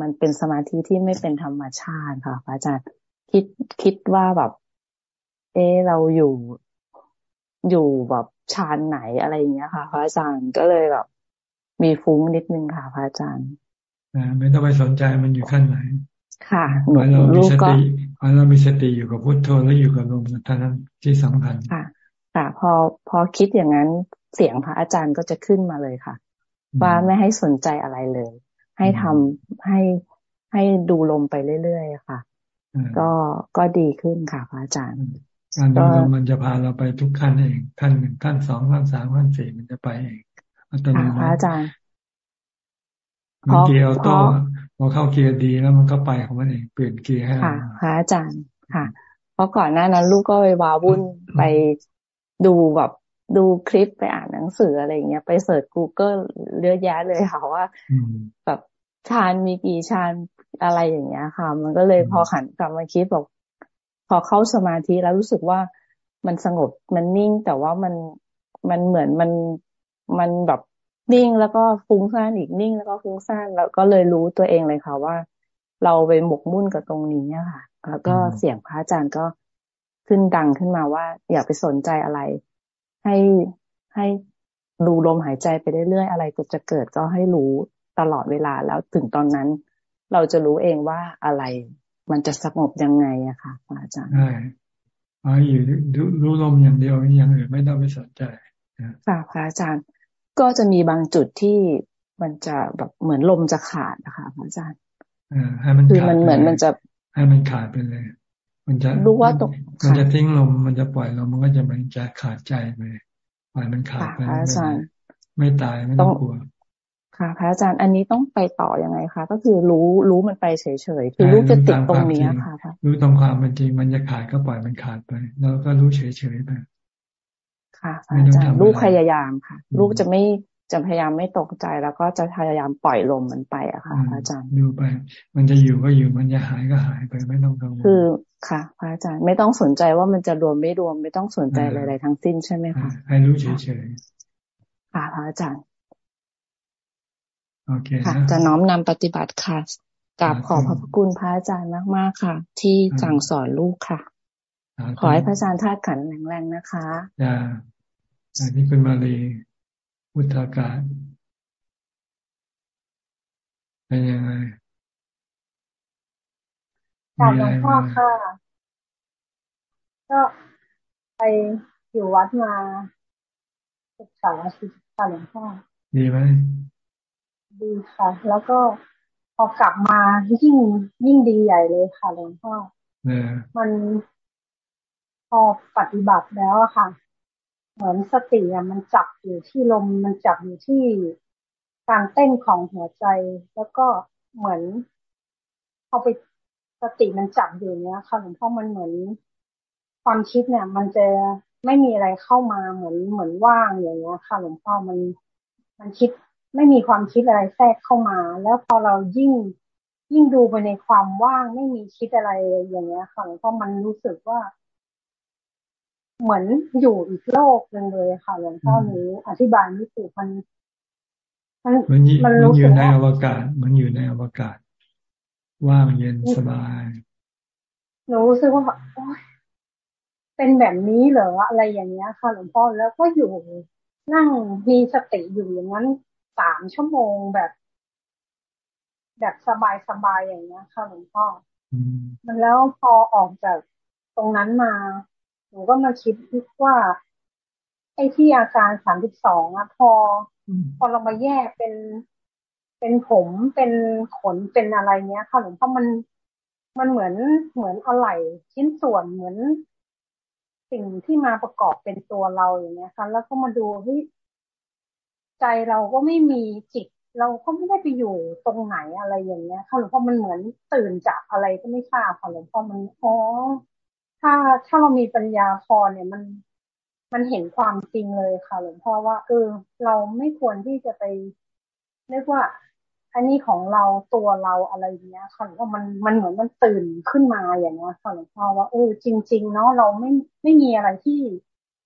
มันเป็นสมาธิที่ไม่เป็นธรรมชาติค่ะพระอาจารย์คิดคิดว่าแบบ เออเราอยู่อยู่แบบชานไหนอะไรอย่างเงี้ยค่ะพระอาจารย์ก็เลยแบบ มีฟุ้งนิดนึงค่ะพระอาจารย์ไม่ต้องไปสนใจมันอยู่ขั้นไหน ค่ะเหมือนเรามีสติคเรามีสติอยู่กับพุทโธแล้วอยู่กับลมท่านั้นที่สำคัญค่ะค่ะพอพอคิดอย่างนั้นเสียงพระอาจารย์ก็จะขึ้นมาเลยค่ะ ว่าไม่ให้สนใจอะไรเลย ให้ทำให้ให้ดูลมไปเรื่อยๆค่ะ ก็ก็ดีขึ้นค่ะพระอาจารย์การดูลมมันจะพาเราไปทุกขั้นเองขั้นหนึ่งขั้นสองขั้นสามขั้นสี่มันจะไปเองอัตโนมัติพระอาจารย์มันเกียร์ auto พ อเข้าเกียร์ดีแล้วมันก็ไปของมันเองเปลี่ยนเกียร์ให้ค่ะพระอาจารย์ค่ะ เพราะก่อนหน้านั้น ลูกก็ไปว้าวุ่นไปดูแบบดูคลิปไปอ่านหนังสืออะไรเงี้ยไปเสิร์ช Google เยอะแยะเลยค่ะว่าแบบฌานมีกี่ฌานอะไรอย่างเงี้ยค่ะ มันก็เลยพอขันกลับมาคิดบอกพอเข้าสมาธิแล้วรู้สึกว่ามันสงบมันนิ่งแต่ว่ามันมันเหมือนมันมันแบบ นิ่งแล้วก็ฟุ้งซ่านอีกนิ่ง แล้วก็ฟุ้งซ่านแล้วก็เลยรู้ตัวเองเลยค่ะว่า เราไปหมกมุ่นกับตรงนี้ค่ะ แล้วก็เสียงพระอาจารย์ก็ขึ้นดังขึ้นมาว่า อย่าไปสนใจอะไร ให้ให้ดูลมหายใจไปเรื่อยๆอะไรก็จะเกิดก็ให้รู้ตลอดเวลาแล้วถึงตอนนั้น เราจะรู้เองว่าอะไรมันจะสงบยังไงอะค่ะอาจารย์ใช่อาอยู่รู้ลมอย่างเดียวอย่างอื่นไม่ต้องไปสนใจค่ะพระอาจารย์ ก็จะมีบางจุดที่มันจะแบบเหมือนลมจะขาดนะคะพระอาจารย์ให้มันคือมันเหมือนมันจะให้มันขาดไปเลย มันจะรู้ว่าตกมันจะทิ้งลมมันจะปล่อยลมมันก็จะมันจะขาดใจไปปล่อยมันขาดไปไม่ตายไม่ต้องกลัวค่ะพระอาจารย์อันนี้ต้องไปต่ออยังไงคะก็คือรู้รู้มันไปเฉยๆคือรู้จะติดตรงนี้ค่ะรู้ตรงความเป็นจริงมันจะขาดก็ปล่อยมันขาดไป แล้วก็รู้เฉยๆไป ค่ะอาจารย์ลูกพยายามค่ะ ลูกจะไม่จะพยายามไม่ตกใจ แล้วก็จะพยายามปล่อยลมมันไปอะค่ะอาจารย์ดูไป มันจะอยู่ก็อยู่มันจะหายก็หายไปไม่ต้องกังวลคือค่ะพระอาจารย์ไม่ต้องสนใจว่ามันจะรวมไม่รวมไม่ต้องสนใจอะไรๆทั้งสิ้นใช่ไหมคะให้รู้เฉยๆค่ะพระอาจารย์โอเคค่ะจะน้อมนำปฏิบัติค่ะกราบขอพระคุณพระอาจารย์มากๆค่ะ ที่สั่งสอนลูกค่ะ ขอให้พระอาจารย์ธาตุขันแข็งแรงนะคะจ้า อันนี้เป็นมาลีพุทธากาศเป็นยังไงกราบหลวงพ่อค่ะ ก็ไปอยู่วัดมาศึกษาศึกษาหลวงพ่อ ดีไหม ดีค่ะ แล้วก็พอกลับมายิ่งยิ่งดีใหญ่เลยค่ะหลวงพ่อ มันพอปฏิบัติแล้วอะค่ะ เหมือนสติอะมันจับอยู่ที่ลมมันจับอยู่ที่การเต้นของหัวใจ แล้วก็เหมือนพอไปสติมันจับอยู่เนี้ยค่ะหลวงพ่อมันเหมือนความคิดเนี่ย มันจะไม่มีอะไรเข้ามาเหมือนเหมือนว่างอย่างเงี้ยค่ะหลวงพ่อมันมันคิดไม่มีความคิดอะไรแทรกเข้ามา แล้วพอเรายิ่งยิ่งดูไปในความว่างไม่มีคิดอะไรอย่างเงี้ยค่ะเพราะมันรู้สึกว่า เหมือนอยู่อีกโลกหนึ่งเลยค่ะหลวงพ่อหนูอธิบายไม่ถูกมัน มันมันรู้สึกในอวกาศ มันอยู่ในอวกาศ ว่างเย็นสบายหนูรู้สึกว่าเป็นแบบนี้เหรออะไรอย่างเงี้ยค่ะหลวงพ่อแล้วก็อยู่นั่งมีสติอยู่อย่างนั้นสามชั่วโมงแบบ แบบสบายสบายอย่างเงี้ยค่ะหลวงพ่อมันแล้วพอออกจากตรงนั้นมา หนูก็มาคิดว่า ไอ้ที่อาการสามสิบสองอะพอ พอเรามาแยกเป็นเป็นผมเป็นขนเป็นอะไรเงี้ย ค่ะหลวงพ่อมันมันเหมือนเหมือนอะไหล่ชิ้นส่วนเหมือนสิ่งที่มาประกอบเป็นตัวเราอย่างเงี้ยค่ะแล้วก็มาดูที่ใจเราก็ไม่มีจิต เราก็ไม่ได้ไปอยู่ตรงไหนอะไรอย่างเงี้ยค่ะหลวงพ่อมันเหมือนตื่นจากอะไรก็ไม่ทราบค่ะหลวงพ่อมันอ๋อ ถ้าถ้าเรามีปัญญาพอเนี่ยมันมันเห็นความจริงเลยค่ะหลวงพ่อว่าเออเราไม่ควรที่จะไปเรียกว่า อันนี้ของเราตัวเราอะไรเงี้ยค่ะหลวงพ่อมันมันเหมือนมันตื่นขึ้นมาอย่างเงี้ยค่ะหลวงพ่อว่าเออจริง ๆ เนาะเราไม่ไม่มีอะไรที่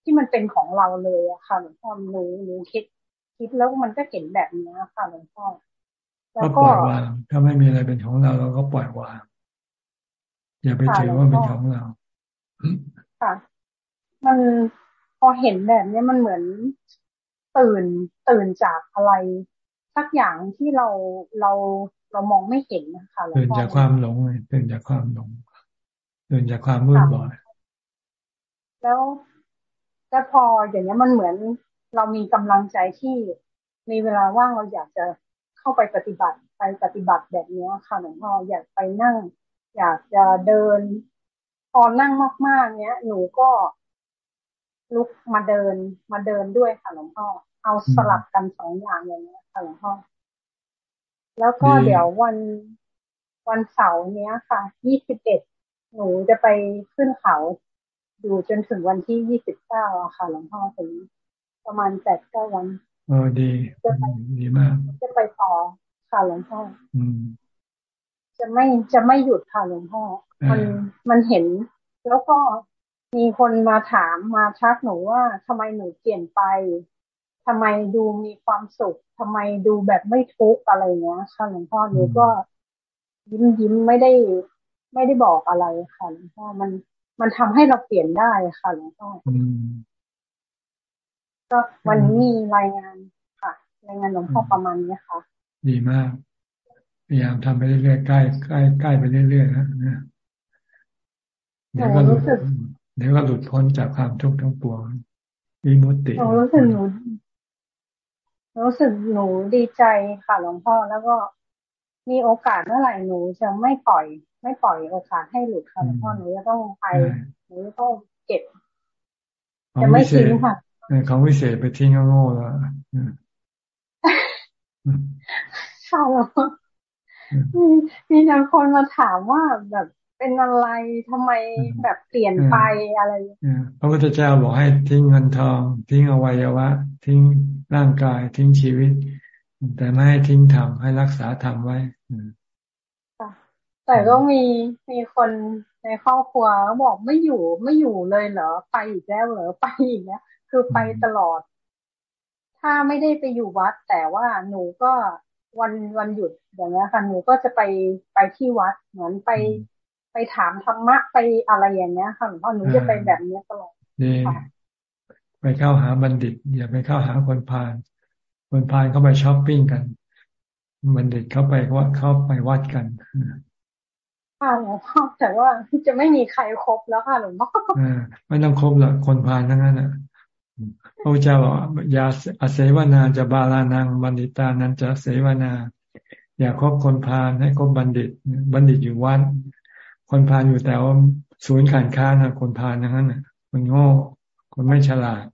ที่มันเป็นของเราเลยอะค่ะหลวงพ่อหนูหนูคิด คิดแล้วมันก็เห็นแบบนี้ค่ะหลวงพ่อแล้วก็ปล่อยวางถ้าไม่มีอะไรเป็นของเราเราก็ปล่อย วางอย่าไปถือว่าเป็นของเรา ค่ะ มันพอเห็นแบบนี้มันเหมือนตื่นตื่นจากอะไรสักอย่างที่เราเราเรามองไม่เห็นนะคะตื่นจากความหลงเลยตื่นจากความหลงตื่นจากความมืดบ่อยแล้วแต่พออย่างนี้มันเหมือนเรามีกำลังใจที่มีเวลาว่างเราอยากจะเข้าไปปฏิบัติไปปฏิบัติแบบนี้ค่ะหลวงพ่ออยากไปนั่ง อยากจะเดินพ อนั่งมากๆ เนี้ย หนูก็ลุกมาเดินมาเดินด้วยค่ะหลวงพ่อ เอาสลับกันสองอย่างอย่างนี้ค่ะหลวงพ่อ แล้วก็เดี๋ยววันวันเสาร์เนี้ยค่ะ ยี่สิบเอ็ด หนูจะไปขึ้นเขาอยู่จนถึงวันที่ยี่สิบเก้าอะค่ะ หลวงพ่อถึงประมาณแปดเก้าวันโอ้ดี ดีมาก จะไปต่อค่ะหลวงพ่อ อืม จะไม่จะไม่หยุดค่ะหลวงพ่อมันมันเห็น แล้วก็มีคนมาถามมาชักหนูว่าทำไมหนูเปลี่ยนไปทำไมดูมีความสุขทำไมดูแบบไม่ทุกข์อะไรเงี้ยค่ะหลวงพ่อหนูก็ยิ้มยิ้มไม่ได้ ไม่ได้บอกอะไรค่ะหลวงพ่อมันมันทำให้เราเปลี่ยนได้ค่ะหลวงพ่อก็วันนี้มีรายงานค่ะ รายงานหลวงพ่อประมาณนี้ค่ะ ดีมาก พยายามทำไปเรื่อยๆใกล้ใกล้ใกล้ไปเรื่อยๆนะนะเดี๋ยวก็หลุดเดี๋ยวก็หลุดพ้นจากความทุกข์ทั้งปวงวิมุตติหนูรู้สึกหนูรู้สึกหนูดีใจค่ะหลวงพ่อแล้วก็มีโอกาสเมื่อไหร่หนูจะไม่ปล่อย ไม่ปล่อยโอกาสให้หลุดค่ะหลวงพ่อหนูจะต้องไปหนูจะต้องเก็บจะไม่ทิ้งค่ะของวิเศษไปทิ้งโง่แล้วค่ะหลวงพ่อ มีมีบางคนมาถามว่าแบบเป็นอะไรทำไมแบบเปลี่ยนไปอะไรพระพุทธเจ้าบอกให้ทิ้งเงินทอง ทิ้งอวัยวะ ทิ้งร่างกาย ทิ้งชีวิต แต่ไม่ให้ทิ้งธรรมให้รักษาธรรมไว้แต่ก็มีมีคนในครอบครัวบอกไม่อยู่ไม่อยู่เลยเหรอไปอีกแล้วเหรอไปอีกเนี้ยคือไปตลอด ถ้าไม่ได้ไปอยู่วัด แต่ว่าหนูก็ วันวันหยุดอย่างเงี้ยค่ะหนูก็จะไปไปที่วัดเหมือนไปไปถามธรรมะไปอะไรอย่างเงี้ยค่ะหลวงพ่อหนูจะไปแบบนี้ตลอดไปเข้าหาบัณฑิตอย่าไปเข้าหาคนพาลคนพาลเขาไปช้อปปิ้งกัน บัณฑิตเข้าไปวัดเข้าไปวัดกันค่ะหลวงพ่อแต่ว่าจะไม่มีใครครบแล้วค่ะหลวงพ่อไม่ต้องครบหรอกคนพาลทั้งนั้นอะ พระเจ้าบอกยาอาเสวนาจะบาลานังบัณฑิตานั้นจะเสวนา อย่าคบคนพาลให้คบบัณฑิต บัณฑิตอยู่วัดคนพาลอยู่แต่ว่าศูนย์การค้านะคนพาลนั้นน่ะคนโง่ คนไม่ฉลาด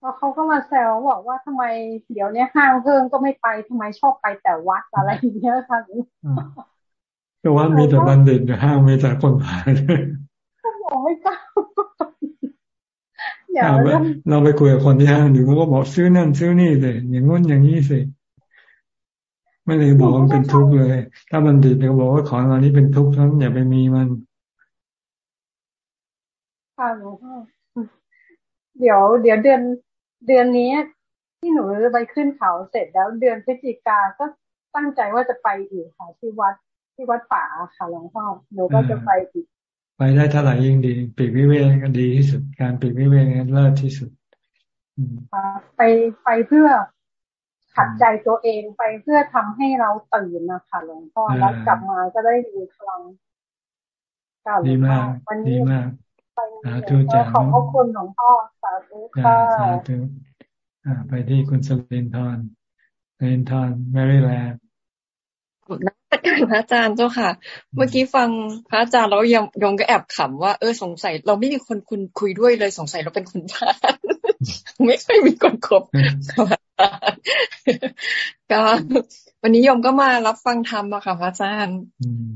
แล้วเขาก็มาแซวบอกว่าทำไมเดี๋ยวนี้ห้างเพิ่มก็ไม่ไปทำไมชอบไปแต่วัดอะไรอย่างเงี้ยค่ะก็ว่ามีแต่บัณฑิตห้างมีแต่คนพาลบอกไม่กล้า เราไปคุยกับคนที่ห้างอยู่เขาก็บอกซื้อนั่นซื้อนี่เลย อย่างงู้นอย่างนี้สิไม่เลยบอกมันเป็นทุกข์เลย ถ้ามันดีเขาบอกว่าของเรานี้เป็นทุกข์ทั้งอย่าไปมีมันค่ะหลวงพ่อเดี๋ยว เดี๋ยวเดือนเดือนนี้ที่หนูจะไปขึ้นเขาเสร็จแล้วเดือนพฤศจิกาก็ตั้งใจว่าจะไปอีกค่ะที่วัดที่วัดป่าค่ะหลวงพ่อหนูก็จะไปอีก ไปได้เท่าไหร่ยิ่งดี ปีกวิเวกก็ดีที่สุด การปีกวิเวกนั้นเลิศที่สุดไปไปเพื่อขัดใจตัวเองไปเพื่อทำให้เราตื่นนะคะหลวงพ่อแล้วกลับมาก็ได้ดีพลังดีมากวันนี้สาธุจ้าขอบพระคุณหลวงพ่อสาธุค่ะสาธุไปที่คุณสลินทอนสลินทอนแมรี่แลนด์ นักการพระอาจารย์เจ้าค่ะ เมื่อกี้ฟังพระอาจารย์แล้วยังยงก็แอบขำว่าเออสงสัย เราไม่มีคนคุณคุยด้วยเลยสงสัยเราเป็นคนพาไม่ค่อยมีคนคบก็วันนี้ยมก็มารับฟังธรรมอะค่ะพระอาจารย์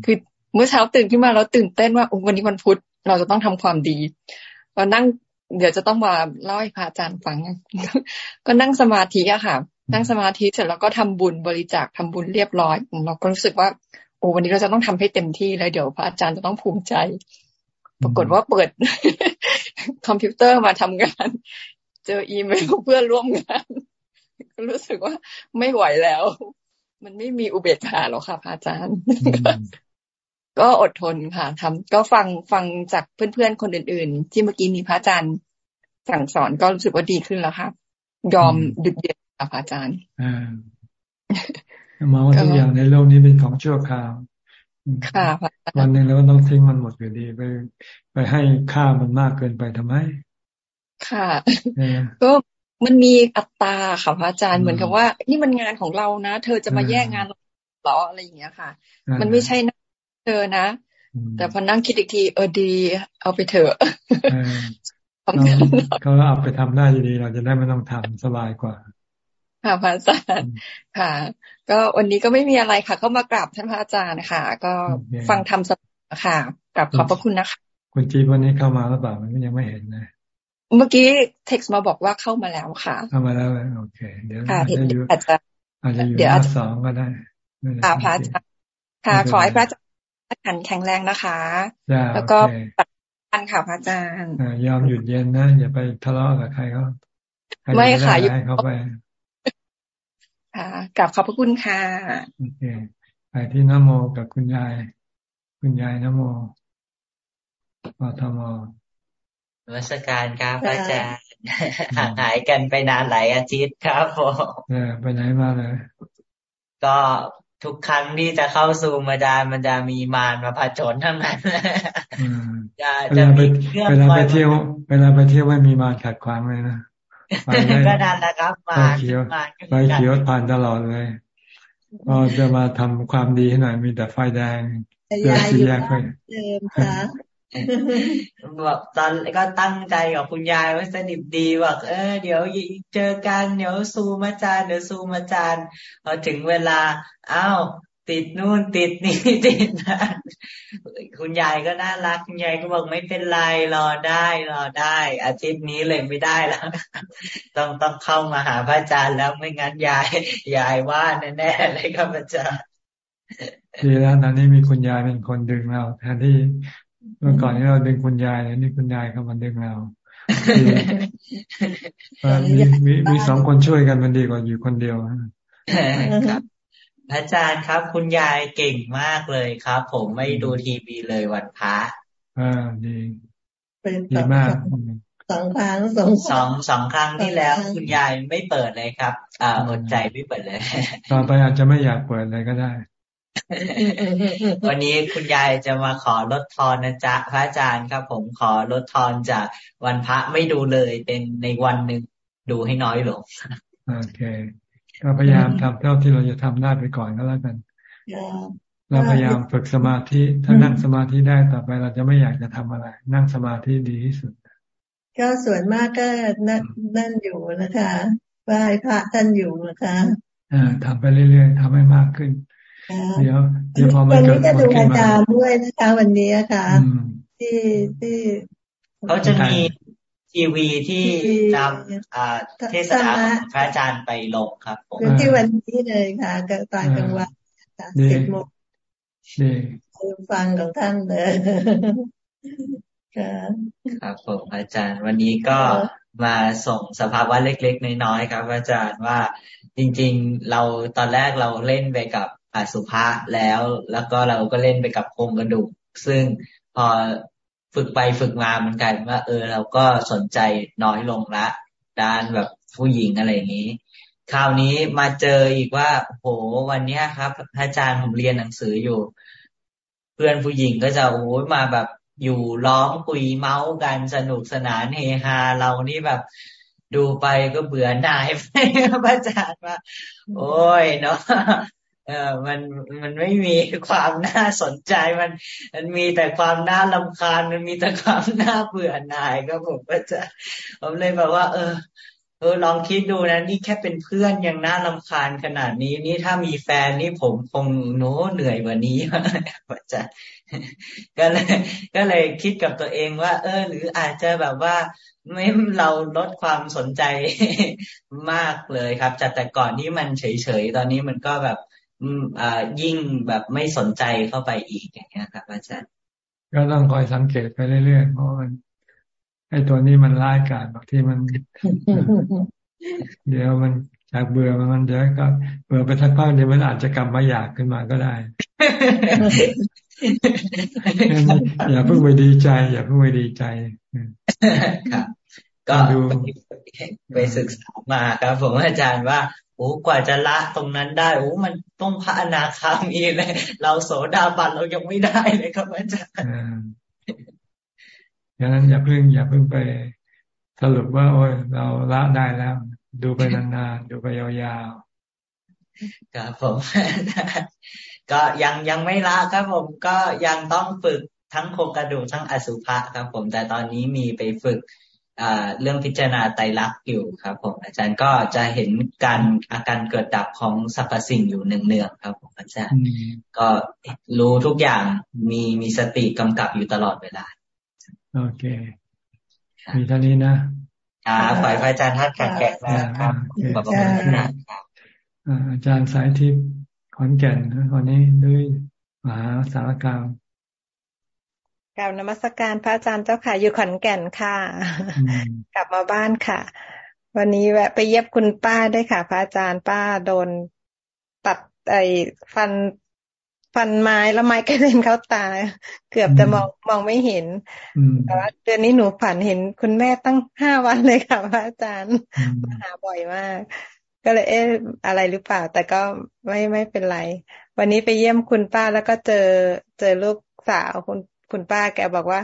คือเมื่อเช้าตื่นขึ้นมาแล้วตื่นเต้นว่าวันนี้วันพุธเราจะต้องทำความดีเรานั่ง เดี๋ยวจะต้องมาเล่าให้พระอาจารย์ฟัง ก็นั่งสมาธิอะค่ะ นั่งสมาธิเสร็จแล้วก็ทำบุญบริจาคทำบุญเรียบร้อย เราก็รู้สึกว่า โอ้วันนี้เราจะต้องทำให้เต็มที่เลยเดี๋ยวพระอาจารย์จะต้องภูมิใจ ปรากฏว่าเปิด คอมพิวเตอร์มาทำงาน เจออีเมลเพื่อร่วมงานรู้สึกว่าไม่ไหวแล้ว มันไม่มีอุเบกขาหรอกค่ะพระอาจารย์ก็อดทนค่ะทำก็ฟังฟังจากเพื่อนๆคนอื่น ๆ ที่เมื่อกี้มีพระอาจารย์สั่งสอนก็รู้สึกว่าดีขึ้นแล้วค่ะยอมดึกเดียด ค่ะพระอาจารย์อ่ามองว่าทุกอย่างในโลกนี้เป็นของชั่วคราวค่ะวันหนึ่งเราก็ต้องทิ้งมันหมดอยู่ดีไป ไปให้ค่ามันมากเกินไปทำไม ค่ะก็มันมีอัตราค่ะพระอาจารย์เหมือนกับว่า นี่มันงานของเรานะ เธอจะมาแย่งงานหรออะไรอย่างเงี้ยค่ะ มันไม่ใช่นะเธอนะ แต่พอนั่งคิดอีกทีเออดี เอาไปเถอะเขาเอาไปทำได้ดีเราจะได้ไม่ต้องทำสบายกว่า ค่ะพระอาจารย์ค่ะ ก็วันนี้ก็ไม่มีอะไรค่ะ เข้ามากราบท่านพระอาจารย์นะคะก็ฟังธรรมสค่ะกราบขอบพระคุณนะคะคุณจีวันนี้เข้ามาหรือเปล่ามันยังไม่เห็นนะเมื่อกี้เท็กซ์มาบอกว่าเข้ามาแล้วค่ะ เข้ามาแล้วโอเค เดี๋ยวอาจจะอยู่อาจจะอาจจะอยู่หน้าสองก็ได้ค่ะพระอาจารย์ค่ะ ขอให้พระอาจารย์ขันแข็งแรงนะคะ แล้วก็ปัดกันค่ะพระอาจารย์ยอมหยุดเย็นนะอย่าไปทะเลาะกับใครเขาไม่ค่ะหยุดเขาไป ค่ะกลับขอบพระคุณค่ะโอเคไปที่นโมกับคุณยาย คุณยายนโมปทมวัสการครับอาจารย์ห่างหายกันไปนานหลายอาทิตย์ครับผมเออไปไหนมาเลยก็ทุกครั้งที่จะเข้าสู่มาดานมันจะมีมารมาผจญทั้งนั้นจะจะมีเครื่องเวลาไปเที่ยวเวลาไปเที่ยวไม่มีมารขัดขวางเลยนะ ก็นั่นแหละครับมาเขียวไฟเขียวผ่านตลอดเลยพอจะมาทำความดีให้หน่อยมีแต่ไฟแดงเกิดสีแยกไปเดิมค่ะบอกตอนก็ตั้งใจกับคุณยายว่าสนิทดีบอกเออเดี๋ยวเจอกันเดี๋ยวซูมาจานเดี๋ยวซูมาจานพอถึงเวลาอ้าว ติดนู่นติดนี่ติดนั่นคุณยายก็น่ารักคุณยายก็บอกไม่เป็นไรรอได้รอได้ อาทิตย์นี้เลยไม่ได้แล้วต้องต้องเข้ามาหาพระอาจารย์แล้วไม่งั้นยายยายว่าแน่ๆเลยครับอาจารย์ดีแล้วตอนนี้มีคุณยายเป็นคนดึงเราแทนที่เมื่อก่อนนี้เราดึงคุณยายนี่คุณยายเขามาดึงเรามีมีมีสองคนช่วยกันมันดีกว่าอยู่คนเดียวครับ อาจารย์ครับ คุณยายเก่งมากเลยครับ ผมไม่ดูทีวีเลยวันพระอ่าดีดีมากสองครั้งสองสองสองครั้งที่แล้ว คุณยายไม่เปิดเลยครับ อ่าอดใจไม่เปิดเลย ต่อไปอาจจะไม่อยากเปิดเลยก็ได้ วันนี้คุณยายจะมาขอลดทอนนะจ๊ะพระอาจารย์ครับ ผมขอลดทอนจากวันพระไม่ดูเลยเป็นในวันหนึ่งดูให้น้อยลงโอเค ก็พยายามทำเท่าที่เราจะทำได้ไปก่อนก็แล้วกันเราพยายามฝึกสมาธิ ถ้านั่งสมาธิได้ต่อไปเราจะไม่อยากจะทำอะไร นั่งสมาธิดีที่สุด ก็ส่วนมากก็นั่นนั่นอยู่นะคะไหว้พระท่านอยู่นะคะอ่าทำไปเรื่อยๆทำให้มากขึ้นเดี๋ยวเดี๋ยวพอมันเกิดวันนี้จะดูอาจารย์ด้วยนะคะวันนี้ค่ะที่ที่เขาจะมี ทีวีที่นำเทศนาของพระอาจารย์ไปลงครับผมที่วันนี้เลยค่ะตอนกลางวันสิบโมงฟังของท่านเลยครับผมอาจารย์ วันนี้ก็มาส่งสภาวะเล็กๆ น้อยๆครับ อาจารย์ว่าจริง ๆ เราตอนแรกเราเล่นไปกับอสุภะแล้ว แล้วก็เราก็เล่นไปกับโครงกระดูก ซึ่งพอ ฝึกไปฝึกมามันกลายเป็นว่า เออ เราก็สนใจน้อยลงละ ด้านแบบผู้หญิงอะไรอย่างนี้ คราวนี้มาเจออีกว่าโหวันนี้ครับอาจารย์ผมเรียนหนังสืออยู่ เพื่อนผู้หญิงก็จะโอ้ยมาแบบอยู่ล้อมคุยเมาส์กันสนุกสนานเฮฮาเรานี่แบบดูไปก็เบื่อหน่ายไปพระอาจารย์ว่า โอ้ยเนาะ เออมันมันไม่มีความน่าสนใจมัน มันมีแต่ความน่าลำคาญมันมีแต่ความน่าเบื่อหน่ายก็ผมก็จะผมเลยแบบว่า เออเออลองคิดดูนะนี่แค่เป็นเพื่อนยังน่าลำคาญขนาดนี้ นี่ถ้ามีแฟนนี่ผมคงโน้เหนื่อยกว่านี้จะก็เลยก็เลยคิดกับตัวเองว่า เออ หรืออาจจะแบบว่าไม่เราลดความสนใจมากเลยครับจากแต่ก่อนที่มันเฉยๆ ตอนนี้มันก็แบบ ยิ่งแบบไม่สนใจเข้าไปอีกอย่างเงี้ยครับ อาจารย์ ก็ต้องคอยสังเกตไปเรื่อยๆเพราะมันไอ้ตัวนี้มันร้ายกาจบางทีมัน เดี๋ยวมันจากเบื่อมันมันเดี๋ยวก็เบื่อไปสักพักเดี๋ยวมันอาจจะกลับมาอยากขึ้นมาก็ได้อย่าเพิ่งไปดีใจ อย่าเพิ่งไปดีใจครับก็ไปศึกษามาครับผมอาจารย์ว่า โอ้กว่าจะละตรงนั้นได้โอ้มันต้องพระอนาคามีเลย เราโสดาบันเรายังไม่ได้เลยครับอาจารย์อย่างนั้นอย่าเพิ่งอย่าเพิ่งไปสรุปว่า โอ้ยเราละได้แล้ว ดูไปนานๆดูไปยาวๆครับผมก็ยังยังไม่ละครับผมก็ยังต้องฝึกทั้งโครงกระดูกทั้งอสุภะครับผมแต่ตอนนี้มีไปฝึก เรื่องพิจารณาไตรลักษณ์อยู่ครับ ผม อาจารย์ก็จะเห็นการอาการเกิดดับของสรรพสิ่งอยู่เนืองๆครับ ผมอาจารย์ ก็รู้ทุกอย่างมีมีสติกำกับอยู่ตลอดเวลา โอเค มีเท่านี้นะครับขอให้พระอาจารย์ท่านแข็งแรงนะครับขอบคุณนะครับอาจารย์สายทิพย์ขอนแก่นวันนี้ด้วยมหาสารกลาง กล่าวนมัสการพระอาจารย์เจ้าค่ะ อยู่ขอนแก่นค่ะ กลับมาบ้านค่ะ วันนี้แวะไปเย็บคุณป้าได้ค่ะ พระอาจารย์ป้าโดนตัดไอ้ฟันฟันไม้แล้วไม้กระเด็นเข้าตา เกือบจะมองมองไม่เห็นแต่ว่าเดือนนี้หนูฝันเห็นคุณแม่ตั้งห้าวันเลยค่ะ พระอาจารย์มาหาบ่อยมาก ก็เลยเอ๊ะอะไรหรือเปล่า แต่ก็ไม่ไม่เป็นไร วันนี้ไปเยี่ยมคุณป้าแล้วก็เจอเจอลูกสาวคุณ คุณป้าแกบอกว่า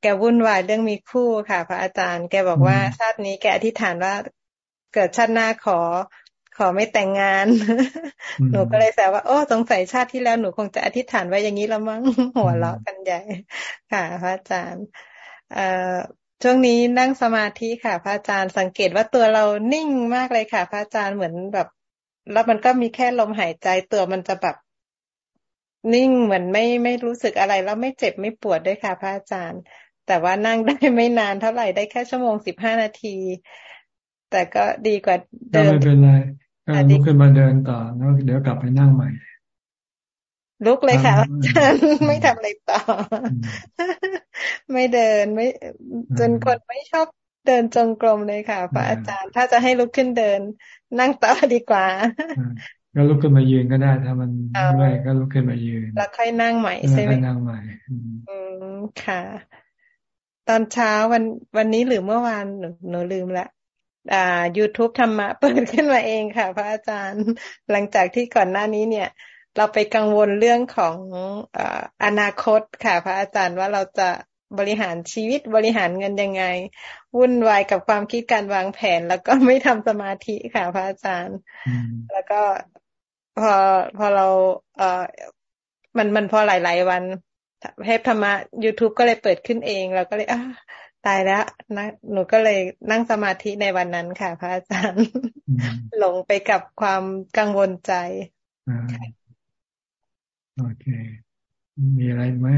แกวุ่นวายเรื่องมีคู่ค่ะ พระอาจารย์ แกบอกว่าชาตินี้แกอธิษฐานว่าเกิดชาติหน้าขอ ขอไม่แต่งงาน หนูก็เลยแซวว่า โอ้สงสัยชาติที่แล้วหนูคงจะอธิษฐานไว้อย่างนี้แล้วมั้งหัวเราะกันใหญ่ ค่ะ พระอาจารย์ เอ่อช่วงนี้นั่งสมาธิค่ะ พระอาจารย์สังเกตว่าตัวเรานิ่งมากเลยค่ะ พระอาจารย์เหมือนแบบ แล้วมันก็มีแค่ลมหายใจตัวมันจะแบบ นิ่งเหมือนไม่ไม่รู้สึกอะไรแล้วไม่เจ็บไม่ปวดด้วยค่ะพระอาจารย์ แต่ว่านั่งได้ไม่นานเท่าไหร่ได้แค่ชั่วโมงสิบห้านาที แต่ก็ดีกว่าเดินไม่เป็นไรก็ลุกขึ้นมาเดินต่อแล้วเดี๋ยวกลับไปนั่งใหม่ ลุกเลยค่ะอาจารย์ไม่ทำอะไรต่อ ไม่เดินไม่จนคนไม่ชอบเดินจงกรมเลยค่ะ พระอาจารย์ ถ้าจะให้ลุกขึ้นเดิน นั่งต่อดีกว่า ก็ลุกขึ้นมายืนก็ได้ ถ้ามันเมื่อยก็ลุกขึ้นมายืน แล้วค่อยนั่งใหม่ใช่ไหมนั่งใหม่ อืมค่ะ ตอนเช้าวันวันนี้หรือเมื่อวานหนูหนูลืมละอ่า YouTube ธรรมะเปิดขึ้นมาเองค่ะ พระอาจารย์ หลังจากที่ก่อนหน้านี้เนี่ย เราไปกังวลเรื่องของออนาคตค่ะ พระอาจารย์ว่าเราจะบริหารชีวิตบริหารเงินยังไง วุ่นวายกับความคิดการวางแผน แล้วก็ไม่ทำสมาธิค่ะ พระอาจารย์ แล้วก็ พอพอเราเอ่อมันมันพอหลายๆวันเทพธรรมะ YouTube ก็เลยเปิดขึ้นเองเราก็เลยอ่าตายแล้วนะหนูก็เลยนั่งสมาธิในวันนั้นค่ะ พระอาจารย์ หลงไปกับความกังวลใจโอเค มีอะไรไหม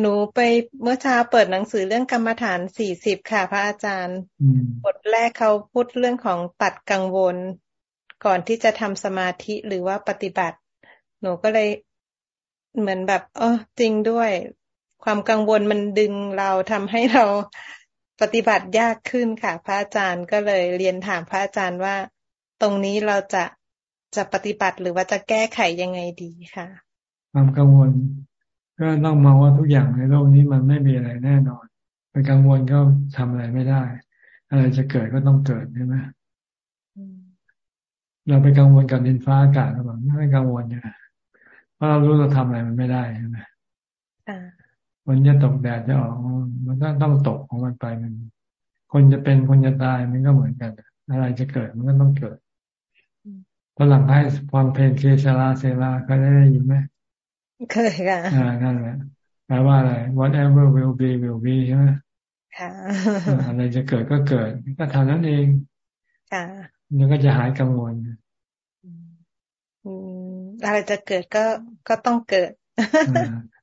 หนูไปเมื่อเช้าเปิดหนังสือเรื่องกรรมฐานสี่สิบค่ะ พระอาจารย์บทแรกเขาพูดเรื่องของตัดกังวล ก่อนที่จะทำสมาธิหรือว่าปฏิบัติ หนูก็เลยเหมือนแบบเออจริงด้วย ความกังวลมันดึงเราทำให้เราปฏิบัติยากขึ้นค่ะ พระอาจารย์ก็เลยเรียนถามพระอาจารย์ว่า ตรงนี้เราจะจะปฏิบัติหรือว่าจะแก้ไขยังไงดีค่ะ ความกังวล ก็ต้องมองว่าทุกอย่างในโลกนี้มันไม่มีอะไรแน่นอนไปกังวลก็ทำอะไรไม่ได้ อะไรจะเกิดก็ต้องเกิดใช่ไหม เราไปกังวลกับดินฟ้าอากาศหรือเปล่าไม่กังวลเนี่ยเพราะเรารู้เราทำอะไรมันไม่ได้ใช่ไหมวันจะตกแดดจะออก มันก็ต้องตกของมันไปมัน คนจะเป็นคนจะตายมันก็เหมือนกัน อะไรจะเกิดมันก็ต้องเกิดพหลังให้ฟังเพลงเคชลาเซลาเคยได้ยินไหมเคยค่ะอ่านั่นแหละแปลว่าอะไร whatever will be will be ใช่ไหมค่ะอะไรจะเกิดก็เกิดก็เท่านั้นเองค่ะ มันก็จะหายกังวลอะไรจะเกิดก็ก็ต้องเกิด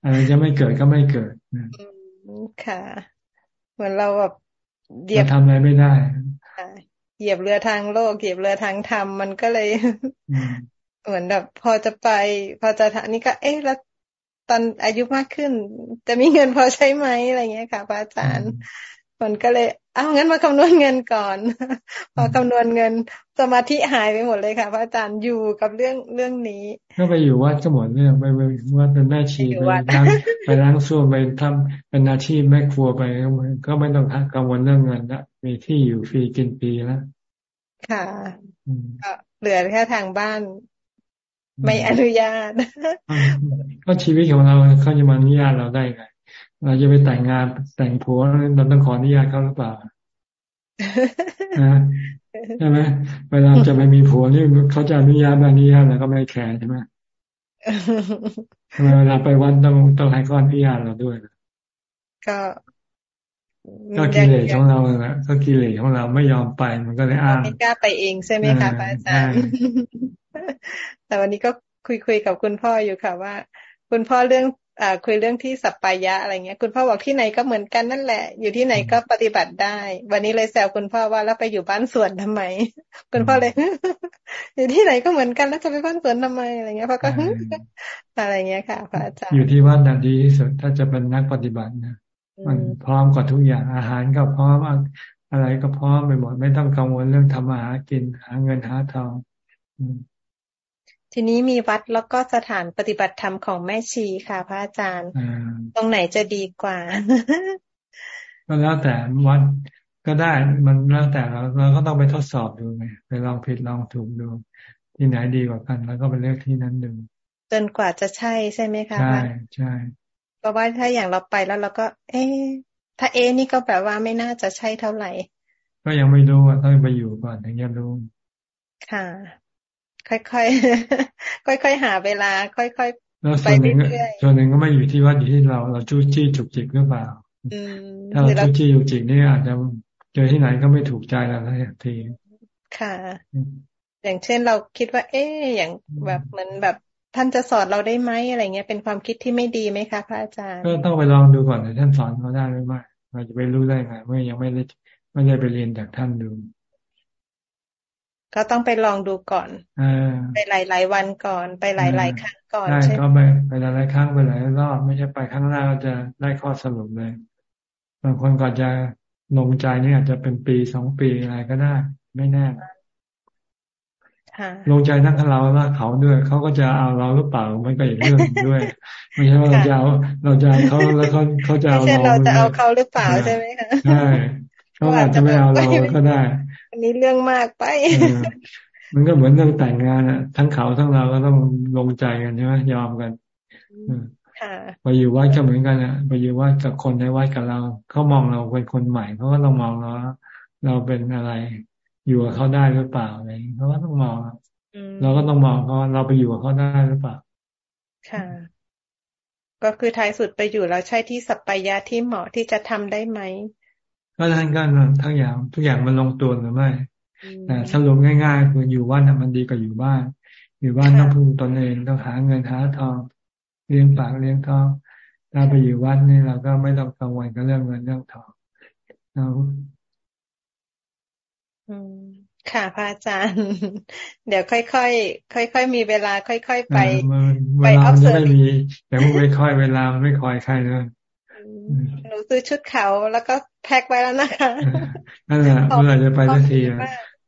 อะไรจะไม่เกิดก็ไม่เกิดค่ะ เหมือนเราแบบเหยียบทำอะไรไม่ได้เหยียบเรือทางโลกเหยียบเรือทางธรรมมันก็เลยเหมือนแบบพอจะไป พอจะทานี่ก็ เอ๊ะแล้วตอนอายุมากขึ้น จะมีเงินพอใช้ไหมอะไรเงี้ยค่ะพระอาจารย์ มันก็เลยอ้าวงั้นมาคำนวณเงินก่อน พอคำนวณเงินสมาธิหายไปหมดเลยค่ะพระอาจารย์อยู่กับเรื่องเรื่องนี้ ก็ไปอยู่วัดก็หมดเรื่องไปวัดเป็นแม่ชีไปล้างไปล้างส้วมไปทำเป็นอาชีพแม่ครัวไปก็ไม่ต้องกังวลเรื่องเงินละมีที่อยู่ฟรีกินฟรีแล้วค่ะเหลือแค่ทางบ้าน ไม่อนุญาตก็ชีวิตของเราเขาจะมาอนุญาตเราได้ไง เราจะไปแต่งงานแต่งผัวเราต้องขออนุญาตเขาหรือเปล่าใช่ไหมเวลาจะไปมีผัวนี่เขาจะอนุญาตไม่อนุญาตเราก็ไม่แคร์ใช่ไหมเวลาไปวันต้องต้องให้ก้อนพิยาเราด้วยก็ก็กิเลสของเราแหละก็กิเลสของเราไม่ยอมไปมันก็เลยอ้างไม่กล้าไปเองใช่ไหมคะอาจารย์แต่วันนี้ก็คุยคุยกับคุณพ่ออยู่ค่ะว่า คุณพ่อเรื่องอ่า คุยเรื่องที่สัปปายะอะไรเงี้ย คุณพ่อบอกที่ไหนก็เหมือนกันนั่นแหละ อยู่ที่ไหนก็ปฏิบัติได้ วันนี้เลยแซวคุณพ่อว่าแล้วไปอยู่บ้านสวนทำไม คุณพ่อเลยอยู่ที่ไหนก็เหมือนกันแล้วจะไปบ้านสวนทำไมอะไรเงี้ยพ่อก็อะไรเงี้ยค่ะพระอาจารย์อยู่ที่วัดน่ะดีที่สุดถ้าจะเป็นนักปฏิบัตินะมันพร้อมกว่าทุกอย่างอาหารก็พร้อมอะไรก็พร้อมไปหมดไม่ต้องกังวลเรื่องทำมาหากินหาเงินหาทอง ทีนี้มีวัดแล้วก็สถานปฏิบัติธรรมของแม่ชีค่ะ พระอาจารย์ ตรงไหนจะดีกว่า ก็แล้วแต่วัดก็ได้มันแล้วแต่เราเราก็ต้องไปทดสอบดูไงไปลองผิดลองถูกดู ที่ไหนดีกว่ากัน แล้วก็ไปเลือกที่นั้นดูจนกว่าจะใช่ใช่ไหมคะใช่ใช่เพราะว่าถ้าอย่างเราไปแล้วเราก็ เอ๊ถ้าเอนี่ก็แบบว่าไม่น่าจะใช่เท่าไหร่ ก็ยังไม่รู้อะต้องไปอยู่ก่อนถึงจะรู้ค่ะ ค่อยๆค่อยๆหาเวลา ค่อยๆไปเรื่อยๆส่วนหนึ่งก็ไม่อยู่ที่วัดอยู่ที่เราเราจู้จี้จุกจิกหรือเปล่าถ้าเราจู้จี้จุกจิกนี่อาจจะเจอที่ไหนก็ไม่ถูกใจเราทันทีค่ะ อย่างเช่นเราคิดว่า เอ๊ะอย่างแบบเหมือนแบบท่านจะสอนเราได้ไหมอะไรเงี้ยเป็นความคิดที่ไม่ดีไหมคะพระอาจารย์ ก็ต้องไปลองดูก่อนเลยท่านสอนเราได้หรือไม่เราจะไปรู้ได้ไงเมื่อยังไม่ได้ไม่ได้ไปเรียนจากท่านดู ก็ต้องไปลองดูก่อนอไปหลาย ๆ วันก่อน ไปหลาย ๆ ครั้งก่อนใช่ก็ไปไปหลายๆครั้งไปหลายรอบไม่ใช่ไปครั้งแรกจะได้ข้อสรุปเลยบางคนก็จะลงใจนี่อาจจะเป็นปีสองปีอะไรก็ได้ ไม่แน่ลงใจทั้งเราและเขาด้วยเขาก็จะเอาเราหรือเปล่ามันก็อีกเรื่องด้วยไม่ใช่ว่าเราจะเอาเราจะเขาแล้วเขาเขาจะเอาเราเราจะเอาเขาหรือเปล่าใช่ไหมคะใช่เขาอาจจะไม่เอาเราก็ได้ อันนี้เรื่องมากไปมันก็เหมือนเรื่องแต่งงานอะทั้งเขาทั้งเราก็ต้องลงใจกันใช่ไหมยอมกันไปอยู่วัดก็เหมือนกันอะไปอยู่วัดกับคนในวัดกับเราเขามองเราเป็นคนใหม่เขาก็ต้องมองเราเราเป็นอะไร อยู่กับเขาได้หรือเปล่าอะไรเขาก็ต้องมองเราก็ต้องมองเขาเราไปอยู่กับเขาได้หรือเปล่า ค่ะ ก็คือท้ายสุดไปอยู่แล้วใช่ที่สัปปายะที่เหมาะที่จะทำได้ไหม ก็ท่านก็ทั้งอย่างทุกอย่างมันลงตัวหรือไม่แต่สรุปง่าย ๆ คืออยู่วัดมันดีกว่าอยู่บ้าน อยู่บ้านต้องพึ่งตนเองต้องหาเงินหาทองเลี้ยงปากเลี้ยงท้องถ้าไปอยู่วัดนี่เราก็ไม่ต้องกังวลกับเรื่องเงินเรื่องทองเราค่ะพระอาจารย์ เดี๋ยวค่อยๆค่อยๆมีเวลาค่อยๆไป ไปออฟเซอร์ไม่มีแต่ไม่ค่อยเวลาไม่คอยใครเลย หนูซื้อชุดเขาแล้วก็แพ็คไว้แล้วนะคะนั่นแหละเมื่อไรจะไปสักที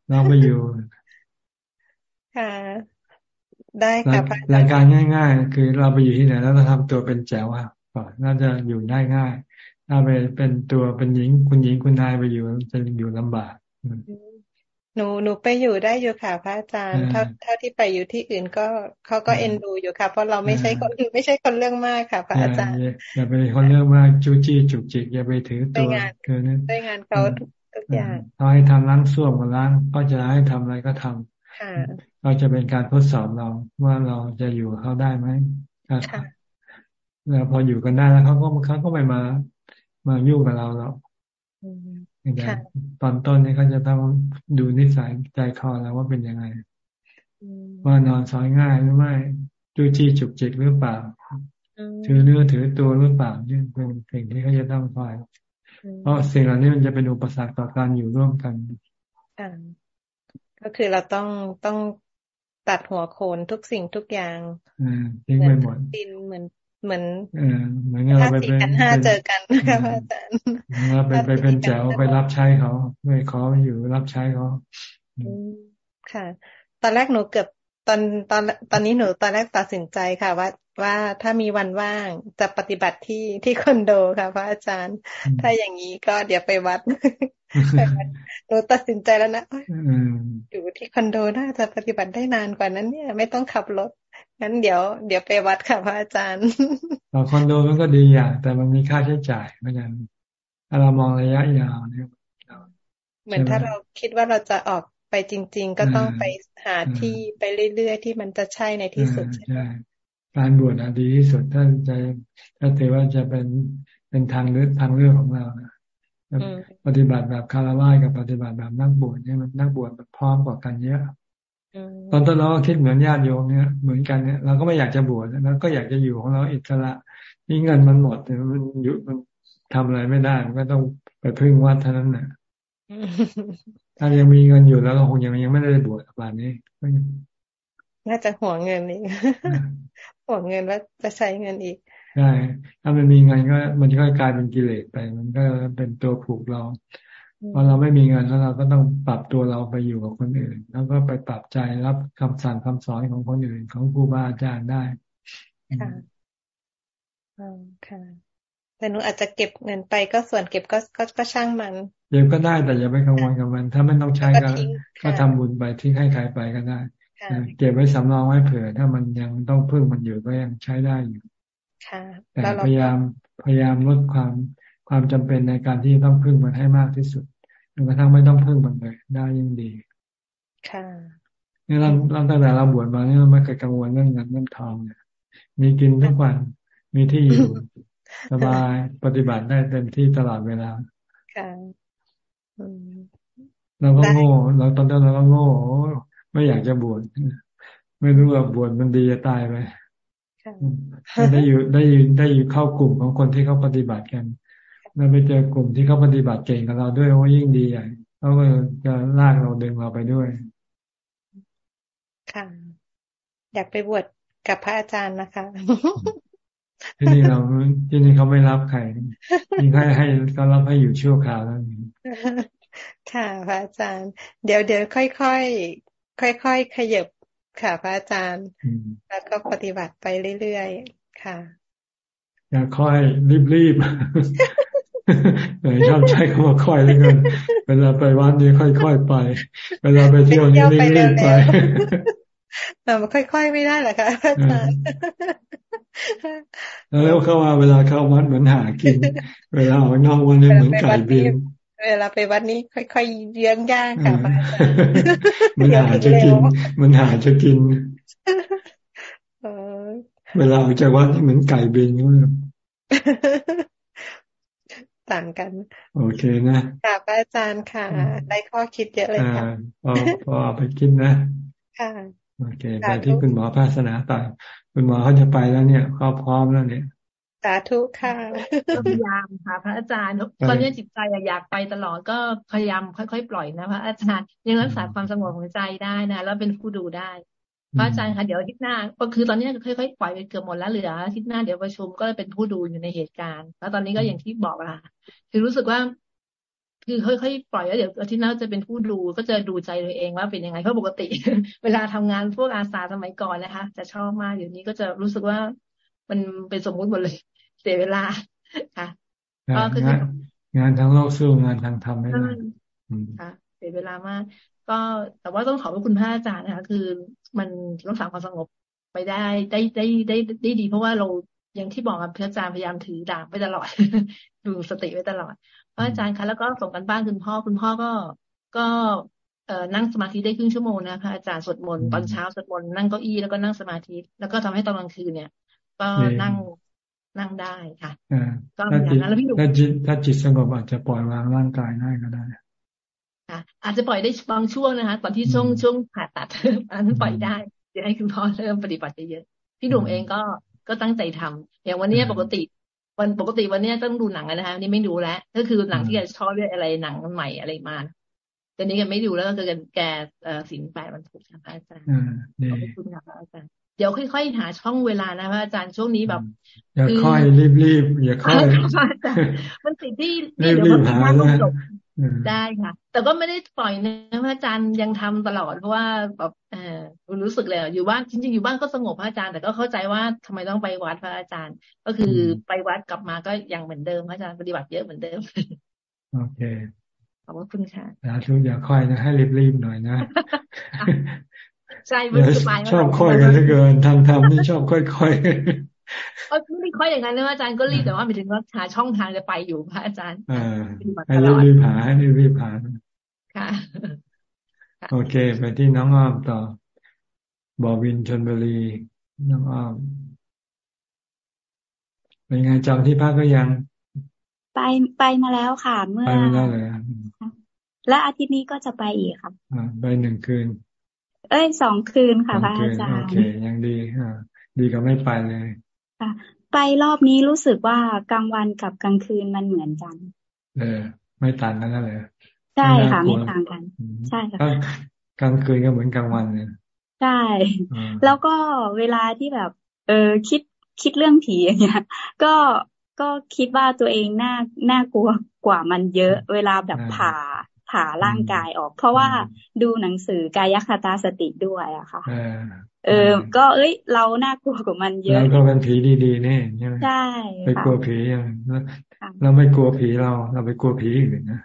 เราไปอยู่ค่ะได้ค่ะรายการง่าย ๆ คือเราไปอยู่ที่ไหนแล้วเราทำตัวเป็นแจ๋วอะก็น่าจะอยู่ได้ง่าย ถ้าไปเป็นตัวเป็นหญิงคุณหญิงคุณนายไปอยู่จะอยู่ลำบาก หนูหนูไปอยู่ได้อยู่ค่ะพระอาจารย์เท่าเท่าที่ไปอยู่ที่อื่นก็เขาก็เอ็นดูอยู่ค่ะ เพราะเราไม่ใช่คนไม่ใช่คนเรื่องมากค่ะ พระอาจารย์อย่าไปคนเรื่องมากจู้จี้จุกจิกอย่าไปถือตัวเกินนั้นได้งานเขาทุกอย่างเขาให้ทำล้างส้วมกับล้างก็จะให้ทำอะไรก็ทำเราจะเป็นการทดสอบเราว่าเราจะอยู่เขาได้ไหมแล้วพออยู่กันได้แล้วเขาก็เขาก็ไม่มามายุ่งกับเราแล้ว ตอนต้นนี่เขาจะต้องดูนิสัยใจคอแล้วว่าเป็นยังไง ว่านอนสอยง่ายหรือไม่จู้จี้จุกจิกหรือเปล่า ถือเนื้อถือตัวหรือเปล่านี่เป็นสิ่งที่เขาจะต้องคอยเพราะสิ่งเหล่านี้มันจะเป็นอุปสรรคต่อการอยู่ร่วมกันก็คือเราต้องต้องตัดหัวโคนทุกสิ่งทุกอย่างทิ้งไปหมดดินเหมือน เหมือนเหมือนเราไปเป็นห้าเจอกันนะคะอาจารย์เราไปไปเป็นแจ๋วไปรับใช้เขาไม่ขออยู่รับใช้เขาค่ะ ตอนแรกหนูเกือบตอนตอนตอนนี้หนูตอนแรกตัดสินใจค่ะ ว่าว่าถ้ามีวันว่างจะปฏิบัติที่ที่คอนโดค่ะ พระอาจารย์ ถ้าอย่างนี้ก็เดี๋ยวไปวัดหนูตัดสินใจแล้วนะอยู่ที่คอนโดน่าจะปฏิบัติได้นานกว่านั้นเนี่ย ไม่ต้องขับรถ งั้นเดี๋ยวเดี๋ยวไปวัดค่ะพระอาจารย์คอนโดมันก็ดีอย่าง แต่มันมีค่าใช้จ่ายเพราะฉะนั้นถ้าเรามองระยะยาวเนี่ยเหมือนถ้าเราคิดว่าเราจะออกไปจริง ๆ ก็ต้องไปหาที่ไปเรื่อย ๆ ที่มันจะใช่ในที่สุดใช่ไหมการบวชดีที่สุดถ้าใจถ้าถือว่าจะเป็นเป็นทางเลือกทางเลือกของเรานะปฏิบัติแบบคารวะกับปฏิบัติแบบนักบวชเนี่ยมันนักบวชพร้อมกว่ากันเยอะ ตอนต้นเราก็คิดเหมือนญาติโยมเนี่ยเหมือนกันเนี่ยเราก็ไม่อยากจะบวชแล้วก็อยากจะอยู่ของเราอิสระนี่เงินมันหมดมันอยู่มันทำอะไรไม่ได้ มันก็ต้องไปพึ่งวัดเท่านั้นน่ะถ้ายังมีเงินอยู่แล้วเราคงยังยังไม่ได้บวชแบบนี้น่าจะห่วงเงินอีกห่วงเงินว่าจะใช้เงินอีกใช่ถ้ามันมีเงินก็ มันก็กลายเป็นกิเลสไป มันก็เป็นตัวผูกเรา พอเราไม่มีเงินแล้วเราก็ต้องปรับตัวเราไปอยู่กับคนอื่น แล้วก็ไปปรับใจรับคำสั่งคำสอนของคนอื่น ของครูบาอาจารย์ได้ค่ะค่ะแต่หนูอาจจะเก็บเงินไปก็ส่วนเก็บก็ก็ก็ช่างมันเก็บก็ได้แต่อย่าไปกังวลกับมัน ถ้าไม่ต้องใช้ก็ก็ทำบุญไปทิ้งให้ใครไปก็ได้เก็บไว้สำรองไว้เผื่อ ถ้ามันยังต้องพึ่งมันอยู่ก็ยังใช้ได้อยู่แต่พยายามพยายามลดความความจำเป็นในการที่ต้องพึ่งมันให้มากที่สุด จนกระทั่งไม่ต้องพึ่งมันเลย ได้ยิ่งดี ค่ะนี่เราเราตั้งแต่เราบวชมาเนี่ยเราไม่เคยกังวลเรื่องเงินเรื่องทองเนี่ย มีกินทุกวัน มีที่อยู่สบายปฏิบัติได้เต็มที่ตลอดเวลา ค่ะเราก็โง่เราตอนนั้นเราก็โง่ไม่อยากจะบวชไม่รู้ว่าบวชมันดีจะตายไปได้อยู่ได้อยู่ได้อยู่เข้ากลุ่มของคนที่เขาปฏิบัติกัน เราไปเจอกลุ่มที่เขาปฏิบัติเก่งกับเราด้วยว่ายิ่งดีใหญ่เขาก็จะลากเราดึงเราไปด้วย ค่ะ อยากไปบวชกับพระอาจารย์นะคะที่นี่เราที่นี่เขาไม่รับใครยิ่งให้ให้ก็รับให้อยู่ชั่วคราวแล้วนี่ค่ะพระอาจารย์ เดี๋ยวเดี๋ยวค่อยค่อยค่อยค่อยขยับค่ะพระอาจารย์ แล้วก็ปฏิบัติไปเรื่อยๆค่ะ อย่าค่อยรีบๆไหนชอบใช้คำว่าค่อยเลยกันเวลาไปวัดนี้ค่อยๆไป เวลาไปเที่ยวนี้รีบๆไปแต่มันค่อยๆไม่ได้หรอคะอาจารย์แล้วเข้ามาเวลาเข้าวัดเหมือนหากิน เวลาออกนอกวันนี้เหมือนไก่บินเวลาไปวัดนี้ค่อยๆเยื้องย่างค่ะมันหาจะกิน มันหาจะกิน เวลาออกจากวัดนี่เหมือนไก่บินก็ต่างกัน โอเคนะค่ะอาจารย์ค่ะ ได้ข้อคิดเยอะเลยค่ะพอพอไปคิดนะ ค่ะ โอเคไปที่คุณหมอภาสนาต่อคุณหมอเขาจะไปแล้วเนี่ยเขาพร้อมแล้วเนี่ยสาธุค่ะพยายามค่ะ พระอาจารย์ตอนนี้จิตใจอยากไปตลอดก็พยายามค่อยๆปล่อยนะพระอาจารย์ยังรักษาความสงบของใจได้นะแล้วเป็นผู้ดูได้ พระอาจารย์คะเดี๋ยวอาทิตย์หน้าก็คือตอนนี้ค่อยๆปล่อยไปเกือบหมดแล้วเหลืออาทิตย์หน้าเดี๋ยวประชุมก็เป็นผู้ดูอยู่ในเหตุการณ์ แล้วตอนนี้ก็อย่างที่บอกละคือรู้สึกว่า คือค่อยๆปล่อยแล้วเดี๋ยวอาทิตย์หน้าจะเป็นผู้ดูก็จะดูใจตัวเองว่าเป็นยังไงเพราะปกติ เวลาทำงานพวกอาสาสมัยก่อนนะคะ จะชอบมากอยู่นี้ก็จะรู้สึกว่ามันเป็นสมมุติหมดเลยเสียเวลาค่ะก็คืองานงานทางโลกสู้งานทางธรรมไม่ได้ค่ะเสียเวลามาก ก็แต่ว่าต้องขอบคุณพระอาจารย์นะคะ คือมันรักษาความสงบไปได้ได้ได้ได้ได้ดี เพราะว่าเราอย่างที่บอกกับพระอาจารย์พยายามถือดาบไปตลอด ดูสติไว้ตลอดพระอาจารย์คะแล้วก็ส่งกันบ้านคุณพ่อคุณพ่อก็ก็เอ่อนั่งสมาธิได้ครึ่งชั่วโมงนะคะอาจารย์สวดมนต์ตอนเช้าสวดมนต์นั่งเก้าอี้แล้วก็นั่งสมาธิ แล้วก็ทำให้ตอนกลางคืนเนี่ย ก็นั่งนั่งได้ค่ะก็อย่างนั้นแล้วพี่หนุ่มถ้าจิตถ้าจิตสงบอาจจะปล่อยวางร่างกายได้ก็ได้ ค่ะอาจจะปล่อยได้บางช่วงนะคะตอนที่ช่วงช่วงผ่าตัดอันนั้นปล่อยได้เดี๋ยวให้คุณพ่อเริ่มปฏิบัติเยอะพี่หนุ่มเองก็ก็ตั้งใจทำอย่างวันนี้ปกติ วันปกติวันนี้ต้องดูหนังนะคะนี่ไม่ดูแล้วก็คือหนังที่แกชอบเรื่องอะไรหนังใหม่อะไรมาตอนนี้แกไม่ดูแล้วก็คือแกสินแปดวันถูกค่ะอาจารย์ขอบคุณค่ะอาจารย์เดี๋ยวค่อย ๆ หาช่องเวลานะพระอาจารย์ช่วงนี้แบบอย่าค่อยรีบๆอย่าค่อยมันติดที่รีบๆหานะ ได้ค่ะ แต่ก็ไม่ได้ปล่อยนะพระอาจารย์ยังทำตลอด เพราะว่าแบบเออรู้สึกเลยอยู่บ้านจริงๆอยู่บ้านก็สงบพระอาจารย์ แต่ก็เข้าใจว่าทำไมต้องไปวัดพระอาจารย์ ก็คือไปวัดกลับมาก็ยังเหมือนเดิมพระอาจารย์ปฏิบัติเยอะเหมือนเดิมโอเคขอบคุณค่ะสาธุอย่าค่อยนะให้รีบๆหน่อยนะใช่ชอบค่อยกันเหลือเกินทางธรรมนี่ชอบค่อยๆ เออไม่ค่อยอย่างนั้นนะอาจารย์ก็รีบแต่ว่าหมายถึงว่าหาช่องทางจะไปอยู่พระอาจารย์อ่าให้รีบๆหาให้รีบๆหาค่ะ โอเค ไปที่น้องอ้อมต่อบอวินชนบุรีน้องอ้อมเป็นไงจำที่พักก็ยัง ไปไปมาแล้วค่ะ เมื่อไปมาแล้วเลยและอาทิตย์นี้ก็จะไปอีกค่ะอ่าไปหนึ่งคืน เอ้ยสองคืนค่ะพระอาจารย์โอเคยังดีอ่าดีก็ไม่ไปเลย ค่ะไปรอบนี้รู้สึกว่ากลางวันกับกลางคืนมันเหมือนกัน เออ ไม่ต่างกันนั่นเลยใช่ค่ะไม่ต่างกัน ใช่ค่ะกลางคืนก็เหมือนกลางวันเลยใช่ แล้วก็เวลาที่แบบ เออคิดคิดเรื่องผีอย่างเงี้ย ก็ก็คิดว่าตัวเองน่าน่ากลัวกว่ามันเยอะ เวลาแบบผ่า ผ่าร่างกายออก เพราะว่าดูหนังสือกายคตาสติด้วยอะค่ะเออ ก็เอ้ย เราน่ากลัวกว่ามันเยอะเราก็เป็นผีดีๆนี่ใช่ไหมใช่ไปกลัวผีอย่างเราไม่กลัวผีเรา เราไปกลัวผีอีกนะ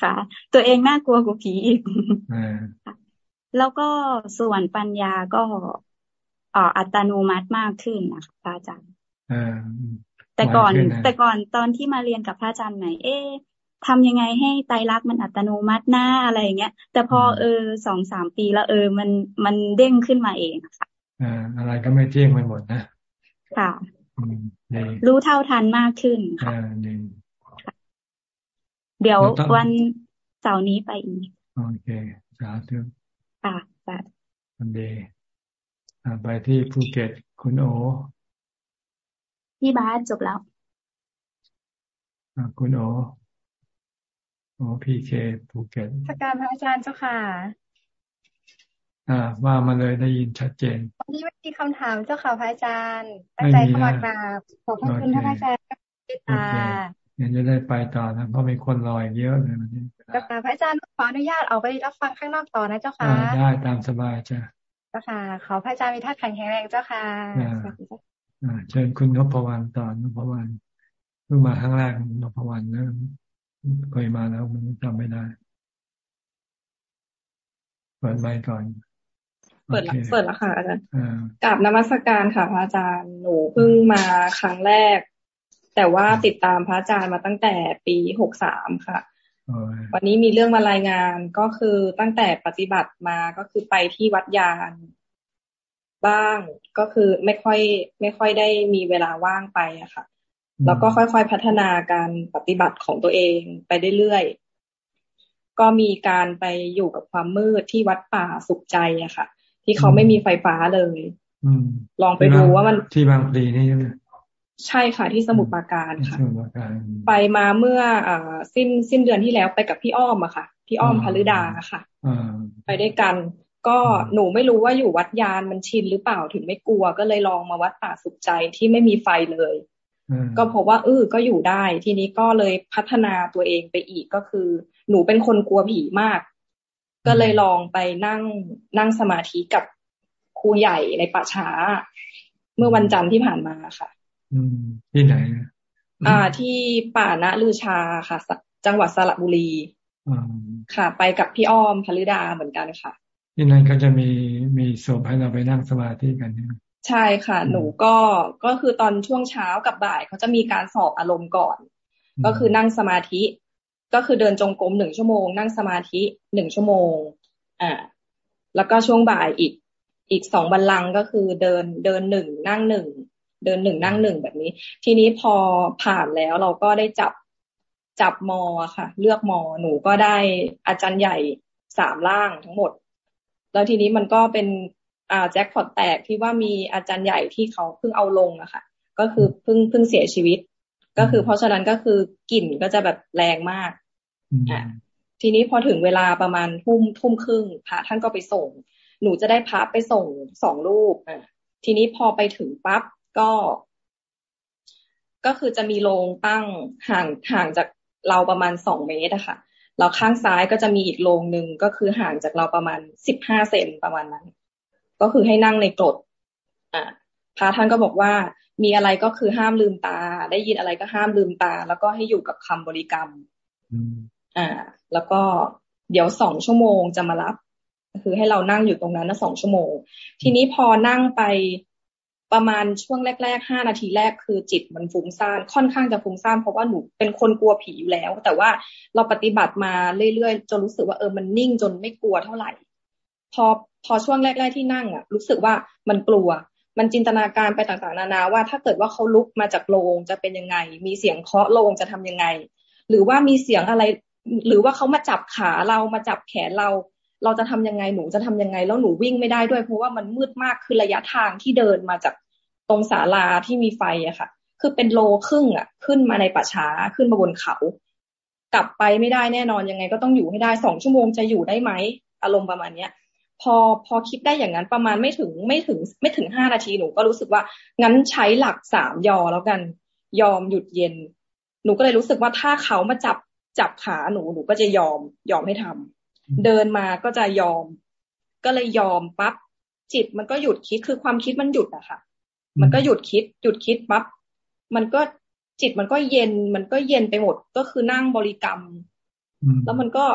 ค่ะ ตัวเองน่ากลัวกว่าผีอีกแล้วก็ส่วนปัญญาก็อ่ออัตโนมัติมากขึ้นนะคะพระอาจารย์แต่ก่อนแต่ก่อนตอนที่มาเรียนกับพระอาจารย์ใหม่เอ๊ ทำยังไงให้ไตรักมันอัตโนมัติหน้าอะไรอย่างเงี้ย แต่พอเออสองสามปีแล้วเออ มันมันเด้งขึ้นมาเองค่ะอ่าอะไรก็ไม่เที่ยงไปหมดนะค่ะรู้เท่าทันมากขึ้นค่ะเดี๋ยววันเสาร์นี้ไปอีกโอเคสาธุค่ะสาธุวันเดย์ไปที่ภูเก็ตคุณโอพี่บาสจบแล้วคุณโอ โอ้พีเคภูเก็ตสการพระอาจารย์เจ้าค่ะ อ่าว่ามาเลยได้ยินชัดเจนวันนี้ไม่มีคำถามเจ้าค่ะพระอาจารย์ตั้งใจเข้ามากราบขอบพระคุณพระอาจารย์ค่ะยังจะได้ไปต่อนะเพราะมีคนรออีกเยอะเลยวันนี้เจ้าค่ะพระอาจารย์ขออนุญาตออกไปรับฟังข้างนอกต่อนะเจ้าค่ะได้ตามสบายจ้ะเจ้าค่ะ ขอพระอาจารย์มีท่าแข็งแรงเจ้าค่ะอ่าเชิญคุณนพวรรณต่อนพวรรณเพิ่งมาครั้งแรกนพวรรณนะ เคยมาแล้วมันจำไม่ได้ เปิดไมค์ก่อน เปิดเปิดแล้วค่ะอาจารย์กลับนมัสการค่ะพระอาจารย์หนูเพิ่งมาครั้งแรก แต่ว่าติดตามพระอาจารย์มาตั้งแต่ปีหกสามค่ะวันนี้มีเรื่องมารายงานก็คือตั้งแต่ปฏิบัติมาก็คือไปที่วัดยานบ้างก็คือไม่ค่อย ไม่ค่อยได้มีเวลาว่างไปอะค่ะ แล้วก็ค่อยๆพัฒนาการปฏิบัติของตัวเองไปเรื่อยๆ ก็มีการไปอยู่กับความมืดที่วัดป่าสุขใจอะค่ะ ที่เขาไม่มีไฟฟ้าเลยลองไปดูว่ามันที่บางปลีนี่ใช่ไหมใช่ค่ะที่สมุทรปราการค่ะไปมาเมื่ออ่าสิ้นสิ้นเดือนที่แล้วไปกับพี่อ้อมอะค่ะ พี่อ้อมพฤดาค่ะไปได้กัน ก็หนูไม่รู้ว่าอยู่วัดยานมันชินหรือเปล่าถึงไม่กลัว ก็เลยลองมาวัดป่าสุขใจที่ไม่มีไฟเลย ก็พบว่าเออก็อยู่ได้ ทีนี้ก็เลยพัฒนาตัวเองไปอีกก็คือ หนูเป็นคนกลัวผีมาก ก็เลยลองไปนั่งนั่งสมาธิกับครูใหญ่ในป่าช้า เมื่อวันจันทร์ที่ผ่านมาค่ะอืมที่ไหนอ่า ที่ป่าณลือชาค่ะ จังหวัดสระบุรีค่ะ ไปกับพี่อ้อมพลิดาเหมือนกันค่ะที่นั่นก็จะมีมีศพให้เราไปนั่งสมาธิกันเนี่ย ใช่ค่ะ หนูก็ก็คือตอนช่วงเช้ากับบ่ายเขาจะมีการสอบอารมณ์ก่อน ก็คือนั่งสมาธิ ก็คือเดินจงกรมหนึ่งชั่วโมง นั่งสมาธิหนึ่งชั่วโมง อ่า แล้วก็ช่วงบ่ายอีกอีกสองบัลลังก็คือเดินเดินหนึ่งนั่งหนึ่งเดินหนึ่งนั่งหนึ่งแบบนี้ ทีนี้พอผ่านแล้วเราก็ได้จับจับมอค่ะ เลือกมอหนูก็ได้อาจารย์ใหญ่สามล่างทั้งหมด แล้วทีนี้มันก็เป็นอ่า แจ็คพอตแตกที่ว่ามีอาจารย์ใหญ่ที่เขาเพิ่งเอาลงอะค่ะ ก็คือเพิ่งเพิ่งเสียชีวิต ก็คือ เพราะฉะนั้นก็คือกลิ่นก็จะแบบแรงมากอ่าทีนี้พอถึงเวลาประมาณทุ่มทุ่มครึ่งพระท่านก็ไปส่ง หนูจะได้พระไปส่งสองรูปอ่าทีนี้พอไปถึงปั๊บก็ ก็คือจะมีโรงตั้งห่างห่างจากเราประมาณสองเมตรอะค่ะแล้วข้างซ้ายก็จะมีอีกโรงหนึ่งก็คือห่างจากเราประมาณสิบห้าเซนประมาณนั้น ก็คือให้นั่งในกรดอ่าพระท่านก็บอกว่ามีอะไรก็คือห้ามลืมตา ได้ยินอะไรก็ห้ามลืมตา แล้วก็ให้อยู่กับคำบริกรรมอ่า แล้วก็เดี๋ยวสองชั่วโมงจะมารับ คือให้เรานั่งอยู่ตรงนั้นนะสองชั่วโมง ทีนี้พอนั่งไปประมาณช่วงแรกๆห้านาทีแรกคือจิตมันฟุ้งซ่านค่อนข้างจะฟุ้งซ่านเพราะว่าหนูเป็นคนกลัวผีอยู่แล้ว แต่ว่าเราปฏิบัติมาเรื่อยๆจนรู้สึกว่าเออมันนิ่งจนไม่กลัวเท่าไหร่ พอ พอช่วงแรก ๆที่นั่งอะ รู้สึกว่ามันกลัว มันจินตนาการไปต่างๆ นานาว่าถ้าเกิดว่าเขาลุกมาจากโรงจะเป็นยังไง มีเสียงเคาะโรงจะทำยังไง หรือว่ามีเสียงอะไร หรือว่าเขามาจับขาเรามาจับแขนเรา เราจะทำยังไงหนูจะทำยังไง แล้วหนูวิ่งไม่ได้ด้วยเพราะว่ามันมืดมากคือระยะทางที่เดินมาจากตรงศาลาที่มีไฟอะค่ะ คือเป็นโลครึ่งอะขึ้นมาในป่าช้าขึ้นมาบนเขา กลับไปไม่ได้แน่นอนยังไง ก็ต้องอยู่ให้ได้สองชั่วโมงจะอยู่ได้ไหมอารมณ์ประมาณเนี้ย พอพอคิดได้อย่างนั้นประมาณไม่ถึงไม่ถึง ไม่ถึงห้านาทีหนูก็รู้สึกว่างั้นใช้หลักสามยอแล้วกันยอมหยุดเย็น หนูก็เลยรู้สึกว่าถ้าเขามาจับจับขาหนูหนูก็จะยอมยอมให้ทำเดินมาก็จะยอม ก็เลยยอมปั๊บจิตมันก็หยุดคิดคือความคิดมันหยุดอะค่ะ มันก็หยุดคิด หยุดคิดปั๊บมันก็จิตมันก็เย็น มันก็เย็นไปหมดก็คือนั่งบริกรรม แล้วมันก็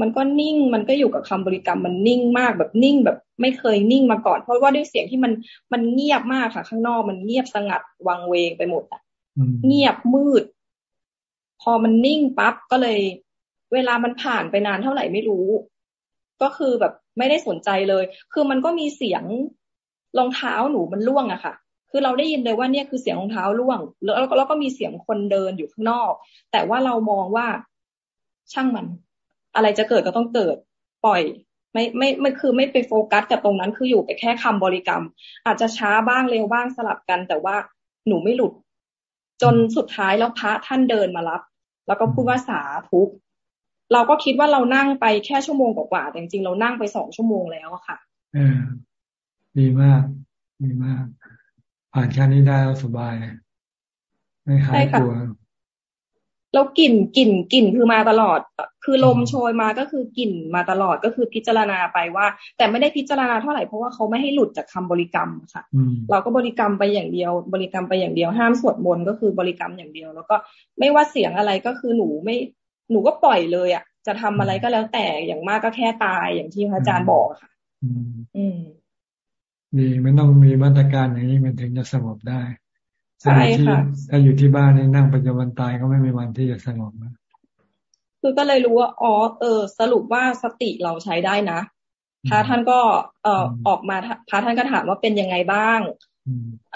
มันก็นิ่งมันก็อยู่กับคำบริกรรมมันนิ่งมากแบบนิ่งแบบไม่เคยนิ่งมาก่อน เพราะว่าด้วยเสียงที่มันมันเงียบมากค่ะ ข้างนอกมันเงียบสงัดวังเวงไปหมดอะเงียบมืด พอมันนิ่งปั๊บก็เลย เวลามันผ่านไปนานเท่าไหร่ไม่รู้ ก็คือแบบไม่ได้สนใจเลย คือมันก็มีเสียงรองเท้าหนูมันล่วงอะค่ะ คือเราได้ยินเลยว่าเนี่ยคือเสียงรองเท้าร่วง แล้วแล้วก็มีเสียงคนเดินอยู่ข้างนอก แต่ว่าเรามองว่าช่างมัน อะไรจะเกิดก็ต้องเกิดปล่อย ไม่ไม่ไม่คือไม่ไปโฟกัสกับตรงนั้นคืออยู่ไปแค่คำบริกรรม อาจจะช้าบ้างเร็วบ้างสลับกัน แต่ว่าหนูไม่หลุด จนสุดท้ายแล้วพระท่านเดินมารับ แล้วก็พูดว่าสาธุเราก็คิดว่าเรานั่งไปแค่ชั่วโมงกว่าแต่จริงๆเรานั่งไปสองชั่วโมงแล้วอะค่ะอดีมาก ดีมาก ผ่านแค่นี้ได้แล้วสบาย ไม่หายกลัว แล้วกลิ่นกลิ่นกลิ่นคือมาตลอด คือลมโชยมาก็คือกลิ่นมาตลอดก็คือพิจารณาไปว่า แต่ไม่ได้พิจารณาเท่าไหร่เพราะว่าเขาไม่ให้หลุดจากคำบริกรรมค่ะ เราก็บริกรรมไปอย่างเดียว บริกรรมไปอย่างเดียวห้ามสวดมนต์ก็คือบริกรรมอย่างเดียว แล้วก็ไม่ว่าเสียงอะไรก็คือหนูไม่หนูก็ปล่อยเลยอะจะทำอะไรก็แล้วแต่อย่างมากก็แค่ตายอย่างที่พระอาจารย์บอกค่ะ อืมดีมันต้องมีมาตรการอย่างนี้มันถึงจะสงบได้ ใช่ค่ะถ้าอยู่ที่บ้านนี่นั่งปัจจุบันตายก็ไม่มีวันที่จะสงบนะคือก็เลยรู้ว่าอ๋อเออ สรุปว่าสติเราใช้ได้นะพระท่านก็เอ่อออกมาพระท่านก็ถามว่าเป็นยังไงบ้าง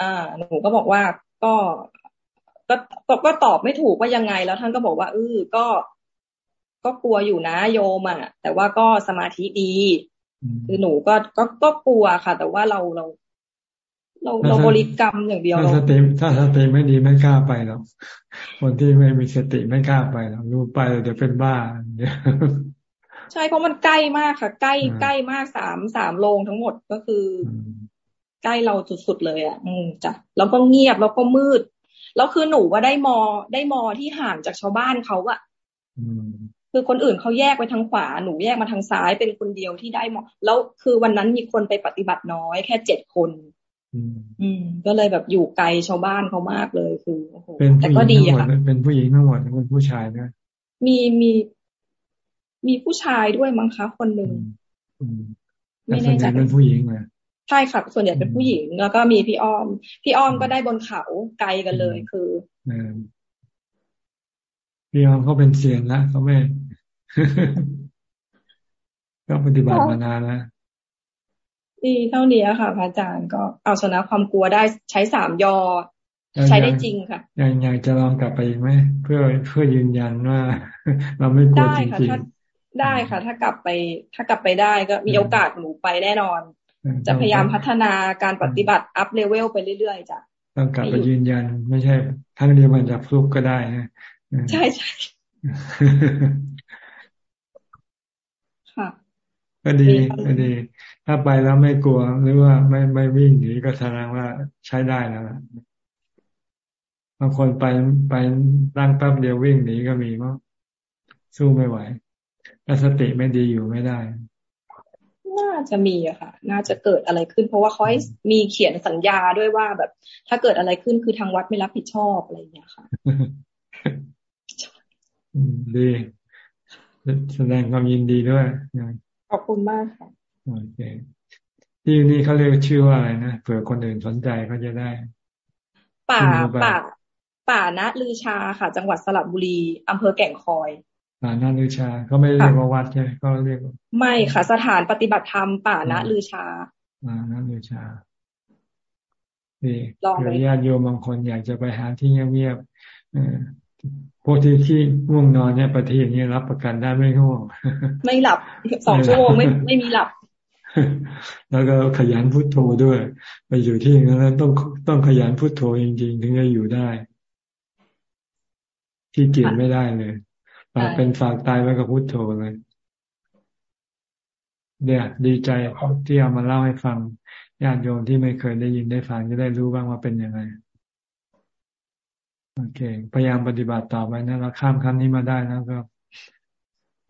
อ่าหนูก็บอกว่าก็ก็ก็ก็ตอบไม่ถูกว่ายังไง แล้วท่านก็บอกว่าเออก็ก็กลัวอยู่นะโยมอะแต่ว่าก็สมาธิดี คือหนูก็ก็ก็กลัวค่ะ แต่ว่าเราเรา เราเราบริกรรมอย่างเดียวถ้าสติถ้าสติไม่ดีไม่กล้าไปหรอกคนที่ไม่มีสติไม่กล้าไปหรอกรู้ไปเดี๋ยวเป็นบ้าใช่เพราะมันใกล้มากค่ะ ใกล้ใกล้มากสามสามโรงทั้งหมดก็คือ ใกล้เราสุดๆเลยอะ อืมจ้ะแล้วก็เงียบแล้วก็มืด แล้วคือหนูว่าได้มอได้มอที่ห่างจากชาวบ้านเขาอะคือคนอื่นเขาแยกไปทางขวาหนูแยกมาทางซ้ายเป็นคนเดียวที่ได้หมอ แล้วคือวันนั้นมีคนไปปฏิบัติน้อยแค่เจ็ดคน อืม ก็เลยแบบอยู่ไกลชาวบ้านเขามากเลยคือโอ้โหแต่ก็ดีค่ะเป็นผู้หญิงทั้งหมดเป็นผู้ชายนะมีมีมีผู้ชายด้วยมั้งคะคนหนึ่งไม่แน่ใจเป็นผู้หญิงเลยใช่ค่ะส่วนใหญ่เป็นผู้หญิง แล้วก็มีพี่อ้อม พี่อ้อมก็ได้บนเขาไกลกันเลยคือพี่ออมเขาเป็นเซียนแล้วเขาไม่ก็ปฏิบัติมานานแล้ว ดีเท่านี้ค่ะพระอาจารย์ก็เอาชนะความกลัวได้ใช้สามยอ ใช้ได้จริงค่ะยังยังจะลองกลับไปอีกไหมเพื่อเพื่อยืนยันว่า เราไม่กลัวจริงๆได้ค่ะ ถ้ากลับไปถ้ากลับไปได้ก็มีโอกาสหนูไปแน่นอน จะพยายามพัฒนาการปฏิบัติอัพเลเวลไปเรื่อยๆจ้ะต้องกลับไปยืนยัน ไม่ใช่ทั้งเดียวมันจะฟลุกก็ได้นะใช่ใช่ค่ะ ก็ดีก็ดี ถ้าไปแล้วไม่กลัว หรือว่าไม่ไม่วิ่งหนีก็แสดงว่าใช้ได้แล้วบางคนไปไปร่างแป๊บเดียววิ่งหนีก็มีมั้งสู้ไม่ไหวถ้าสติไม่ดีอยู่ไม่ได้ น่าจะมีอะค่ะ น่าจะเกิดอะไรขึ้น เพราะว่าเขาให้มีเขียนสัญญาด้วยว่าแบบ ถ้าเกิดอะไรขึ้นคือทางวัดไม่รับผิดชอบอะไรอย่างเงี้ยค่ะดีแสดงความยินดีด้วย ขอบคุณมากค่ะโอเคที่นี่เขาเรียกชื่อว่าอะไรนะเผื่อคนอื่นสนใจเขาจะได้ ป่าป่า ป่าณลือชาค่ะ จังหวัดสระบุรีอำเภอแก่งคอยป่าณลือชาเขาไม่เรียกว่าวัดใช่ก็เรียกไม่ค่ะสถานปฏิบัติธรรมป่าณลือชาป่าณลือชาดีเผื่อญาติโยมบางคนอยากจะไปหาที่เงียบๆพ วกที่ที่ง่วงนอนเนี่ยประเทศนี้รับประกันได้ไม่ง่วง ไม่หลับสองชั่วโมงไม่ไม่มีหลับ แล้วก็ขยันพุโทโธด้วย ไปอยู่ที่นั้นต้องต้องขยันพุโทโธจริงๆ ถึงจะอยู่ได้ ที่เกียนไม่ได้เลยฝากเป็นฝากตายไว้กับพุโทโธเลยเนี่ยดีใจที่เอามาเล่าให้ฟังญาติโยมที่ไม่เคยได้ยินได้ฟังจะได้รู้บ้างว่าเป็นยังไง โอเค พยายามปฏิบัติต่อไปนะเราข้ามขั้นนี้มาได้นะก็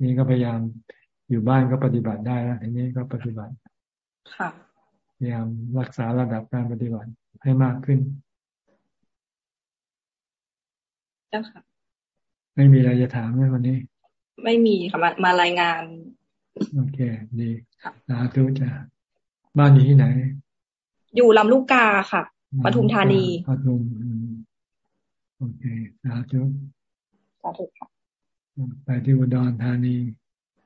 นี่ก็พยายามอยู่บ้านก็ปฏิบัติได้แล้วทีนี้ก็ปฏิบัติ ค่ะพยายามรักษาระดับการปฏิบัติให้มากขึ้นเจ้าค่ะ ไม่มีอะไรจะถามไหมวันนี้ ไม่มีค่ะมามารายงาน โอเค ดีสาธุจ้ะบ้านอยู่ที่ไหน อยู่ลำลูกกาค่ะปทุมธานีปทุม โอเคสาธุสาธุค่ะไปที่อุดรธานี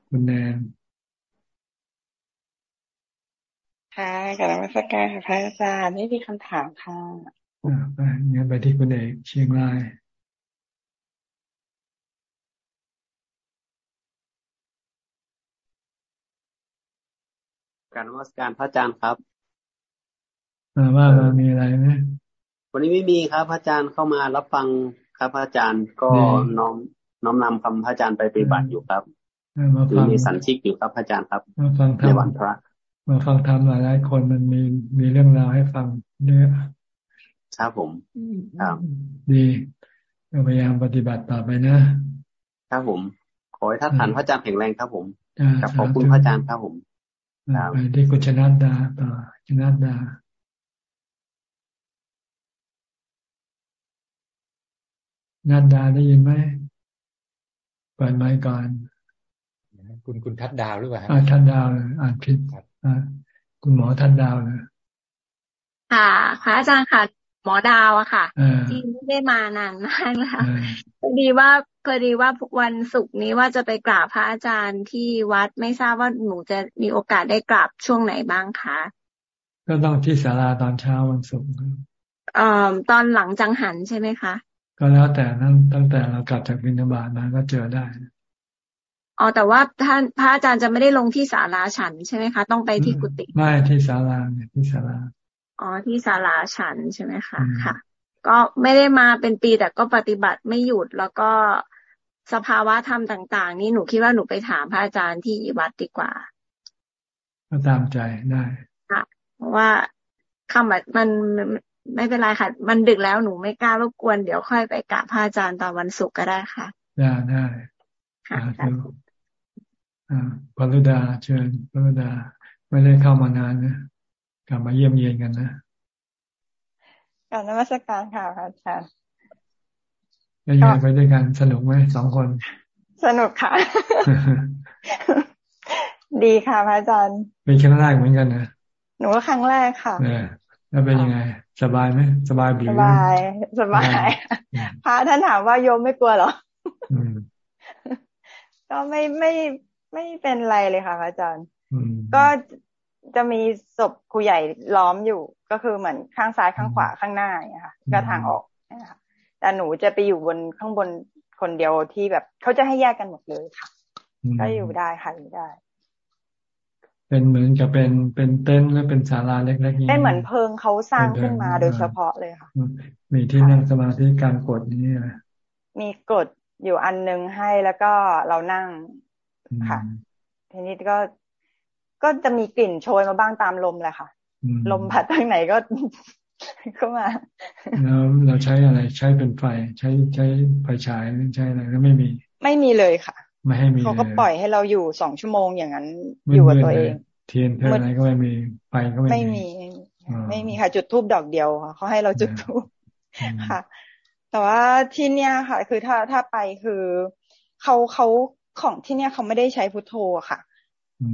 คุณแนนค่ะกับนมัสการค่ะพระอาจารย์ไม่มีคำถามค่ะอ่าไปงั้นไปที่คุณเอกเชียงรายการนมัสการพระอาจารย์ครับมาว่ามามีอะไรไหม วันนี้ไม่มีครับพระอาจารย์เข้ามารับฟังครับพระอาจารย์ก็น้อมน้อมนำคำพระอาจารย์ไปปฏิบัติอยู่ครับมาฟังมีสันชิกอยู่ครับอาจารย์ครับมาฟังธรรมในวันพระ มาฟังธรรมหลายหลายคนมันมีมีเรื่องราวให้ฟังเยอะครับผมครับดีพยายามปฏิบัติต่อไปนะครับผม ขอให้ท่านผ่านพระอาจารย์แข็งแรงครับผมกับขอบคุณพระอาจารย์ครับผมไปที่กุชนัดดาต่อชนัดดา นัดดาได้ยินไหมเปิดไมค์ก่อนคุณคุณทัดดาวหรือเปล่าอ่าทัดดาวอ่านผิดอ่าคุณหมอทัดดาวเลยค่ะพระอาจารย์ค่ะ หมอดาวอะค่ะที่ไม่ได้มานานมากแล้วพอดีว่าพอดีว่าวันศุกร์นี้ว่าจะไปกราบพระอาจารย์ที่วัดไม่ทราบว่าหนูจะมีโอกาสได้กราบช่วงไหนบ้างคะก็ต้องที่ศาลาตอนเช้าวันศุกร์เอ่อตอนหลังจังหันใช่ไหมคะ ก็แล้วแต่ตั้งตั้งแต่เรากลับจากบินบาตมาก็เจอได้อ๋อแต่ว่าท่านพระอาจารย์จะไม่ได้ลงที่ศาลาฉันใช่ไหมคะ ต้องไปที่กุฏิไม่ที่ศาลาเนี่ยที่ศาลาอ๋อที่ศาลาฉันใช่ไหมคะค่ะ ก็ไม่ได้มาเป็นปีแต่ก็ปฏิบัติไม่หยุดแล้วก็สภาวะธรรมต่าง ๆ นี่หนูคิดว่าหนูไปถามพระอาจารย์ที่วัดดีกว่าก็ตามใจได้ค่ะเพราะว่าคำแบบมัน ไม่เป็นไรค่ะ มันดึกแล้วหนูไม่กล้ารบกวน เดี๋ยวค่อยไปกราบพระอาจารย์ตอนวันศุกร์ก็ได้ค่ะ ได้ได้ค่ะปรุดาเชิญปรุดา ไม่ได้เข้ามานานนะกลับมาเยี่ยมเยียนกันนะกลับนมัสการค่ะพระอาจารย์ยังไงไปด้วยกันสนุกไหมสองคน สนุกค่ะ ดีค่ะพระอาจารย์เป็นครั้งแรกเหมือนกันนะหนูก็ครั้งแรกค่ะเนี่ย แล้วเป็นยังไง สบายไหมสบายบีสบาย สบายพระท่านถามว่าโยมไม่กลัวหรอก็ไม่ไม่ไม่เป็นไรเลยค่ะอาจารย์ ก็จะมีศพครูใหญ่ล้อมอยู่ ก็คือเหมือนข้างซ้ายข้างขวาข้างหน้าเนี่ยค่ะ ก็ทางออกนะคะแต่หนูจะไปอยู่บนข้างบนคนเดียวที่แบบเขาจะให้แยกกันหมดเลยค่ะ ก็อยู่ได้ค่ะอยู่ได้ เป็นเหมือนกับเป็นเป็นเต้นแล้วเป็นศาลาเล็กๆนี้เป็นเหมือนเพิงเขาสร้างขึ้นมาโดยเฉพาะเลยค่ะ มีที่นั่งสมาธิการกดนี้มีกดอยู่อันนึงให้แล้วก็เรานั่งค่ะ ทีนี้ก็ก็จะมีกลิ่นโชยมาบ้างตามลมแหละค่ะ ลมพัดทางไหนก็ก็มาแล้วเราใช้อะไรใช้เป็นไฟ ใช้ใช้ไฟฉายใช้อะไรก็ไม่มี ไม่มีเลยค่ะ ไม่ให้มีเขาก็ปล่อยให้เราอยู่สองชั่วโมงอย่างนั้นอยู่กับตัวเองเทียนเท่าไรก็ไม่มีไฟก็ไม่มี ไม่มีค่ะจุดทูบดอกเดียวค่ะเขาให้เราจุดทูบค่ะ แต่ว่าที่เนี้ยค่ะ คือถ้าถ้าไปคือเขาเขาของที่เนี้ยเขาไม่ได้ใช้พุทโธค่ะ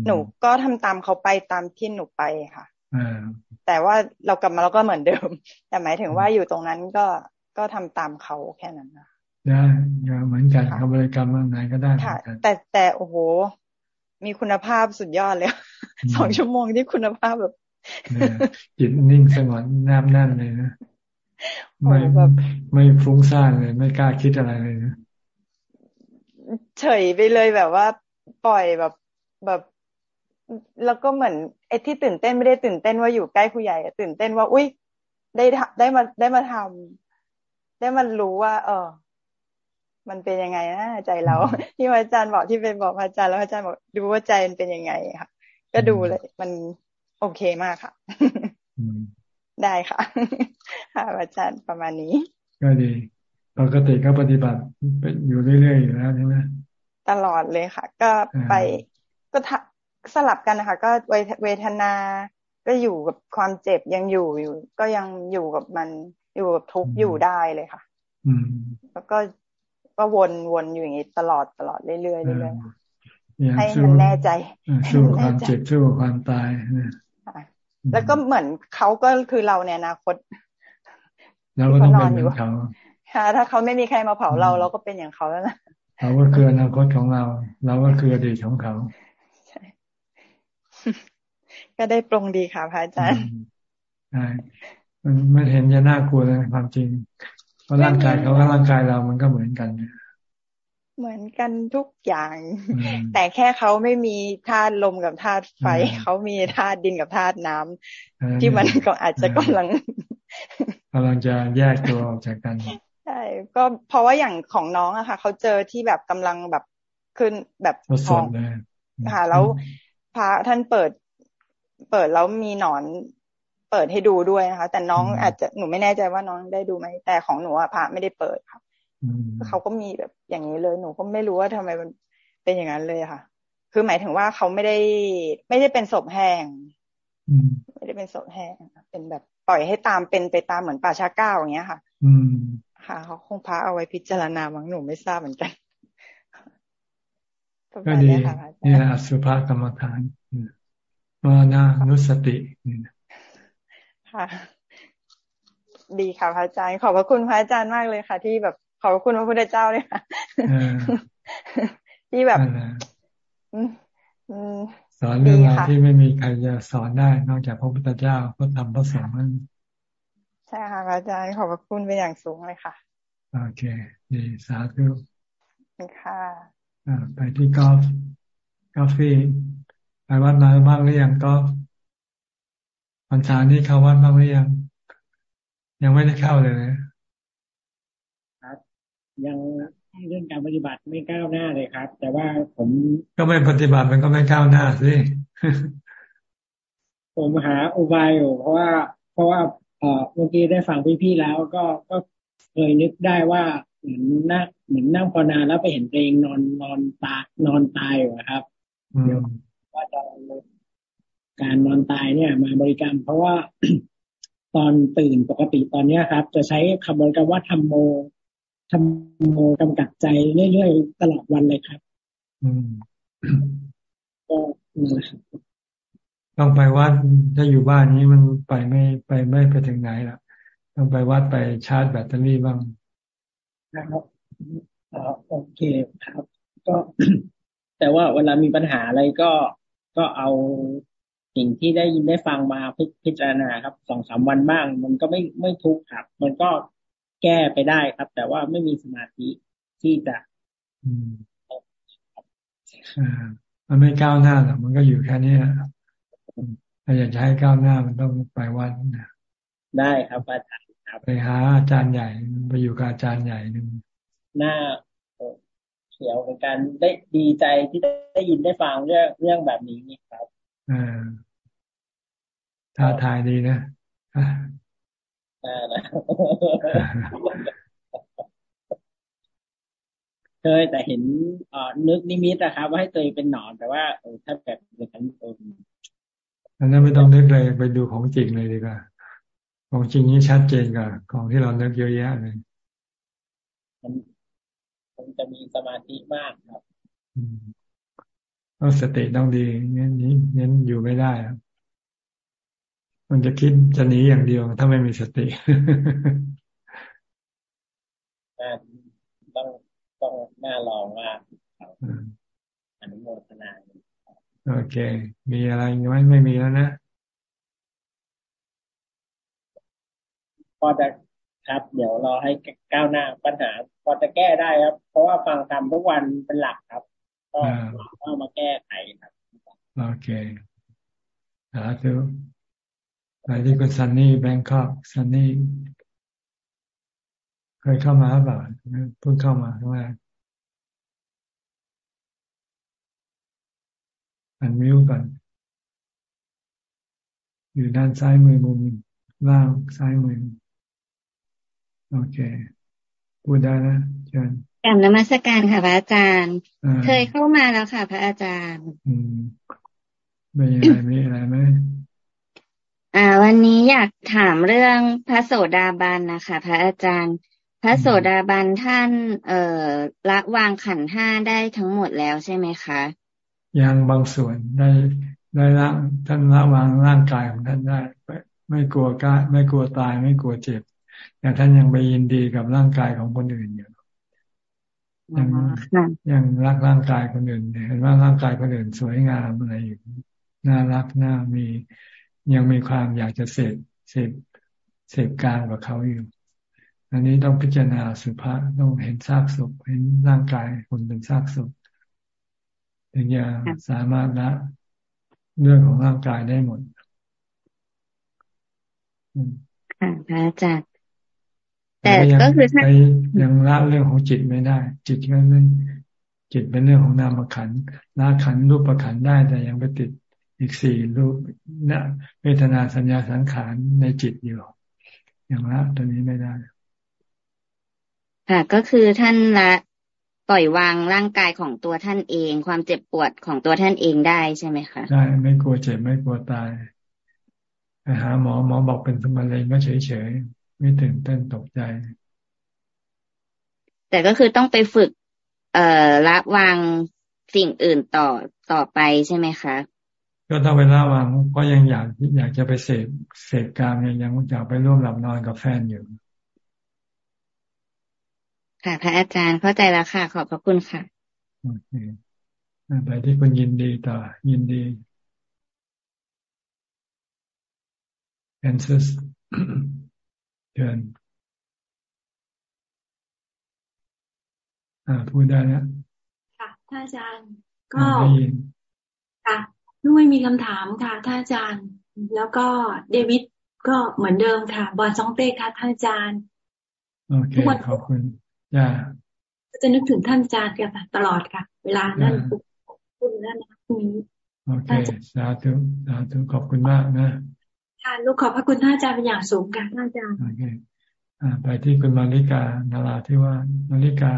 หนูก็ทำตามเขาไปตามที่หนูไปค่ะแต่ว่าเรากลับมาเราก็เหมือนเดิม แต่หมายถึงว่าอยู่ตรงนั้นก็ก็ทำตามเขาแค่นั้นนะ ได้เหมือนกันทำบริกรรมอะไหนก็ได้ค่ะแต่แต่โอ้โห มีคุณภาพสุดยอดเลยสองชั่วโมงที่คุณภาพแบบจิตนิ่งสงบแนบแน่นเลยนะไม่ไม่ฟุ้งซ่านเลย ไม่กล้าคิดอะไรเลยนะเฉยไปเลยแบบว่า ปล่อยแบบแบบ แล้วก็เหมือนไอ้ที่ตื่นเต้นไม่ได้ตื่นเต้นว่าอยู่ใกล้ผู้ใหญ่ตื่นเต้นว่า อุ้ยได้ได้มาได้มาทำได้มารู้ว่า เออ มันเป็นยังไงนะใจเรา ที่อาจารย์บอกที่เป็นบอกอาจารย์แล้วอาจารย์บอกดูว่าใจมันเป็นยังไงค่ะ ก็ดูเลย มันโอเคมากค่ะ ได้ค่ะค่ะอาจารย์ประมาณนี้ ก็ดี ปกติก็ปฏิบัติเป็นอยู่เรื่อยๆอยู่แล้วใช่ไหมตลอดเลยค่ะ ก็ไปก็สลับกันนะคะ ก็เวทนาก็อยู่กับความเจ็บยังอยู่อยู่ ก็ยังอยู่กับมันอยู่กับทุกข์อยู่ได้เลยค่ะ อืมแล้วก็ ก็วนวนอยู่อย่างนี้ตลอดตลอดเรื่อยๆเรื่อยๆให้มันแน่ใจสู้ความเจ็บสู้ความตายแล้วก็เหมือนเขาก็คือเราในอนาคตเราก็ต้องเป็นเหมือนเขาค่ะถ้าเขาไม่มีใครมาเผาเราเราก็เป็นอย่างเขาแล้วนะเราก็คืออนาคตของเรา เราก็คืออดีตของเขาใช่ก็ได้ปรงดีค่ะพระอาจารย์ใช่มันไม่เห็นจะน่ากลัวเลยความจริง เพราะร่างกายเขากับร่างกายเรามันก็เหมือนกันเหมือนกันทุกอย่าง แต่แค่เขาไม่มีธาตุลมกับธาตุไฟ เขามีธาตุดินกับธาตุน้ำที่มันก็อาจจะกำลังกำลังจะแยกตัวออกจากกันใช่ก็เพราะว่าอย่างของน้องอะค่ะเขาเจอที่แบบกำลังแบบขึ้นแบบท้องค่ะแล้วพระท่านเปิด เปิดแล้วมีหนอน เปิดให้ดูด้วยนะคะ แต่น้องอาจจะหนูไม่แน่ใจว่าน้องได้ดูไหมแต่ของหนูอะพระไม่ได้เปิดค่ะเขาก็มีแบบอย่างนี้เลยหนูก็ไม่รู้ว่าทำไมมันเป็นอย่างนั้นเลยค่ะ คือหมายถึงว่าเขาไม่ได้ ไม่ได้เป็นศพแห้งไม่ได้เป็นศพแห้งเป็นแบบปล่อยให้ตามเป็นไปตามเหมือนป่าช้าก้าวอย่างเงี้ยค่ะ อืมค่ะเขาคงพาเอาไว้พิจารณามั้งหนูไม่ทราบเหมือนกันก็ดีนี่แหละสุภากรรมฐานมานานุสติ ค่ะ ดีค่ะพระอาจารย์ขอบพระคุณพระอาจารย์มากเลยค่ะ ที่แบบขอบพระคุณพระพุทธเจ้าเลยค่ะที่แบบสอนเรื่องราวที่ไม่มีใครจะสอนได้ นอกจากพระพุทธเจ้าก็ทำพระสงฆ์นั่นใช่ค่ะอาจารย์ขอบพระคุณเป็นอย่างสูงเลยค่ะ โอเคดีสาธุค่ะอ่าไปที่กอล์ฟกาแฟไปวัดมาบ้างหรือยังกอล์ฟ พรรษานี้เข้าวัดบ้างหรือยัง ยังไม่ได้เข้าเลยนะครับ ยังเรื่องการปฏิบัติไม่ก้าวหน้าเลยครับ แต่ว่าผม ก็ไม่ปฏิบัติมันก็ไม่ก้าวหน้าสิผมหาอุบายอยู่เพราะว่า เพราะว่าเอ่อเมื่อกี้ได้ฟังพี่ๆแล้วก็ก็เคยนึกได้ว่าเหมือนนั่งเหมือนนั่งภาวนาแล้วไปเห็นตัวเองนอนนอนตานอนตายอยู่ครับเดี๋ยวว่าจะ การนอนตายเนี่ย มาบริกรรม เพราะว่าตอนตื่นปกติตอนเนี้ยครับ จะใช้คำบริกรรมว่าทำโมทำโมกำกับใจเรื่อยๆตลอดวันเลยครับ อืมก็นั่นแหละครับต้องไปวัดถ้าอยู่บ้านนี้มันไปไม่ไปไม่ไปถึงไหนล่ะต้องไปวัดไปชาร์จแบตเตอรี่บ้างนะครับโอเคครับ ก็ แต่ว่าเวลามีปัญหาอะไรก็ก็เอา สิ่งที่ได้ยินได้ฟังมาพิจารณาครับสองสามวันบ้าง มันก็ไม่ไม่ทุกข์ครับ มันก็แก้ไปได้ครับ แต่ว่าไม่มีสมาธิที่จะมันไม่ก้าวหน้าหรอกมันก็อยู่แค่นี้ถ้าอยากจะให้ก้าวหน้ามันต้องไปวัดนะได้ครับอาจารย์ครับไปหาอาจารย์ใหญ่ไปอยู่กับอาจารย์ใหญ่หนึ่งหน้าเขียวเหมือนกันได้ดีใจที่ได้ยินได้ฟังเรื่องเรื่องแบบนี้นี่ครับอ่า ท้าทายดีนะอ่าเคยแต่เห็นเอ่อนึกนิมิตนะครับ ว่าให้ตัวเองเป็นหนอนแต่ว่าเออถ้าแบบอย่างนั้นเอออันนั้นไม่ต้องนึกเลยไปดูของจริงเลยดีกว่าของจริงนี้ชัดเจนกว่าของที่เรานึกเยอะแยะเลยมันมันจะมีสมาธิมากครับก็สติต้องดีงั้นนี้งั้นอยู่ไม่ได้ครับ มันจะคิดจะหนีอย่างเดียว ถ้าไม่มีสติต้องต้องน่าลองมากอนุโมทนาโอเค มีอะไรไหมไม่มีแล้วนะพอจะครับเดี๋ยวรอให้ก้าวหน้าปัญหา พอจะแก้ได้ครับ เพราะว่าฟังทำทุกวันเป็นหลักครับ ก็ก็มาแก้ไขครับ โอเคสาธุ ไปที่คุณซันนี่แบงคอกซันนี่เคยเข้ามาหรือเปล่าเพิ่งเข้ามาครั้งแรกอันมิวก่อน อยู่ด้านซ้ายมือมุมล่างซ้ายมือ โอเค พูดได้นะเชิญกลับนมัสการค่ะพระอาจารย์ เคยเข้ามาแล้วค่ะ พระอาจารย์ อืมมีอะไรมีอะไรไหม อ่า วันนี้อยากถามเรื่องพระโสดาบันนะคะ พระอาจารย์ พระโสดาบันท่าน เอ่อละวางขันห้าได้ทั้งหมดแล้วใช่ไหมคะยังบางส่วนได้ได้ละท่านละวางร่างกายของท่านได้ไม่กลัวกายไม่กลัวตายไม่กลัวเจ็บแต่ท่านยังไปยินดีกับร่างกายของคนอื่นอยู่ยังยังรักร่างกายคนอื่นเห็นว่าร่างกายคนอื่นสวยงามอะไรอยู่น่ารักน่ามี ยังมีความอยากจะเสพเสพเสพกลางกับเขาอยู่ อันนี้ต้องพิจารณาสุภาพต้องเห็นซากศพเห็นร่างกายคนเป็นซากศพถึงจะสามารถละเรื่องของร่างกายได้หมดค่ะพระอาจารย์แต่ก็คือถ้ายังละเรื่องของจิตไม่ได้ จิตก็เรื่องจิตเป็นเรื่องของนามขันละขันรูปขันได้แต่ยังไปติด อีกสี่รูปนะเวทนาสัญญาสังขารในจิตอยู่อย่างละตัวนี้ไม่ได้ค่ะก็คือท่านละปล่อยวางร่างกายของตัวท่านเอง ความเจ็บปวดของตัวท่านเองได้ใช่ไหมคะได้ไม่กลัวเจ็บไม่กลัวตายไปหาหมอหมอบอกเป็นมะเร็งก็เฉยเฉยไม่ตื่นเต้นตกใจ แต่ก็คือต้องไปฝึก เอ่อละวางสิ่งอื่นต่อต่อไปใช่ไหมคะ ก็ต้องไปละวางเพราะยังอยากอยากจะไปเสพเสพการเนี่ยยังอยากไปร่วมหลับนอนกับแฟนอยู่ ค่ะพระอาจารย์เข้าใจแล้วค่ะ ขอบพระคุณค่ะโอเคไปที่คุณยินดีต่อยินดีแอนซิสเชิญอ่าพูดได้นะค่ะท่านอาจารย์ก็ค่ะลูก ไม่มีคำถามค่ะท่านอาจารย์ แล้วก็เดวิดก็เหมือนเดิมค่ะ บอลซองเต้ค่ะท่านอาจารย์โอเคขอบคุณย่าจะนึกถึงท่านอาจารย์กันตลอดค่ะ เวลานั่นพูดนั่นนะพรุ่งนี้โอเคสาธุสาธุขอบคุณมากนะค่ะลูกขอบพระคุณท่านอาจารย์เป็นอย่างสูงค่ะท่านอาจารย์โอเคอ่าไปที่คุณมาริกานาราที่ว่ามาริกา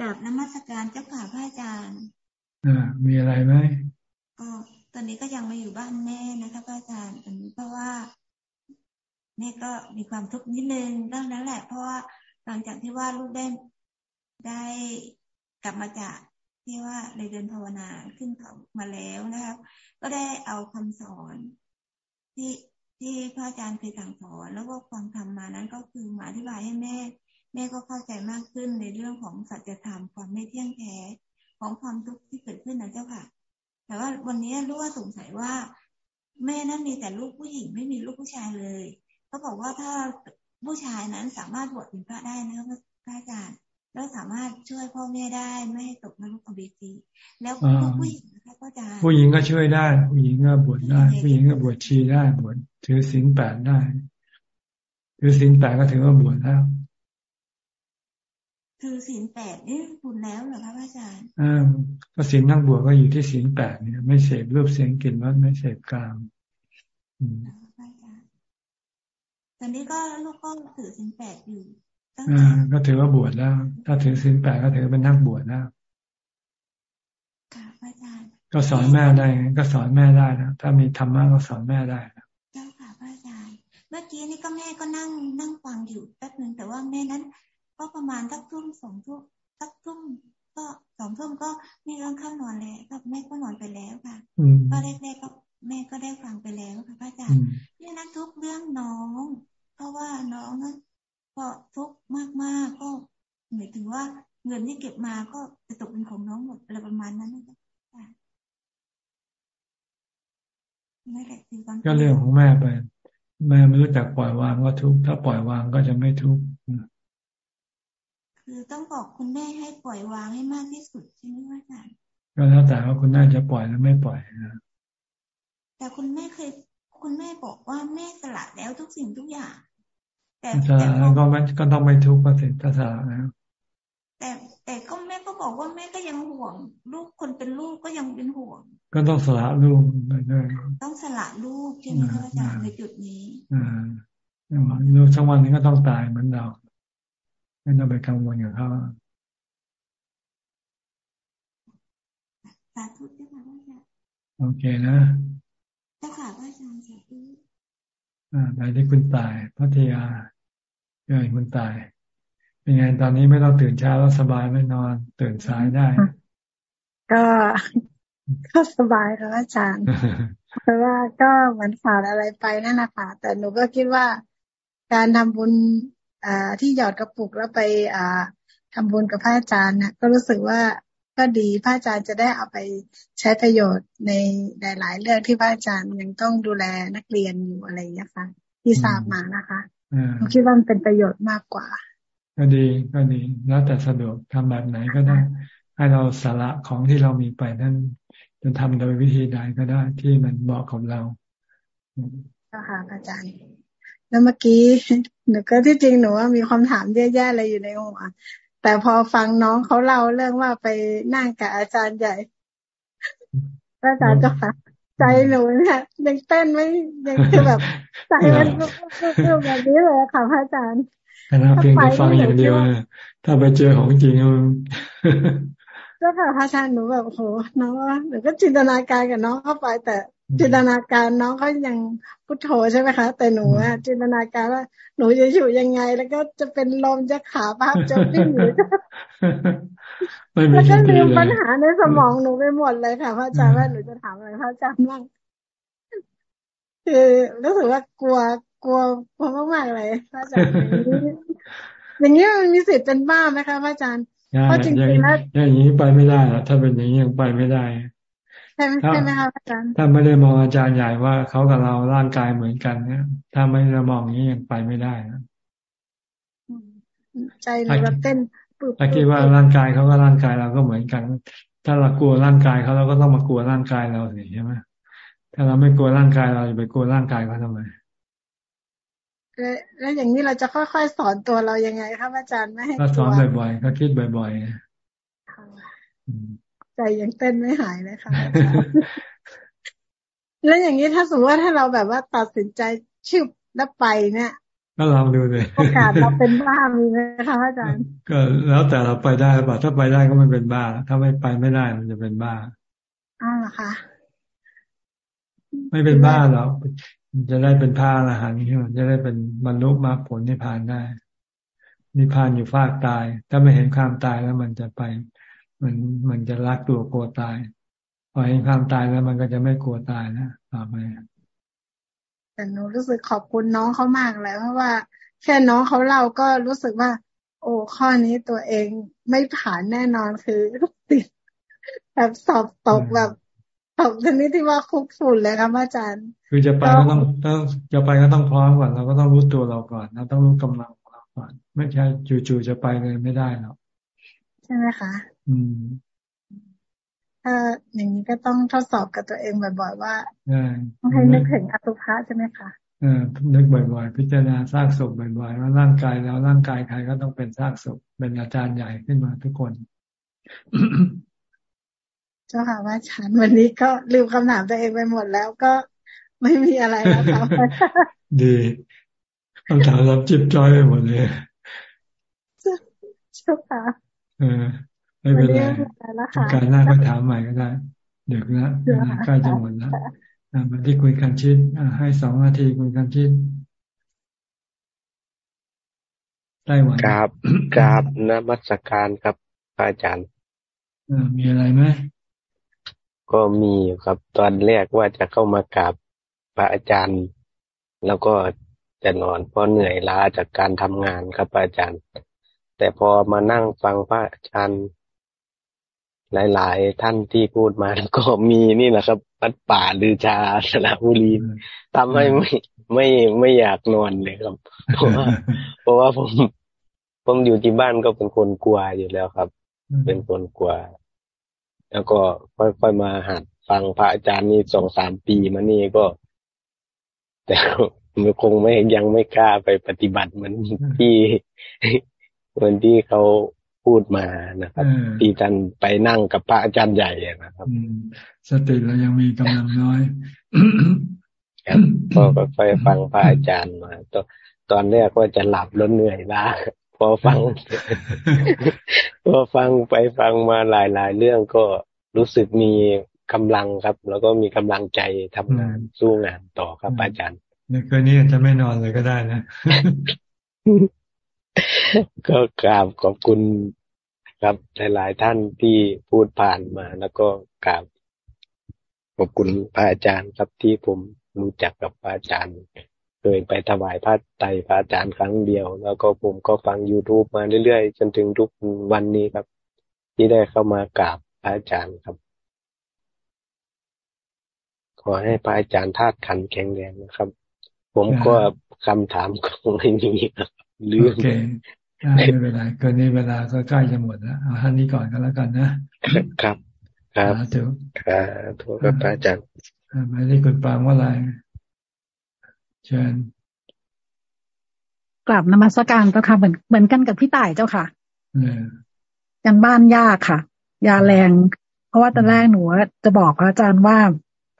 กับนมัสการเจ้าค่ะพระอาจารย์ อ่า มีอะไรไหมก็ตอนนี้ก็ยังมาอยู่บ้านแม่นะคะพระอาจารย์เพราะว่าแม่ก็มีความทุกข์นิดนึงเรื่องนั้นแหละ เพราะว่าหลังจากที่ว่าลูกได้ได้กลับมาจากที่ว่าในเดินภาวนาขึ้นเขามาแล้วนะครับ ก็ได้เอาคำสอนที่ที่พระอาจารย์เคยสั่งสอนแล้วก็ความทำมานั้นก็คือมาอธิบายให้แม่ แม่ก็เข้าใจมากขึ้นในเรื่องของสัจธรรมความไม่เที่ยงแท้ของความทุกข์ที่เกิดขึ้นนะเจ้าค่ะ แต่ว่าวันนี้รู้ว่าสงสัยว่า แม่นั้นมีแต่ลูกผู้หญิงไม่มีลูกผู้ชายเลยเขาบอกว่าถ้าผู้ชายนั้นสามารถบวชเป็นพระได้นะครับพระอาจารย์ แล้วสามารถช่วยพ่อแม่ได้ไม่ให้ตกนรกอเวจีแล้วผู้หญิงนะคะก็จะผู้หญิงก็ช่วยได้ ผู้หญิงก็บวชได้ ผู้หญิงก็บวชชีได้บวชถือศีลแปดได้ถือศีลแปดก็ถือว่าบวชแล้ว ถือศีลแปดนี่บุญแล้วเหรอคะอาจารย์อ่าก็ศีลนั่งบวชก็อยู่ที่ศีลแปดเนี่ย ไม่เสพรูปเสียงกลิ่นรสไม่เสพกามอืมแต่ตอนนี้ก็ลูกก็ถือสินแปดอยู่อ่า ก็ถือว่าบวชแล้ว ถ้าถือสินแปดก็ถือเป็นนักบวชแล้วค่ะอาจารย์ก็สอนแม่ได้ ก็สอนแม่ได้นะถ้ามีธรรมะก็สอนแม่ได้นะเจ้าค่ะอาจารย์เมื่อกี้นี่ก็แม่ก็นั่งนั่งฟังอยู่แป๊บนึงแต่ว่าแม่นั้น ก็ประมาณสักทุ่มสองทุ่มสักทุ่มก็สองทุ่มก็แม่ก็เข้านอนแล้วก็แม่ก็นอนไปแล้วค่ะก็แรกๆก็แม่ก็ได้ฟังไปแล้วค่ะพระอาจารย์นี่นักทุกเรื่องน้อง เพราะว่าน้องนั้นก็ทุกมากมากก็หมายถึงว่าเงินที่เก็บมาก็จะตกเป็นของน้องหมดอะไรประมาณนั้นนะก็เรื่องของแม่ไปแม่ไม่รู้จักปล่อยวางก็ทุกข์ถ้าปล่อยวางก็จะไม่ทุกข์ คือต้องบอกคุณแม่ให้ปล่อยวางให้มากที่สุดใช่ไหมว่าอาจารย์ก็แล้วแต่ว่าคุณแม่จะปล่อยหรือไม่ปล่อยนะแต่คุณแม่เคยคุณแม่บอกว่าแม่สละแล้วทุกสิ่งทุกอย่าง แต่สละแล้วก็มันก็ต้องไม่ทุกข์ก็ถึงถ้าสละแล้วแต่แต่ก็แม่ก็บอกว่าแม่ก็ยังห่วง ลูกคนเป็นลูกก็ยังเป็นห่วง ก็ต้องสละลูกด้วยต้องสละลูกใช่ไหมคะอาจารย์ในจุดนี้อ่าลูกสักวันนึงก็ต้องตายเหมือนเรา ไม่ต้องไปกังวลกับเขาสาธุจ้าค่ะอาจารย์โอเคนะจ้าค่ะอาจารย์สาธุอ่าไปที่คุณตายพัทยาเกิดคุณตาย เป็นไงตอนนี้ไม่ต้องตื่นเช้าแล้วสบายไม่นอน ตื่นสายได้ ก็ก็สบายครับอาจารย์เพราะว่าก็เหมือนขาดอะไรไปนั่นนะคะแต่หนูก็คิดว่าการทำบุญอ่า ที่หยอดกระปุกแล้วไปอ่าทำบุญกับพระอาจารย์นะก็รู้สึกว่าก็ดีพระอาจารย์จะได้เอาไปใช้ประโยชน์ในหลายๆเรื่องที่พระอาจารย์ยังต้องดูแลนักเรียนอยู่อะไรอย่างนี้ค่ะที่ทราบมานะคะผมคิดว่ามันเป็นประโยชน์มากกว่า ก็ดีก็ดีแล้วแต่สะดวกทำแบบไหนก็ได้ ให้เราสาระของที่เรามีไปนั่นจะทำโดยวิธีใดก็ได้ที่มันเหมาะกับเราค่ะอาจารย์ แล้วเมื่อกี้ หนูก็ที่จริงหนูว่ามีความถามแย่ๆอะไรอยู่ในหัวแต่พอฟังน้องเขาเล่าเรื่องว่าไปนั่งกับอาจารย์ใหญ่อาจารย์เจ้าค่ะใจหนูเนี่ยยังเต้นไม่ยังคือแบบใจมันรูปแบบนี้เลยค่ะพระอาจารย์นะเพียงแต่ฟังอย่างเดียวถ้าไปเจอของจริงก็ค่ะพระอาจารย์หนูแบบโหน้องหนูก็จินตนาการกับน้องเข้าไป แต่ จินตนาการน้องเขายังพุทโธใช่ไหมคะ แต่หนูอะจินตนาการว่า หนูจะอยู่ยังไง แล้วก็จะเป็นลมจะขาภาพจะวิ่งหรือแล้วก็ลืมปัญหาในสมองหนูไปหมดเลยค่ะพระอาจารย์ว่าหนูจะถามอะไรพระอาจารย์บ้างคือรู้สึกว่ากลัวกลัวกลัวมากๆเลยพระอาจารย์อย่างนี้มันมีสิทธิ์เป็นบ้าไหมคะพระอาจารย์เพราะจริงๆแล้วอย่างนี้ไปไม่ได้ถ้าเป็นอย่างนี้ยังไปไม่ได้ ใช่ไหมใช่ไหมคะอาจารย์ถ้าไม่ได้มองอาจารย์ใหญ่ว่าเขากับเราร่างกายเหมือนกันเนี่ยถ้าไม่ได้มองนี้ยังไปไม่ได้นะใจเราแบบเต้นถ้าคิดว่าร่างกายเขาก็ร่างกายเราก็เหมือนกัน ถ้าเรากลัวร่างกายเขาเราก็ต้องมากลัวร่างกายเราสิใช่ไหมถ้าเราไม่กลัวร่างกายเราจะไปกลัวร่างกายเขาทำไมแล้วอย่างนี้เราจะค่อยๆสอนตัวเรายังไงครับอาจารย์ไม่ให้ก็สอนบ่อยๆก็คิดบ่อยๆใจ ยังเต้นไม่หายเลยค่ะแล้วอย่างนี้ถ้าสมมติว่าถ้าเราแบบว่าตัดสินใจชิบแล้วไปเนี่ยก็ลองดูเลยโอกาสเราเป็นบ้ามีไหมคะอาจารย์ก็แล้วแต่เราไปได้ป่ะถ้าไปได้ก็ไม่เป็นบ้า ถ้าไม่ไปไม่ได้มันจะเป็นบ้าอ่าค่ะ ไม่เป็นบ้าหรอกจะได้เป็นพระอรหันต์ใช่ไหมจะได้เป็นบรรลุมรรคผลนิพพานได้นิพพานอยู่ฟากตาย ถ้าไม่เห็นความตายแล้วมันจะไป มันมันจะรักตัวกลัวตาย พอเห็นความตายแล้วมันก็จะไม่กลัวตายนะต่อไปแต่หนูรู้สึกขอบคุณน้องเขามากเลยเพราะว่า แค่น้องเขาเล่าก็รู้สึกว่า โอ้ข้อนี้ตัวเองไม่ผ่านแน่นอนคือติดแบบสอบตกแบบตกชนิดที่ว่าคุกฝุ่นเลยครับอาจารย์ คือจะไปก็ต้องต้องจะไปก็ต้องพร้อมก่อนเราก็ต้องรู้ตัวเราก่อนเราต้องรู้กำลังของเราก่อน ไม่ใช่จู่ๆจะไปเลยไม่ได้หรอกใช่ไหมคะอืม ถ้าอย่างนี้ก็ต้องทดสอบกับตัวเองบ่อยๆว่าต้องให้นึกถึงอสุภะใช่ไหมคะเออนึกบ่อยๆ พิจารณาสร้างศพบ่อยๆว่าร่างกายแล้วร่างกายใครก็ต้องเป็นสร้างศพเป็นอาจารย์ใหญ่ขึ้นมาทุกคน เจ้าค่ะว่าฉันวันนี้ก็ลืมคำถามตัวเองไปหมดแล้วก็ไม่มีอะไรแล้วครับดีคำถามรับจิบจอยไปหมดเลยเจ้าค่ะเออ ไม่เป็นไรการหน้าก็ถามใหม่ก็ได้เดี๋ยวนะใกล้จะหมดแล้วมาที่คุยกันชิดให้สองนาทีคุยกันชิดไต้หวันกราบกราบนมัสการครับอาจารย์มีอะไรไหมก็มีครับตอนแรกว่าจะเข้ามากราบพระอาจารย์ แล้วก็จะนอนเพราะเหนื่อยล้าจากการทำงานครับอาจารย์ แต่พอมานั่งฟังพระอาจารย์ หลาย ๆ ท่านที่พูดมาก็มีนี่แหละครับวัดป่าลือชาสระบุรีทำให้ไม่ไม่ไม่อยากนอนเลยครับ เพราะว่า เพราะว่าผมผมอยู่ที่บ้านก็เป็นคนกลัวอยู่แล้วครับ เป็นคนกลัว แล้วก็ค่อยๆมาหัดฟังพระอาจารย์นี่สองสามปีมานี่ก็ แต่มันคงไม่ยังไม่กล้าไปปฏิบัติเหมือนที่เหมือนที่เขา พูดมานะครับที่ท่านไปนั่งกับพระอาจารย์ใหญ่นะครับสติเรายังมีกำลังน้อยก็ค่อยฟังพระอาจารย์มาตอนตอนแรกก็จะหลับแล้วเหนื่อยล้าพอฟังพอฟังไปฟังมาหลาย ๆ เรื่องก็รู้สึกมีกำลังครับ แล้วก็มีกำลังใจทำงานสู้งานต่อครับอาจารย์ในคืนนี้จะไม่นอนเลยก็ได้นะ ก็กราบขอบคุณครับหลาย ๆ ท่านที่พูดผ่านมา แล้วก็กราบขอบคุณพระอาจารย์ครับที่ผมรู้จักกับพระอาจารย์เคยไปถวายพระไตรพระอาจารย์ครั้งเดียว แล้วก็ผมก็ฟัง youtube มาเรื่อย ๆ จนถึงทุกวันนี้ครับ ที่ได้เข้ามากราบพระอาจารย์ครับ ขอให้พระอาจารย์ธาตุขันแข็งแรงนะครับ ผมก็คำถามคงไม่มีครับ ลืมไม่เป็นไรก็นี้เวลาก็ใกล้จะหมดแล้วเอาท่านนี้ก่อนก็แล้วกันนะครับ ครับถูกครับถูกครับอาจารย์ไม่ได้คุณปางว่าอะไรเชิญกลับนมัสการเจ้าค่ะเหมือนเหมือนกันกับพี่ต่ายเจ้าค่ะกันบ้านยากค่ะ ยาแรง เพราะว่าตอนแรกหนูจะบอกพระอาจารย์ว่า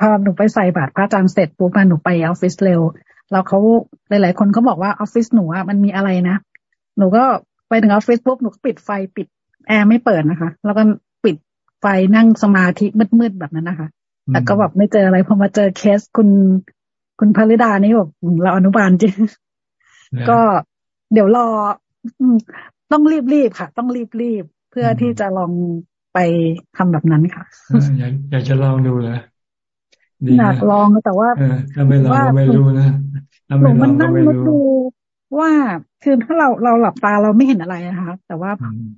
พอหนูไปใส่บาตรพระอาจารย์เสร็จปุ๊บมาหนูไปออฟฟิศเร็ว แล้วเขาหลาย ๆ คนเขาบอกว่าออฟฟิศหนูอะมันมีอะไรนะ หนูก็ไปถึงออฟฟิศปุ๊บหนูก็ปิดไฟปิดแอร์ไม่เปิดนะคะ แล้วก็ปิดไฟนั่งสมาธิมืด ๆ แบบนั้นนะคะ แต่ก็แบบไม่เจออะไรพอมาเจอเคสคุณคุณพลิดานี่แบบเราอนุบาลจริงก็เดี๋ยวรอต้องรีบๆค่ะ ต้องรีบๆเพื่อที่จะลองไปทำแบบนั้นค่ะ อยากจะลองดูเลย อยากลองแต่ว่าถ้าไม่ลองก็ไม่รู้นะถ้าไม่ลองก็ไม่รู้ว่าคือถ้าเราเราหลับตาเราไม่เห็นอะไรนะคะแต่ว่า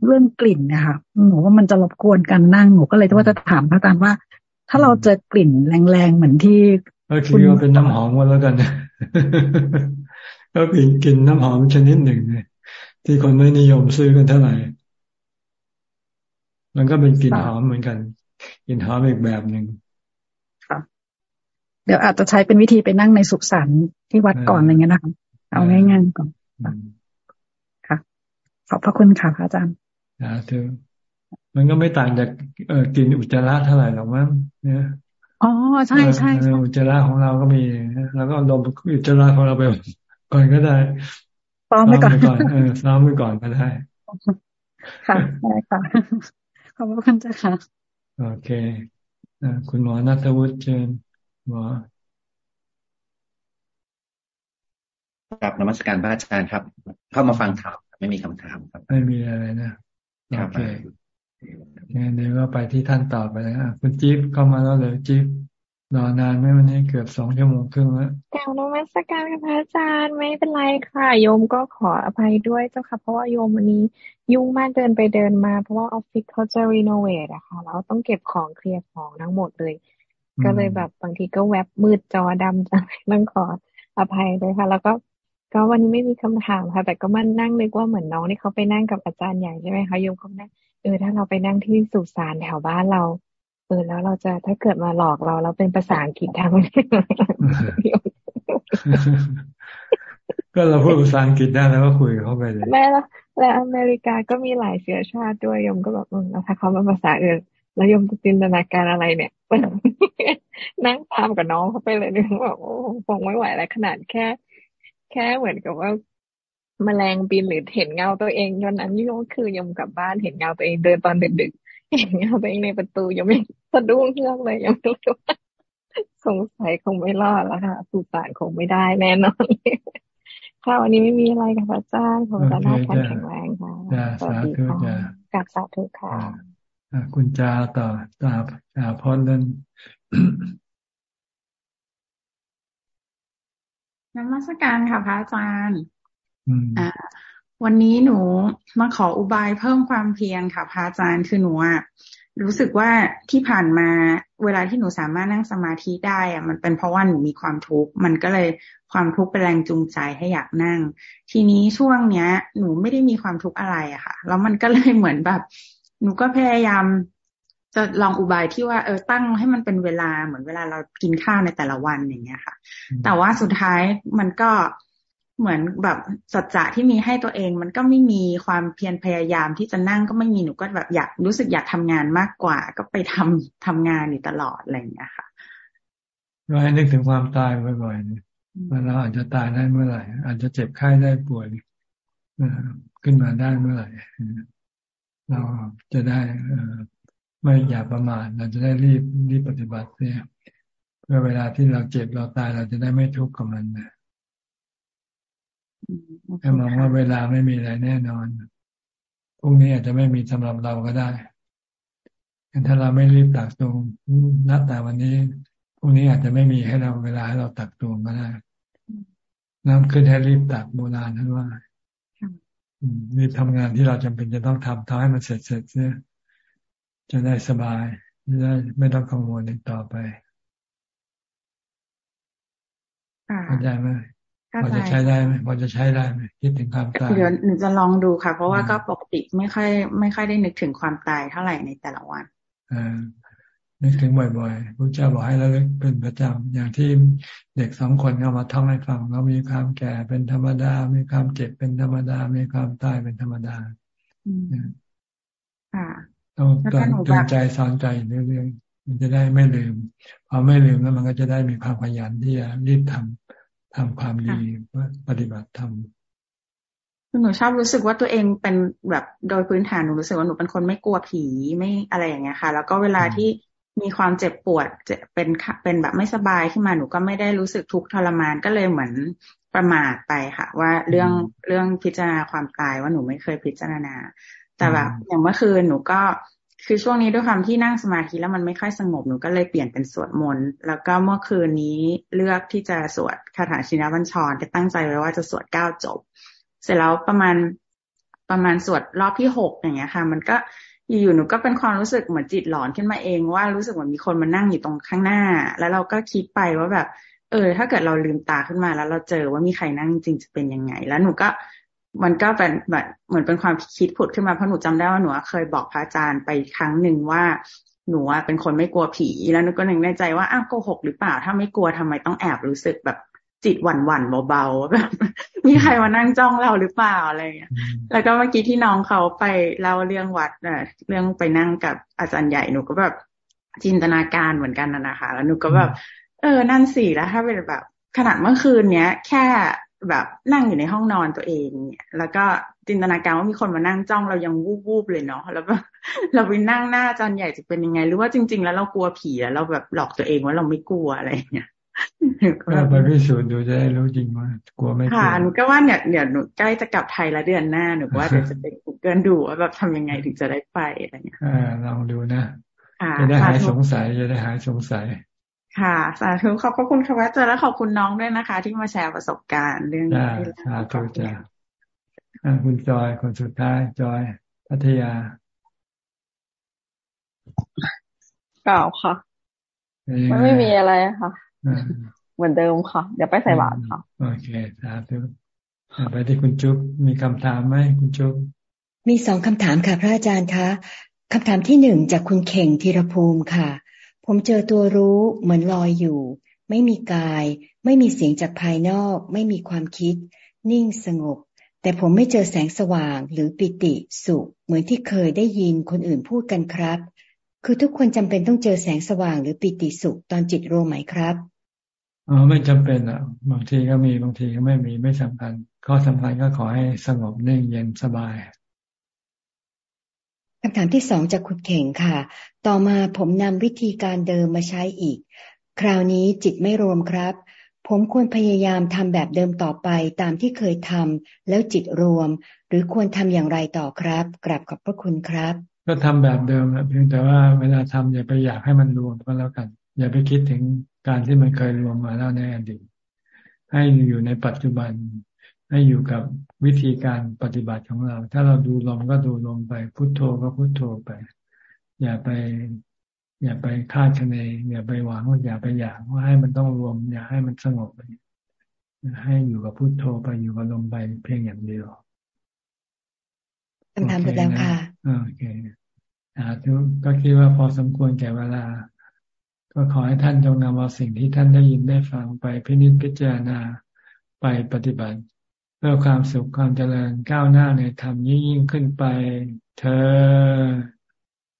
เรื่องกลิ่นนะคะหนูว่ามันจะรบกวนกันนั่งหนูก็เลยว่าจะถามพระอาจารย์ว่า ถ้าเราเจอกลิ่นแรงๆเหมือนที่ก็คิดว่าเป็นน้ำหอมก็แล้วกันก็เป็นกินน้ำหอมชนิดหนึ่งที่คนไม่นิยมซื้อกันเท่าไหร่ มันก็เป็นกลิ่นหอมเหมือนกันกลิ่นหอมอีกแบบหนึ่ง เดี๋ยวอาจจะใช้เป็นวิธีไปนั่งในสุสานที่วัดก่อนอะไรเงี้ยนะคะ เอาง่ายๆก่อนค่ะ ขอบพระคุณค่ะพระอาจารย์นะเธอมันก็ไม่ต่างจากเออกินอุจจาระเท่าไหร่หรอกมั้งเนี่ยอ๋อใช่ใช่อุจจาระของเราก็มีแล้วก็ลมอุจจาระของเราไปก่อนก็ได้ซ้อมไปก่อนเออซ้อมไปก่อนก็ได้ ค่ะได้ค่ะขอบคุณจ้าค่ะ โอเคคุณหมอนัทวุฒิเชิญ หมอครับนมัสการพระอาจารย์ครับ เข้ามาฟังข่าวไม่มีคำถามครับ ไม่มีอะไรนะโอเคงั้นเดี๋ยวก็ไปที่ท่านต่อไปนะคุณจิ๊บเข้ามาแล้วเลยจิ๊บรอนานไหมวันนี้เกือบสองชั่วโมงครึ่งแล้วกล่าวนมัสการพระอาจารย์ไม่เป็นไรค่ะ โยมก็ขออภัยด้วยเจ้าค่ะ เพราะว่าโยมวันนี้ยุ่งมากเดินไปเดินมา เพราะว่าออฟฟิศเขาจะรีโนเวทอะค่ะแล้วต้องเก็บของเคลียร์ของทั้งหมดเลย ก็เลยแบบบางทีก็แวบมืดจอดำจังต้องขออภัยด้วยค่ะ แล้วก็ก็วันนี้ไม่มีคำถามค่ะ แต่ก็มันนั่งนึกว่าเหมือนน้องที่เขาไปนั่งกับอาจารย์ใหญ่ใช่ไหมคะโยมเขานั่งเออถ้าเราไปนั่งที่สุสานแถวบ้านเราเออแล้วเราจะถ้าเกิดมาหลอกเราแล้วเป็นภาษาอังกฤษทำไมก็เราพูดภาษาอังกฤษได้แล้วก็คุยเข้าไปเลยแม่แล้วและอเมริกาก็มีหลายเชื้อชาติด้วยยมก็แบบอืมแล้วถ้าเขาเป็นภาษาอื่น แล้วยมจะจินตนาการอะไรเนี่ยนั่งตามกับน้องเขาไปเลยนึกว่าโอ้คงไม่ไหวแล้วขนาดแค่ แค่เหมือนกับว่าแมลงบินหรือเห็นเงาตัวเองวันนั้นโยคือยมกลับบ้านเห็นเงาตัวเองเดินตอนดึกๆเห็นเงาตัวเองในประตูยังไม่สะดุ้งเฮือกเลยยังไม่รู้ว่าสงสัยคงไม่รอดแล้วค่ะสุสานคงไม่ได้แน่นอนค่ะวันนี้ไม่มีอะไรกับพระอาจารย์ขอพระอาจารย์แข็งแรงค่ะสวัสดีค่ะกับสาธุค่ะ คุณจาต่อตาจาพอดเล่นนมัสการค่ะพระอาจารย์อ่าวันนี้หนูมาขออุบายเพิ่มความเพียรค่ะพระอาจารย์คือหนูอะรู้สึกว่าที่ผ่านมาเวลาที่หนูสามารถนั่งสมาธิได้อะมันเป็นเพราะว่าหนูมีความทุกข์มันก็เลยความทุกข์เป็นแรงจูงใจให้อยากนั่ง ทีนี้ช่วงเนี้ย หนูไม่ได้มีความทุกข์อะไรอะค่ะ แล้วมันก็เลยเหมือนแบบ หนูก็พยายามจะลองอุบายที่ว่าเออตั้งให้มันเป็นเวลาเหมือนเวลาเรากินข้าวในแต่ละวันอย่างเงี้ยค่ะ แต่ว่าสุดท้ายมันก็เหมือนแบบสัจจะที่มีให้ตัวเองมันก็ไม่มีความเพียรพยายามที่จะนั่งก็ไม่มีหนูก็แบบอยากรู้สึกอยากทำงานมากกว่า ก็ไปทำทำงานอยู่ตลอดอะไรอย่างเงี้ยค่ะก็ให้นึกถึงความตายบ่อยๆว่าเราอาจจะตายได้เมื่อไหร่ อาจจะเจ็บไข้ได้ป่วยขึ้นมาได้เมื่อไหร่ เราจะได้ไม่อย่าประมาทเราจะได้รีบรีบปฏิบัติเนี่ยเพื่อเวลาที่เราเจ็บเราตายเราจะได้ไม่ทุกข์กับมันนะให้มองว่าเวลาไม่มีอะไรแน่นอนพรุ่งนี้อาจจะไม่มีสำหรับเราก็ได้ถ้าเราไม่รีบตักตวงนับแต่วันนี้พรุ่งนี้อาจจะไม่มีให้เราเวลาให้เราตักตวงก็ได้น้ำขึ้นให้รีบตักโบราณท่านว่า รีบทำงานที่เราจำเป็นจะต้องทำทำให้มันเสร็จเสร็จเนี่ยจะได้สบายจะได้ไม่ต้องกังวลอีกต่อไปเข้าใจไหมพอจะใช้ได้ไหมพอจะใช้ได้ไหมคิดถึงความตายเดี๋ยวหนูจะลองดูค่ะ เพราะว่าก็ปกติไม่ค่อย ไม่ค่อยได้นึกถึงความตายเท่าไหร่ในแต่ละวันอ่า นึกถึงบ่อยๆพระเจ้าบอกให้เราเลิกเป็นประจำอย่างที่เด็กสองคนเข้ามาท่องให้ฟังเรามีความแก่เป็นธรรมดา มีความเจ็บเป็นธรรมดา มีความตายเป็นธรรมดาค่ะต้องตื่นใจสอนใจเรื่อยๆมันจะได้ไม่ลืมพอไม่ลืมแล้วมันก็จะได้มีความขยันที่จะรีบทำทำความดีปฏิบัติธรรมหนูชอบรู้สึกว่าตัวเองเป็นแบบโดยพื้นฐานหนูรู้สึกว่าหนูเป็นคนไม่กลัวผีไม่อะไรอย่างเงี้ยค่ะ แล้วก็เวลาที่ มีความเจ็บปวดจะเป็นเป็นแบบไม่สบายขึ้นมาหนูก็ไม่ได้รู้สึกทุกข์ทรมานก็เลยเหมือนประมาทไปค่ะ ว่าเรื่องเรื่องพิจารณาความตายว่าหนูไม่เคยพิจารณา แต่แบบอย่างเมื่อคืนหนูก็คือช่วงนี้ด้วยความที่นั่งสมาธิแล้วมันไม่ค่อยสงบหนูก็เลยเปลี่ยนเป็นสวดมนต์แล้วก็เมื่อคืนนี้เลือกที่จะสวดคาถาชินบัญชรก็ตั้งใจไว้ว่าจะสวดเก้าจบ เสร็จแล้วประมาณประมาณสวดรอบที่หกอย่างเงี้ยค่ะ มันก็ อยู่ๆหนูก็เป็นความรู้สึกเหมือนจิตหลอนขึ้นมาเองว่ารู้สึกเหมือนมีคนมานั่งอยู่ตรงข้างหน้า แล้วเราก็คิดไปว่าแบบ เออ ถ้าเกิดเราลืมตาขึ้นมา แล้วเราเจอว่ามีใครนั่งจริงจะเป็นยังไง แล้วหนูก็มันก็เป็นแบบเหมือนเป็นความคิดผุดขึ้นมาเพราะหนูจำได้ว่าหนูเคยบอกพระอาจารย์ไปครั้งหนึ่งว่าหนูเป็นคนไม่กลัวผี แล้วหนูก็หนึ่งในใจว่าอ้าวโกหกหรือเปล่า ถ้าไม่กลัวทำไมต้องแอบรู้สึกแบบ จิตหวั่นหวั่นเบาๆแบบมีใครมานั่งจ้องเราหรือเปล่าอะไรเงี้ย แล้วก็เมื่อกี้ที่น้องเขาไปเล่าเรื่องวัดเรื่องไปนั่งกับอาจารย์ใหญ่หนูก็แบบจินตนาการเหมือนกันนะคะ แล้วหนูก็แบบ เออ นั่นสิแล้วถ้าเป็นแบบ ขนาดเมื่อคืนเนี้ย แค่แบบนั่งอยู่ในห้องนอนตัวเองเนี่ยแล้วก็จินตนาการว่ามีคนมานั่งจ้องเรายังวูบๆเลยเนาะแล้วก็เราไปนั่งหน้าจานใหญ่จะเป็นยังไง หรือว่าจริง ๆ แล้วเรากลัวผีแล้วเราแบบหลอกตัวเองว่าเราไม่กลัวอะไรเงี้ย ก็ไปพิสูจน์ดูจะได้รู้จริงว่ากลัวไม่กลัวค่ะหนูก็ว่าเนี่ยเดี๋ยวหนูใกล้จะกลับไทยแล้วเดือนหน้าหนูว่าเดี๋ยวจะไปกูเกิลดูว่าแบบทำยังไงถึงจะได้ไปอะไรเงี้ยอ่าลองดูนะจะได้หายสงสัยจะได้หายสงสัย ค่ะสาธุขอบพระคุณค่ะว่าเจอแล้วขอบคุณน้องด้วยนะคะ ที่มาแชร์ประสบการณ์เรื่องนี้สาธุจ้าคุณจอยคนสุดท้ายจอยพัทยาเก่าค่ะมันไม่มีอะไรค่ะ เหมือนเดิมค่ะ เดี๋ยวไปใส่บาตรค่ะ โอเคสาธุไปที่คุณจุ๊บมีคำถามไหมคุณจุ๊บมีสองคำถามค่ะ พระอาจารย์คะคำถามที่หนึ่งจากคุณเข่งธีรภูมิค่ะ ผมเจอตัวรู้เหมือนลอยอยู่ ไม่มีกาย ไม่มีเสียงจากภายนอก ไม่มีความคิด นิ่งสงบ แต่ผมไม่เจอแสงสว่างหรือปิติสุข เหมือนที่เคยได้ยินคนอื่นพูดกันครับ คือทุกคนจำเป็นต้องเจอแสงสว่างหรือปิติสุขตอนจิตโรไหมครับ อ๋อไม่จำเป็นอะ บางทีก็มีบางทีก็ไม่มีไม่สำคัญข้อสำคัญก็ขอให้สงบนิ่งเย็นสบายคำถามที่สองจากคุณเข่งค่ะ ต่อมาผมนำวิธีการเดิมมาใช้อีก คราวนี้จิตไม่รวมครับ ผมควรพยายามทำแบบเดิมต่อไปตามที่เคยทำแล้วจิตรวม หรือควรทำอย่างไรต่อครับกลับขอบพระคุณครับ ก็ทำแบบเดิมนะเพียงแต่ว่าเวลาทำอย่าไปอยากให้มันรวมก็แล้วกัน อย่าไปคิดถึง การที่มันเคยรวมมาแล้วในอดีตให้อยู่ในปัจจุบัน ให้อยู่กับวิธีการปฏิบัติของเรา ถ้าเราดูลมก็ดูลมไป พุโทโธก็พุโทโธไป อย่าไป อย่าไปคาดคะเนอย่าไปหวังอย่าไปอยากว่าให้มันต้องรวม อย่าให้มันสงบไปให้อยู่กับพุโทโธไปอยู่กับลมไปเพียงอย่างเดียวคำถามหมดแล้วค่ะโอเคอ่าทุกก็คิดว่าพอสมควรแก่เวลา ก็ขอให้ท่านจงนำเอาสิ่งที่ท่านได้ยินได้ฟังไปพินิจพิจารณาไปปฏิบัติ เพื่อความสุขความเจริญก้าวหน้าในธรรมยิ่งขึ้นไปเธอ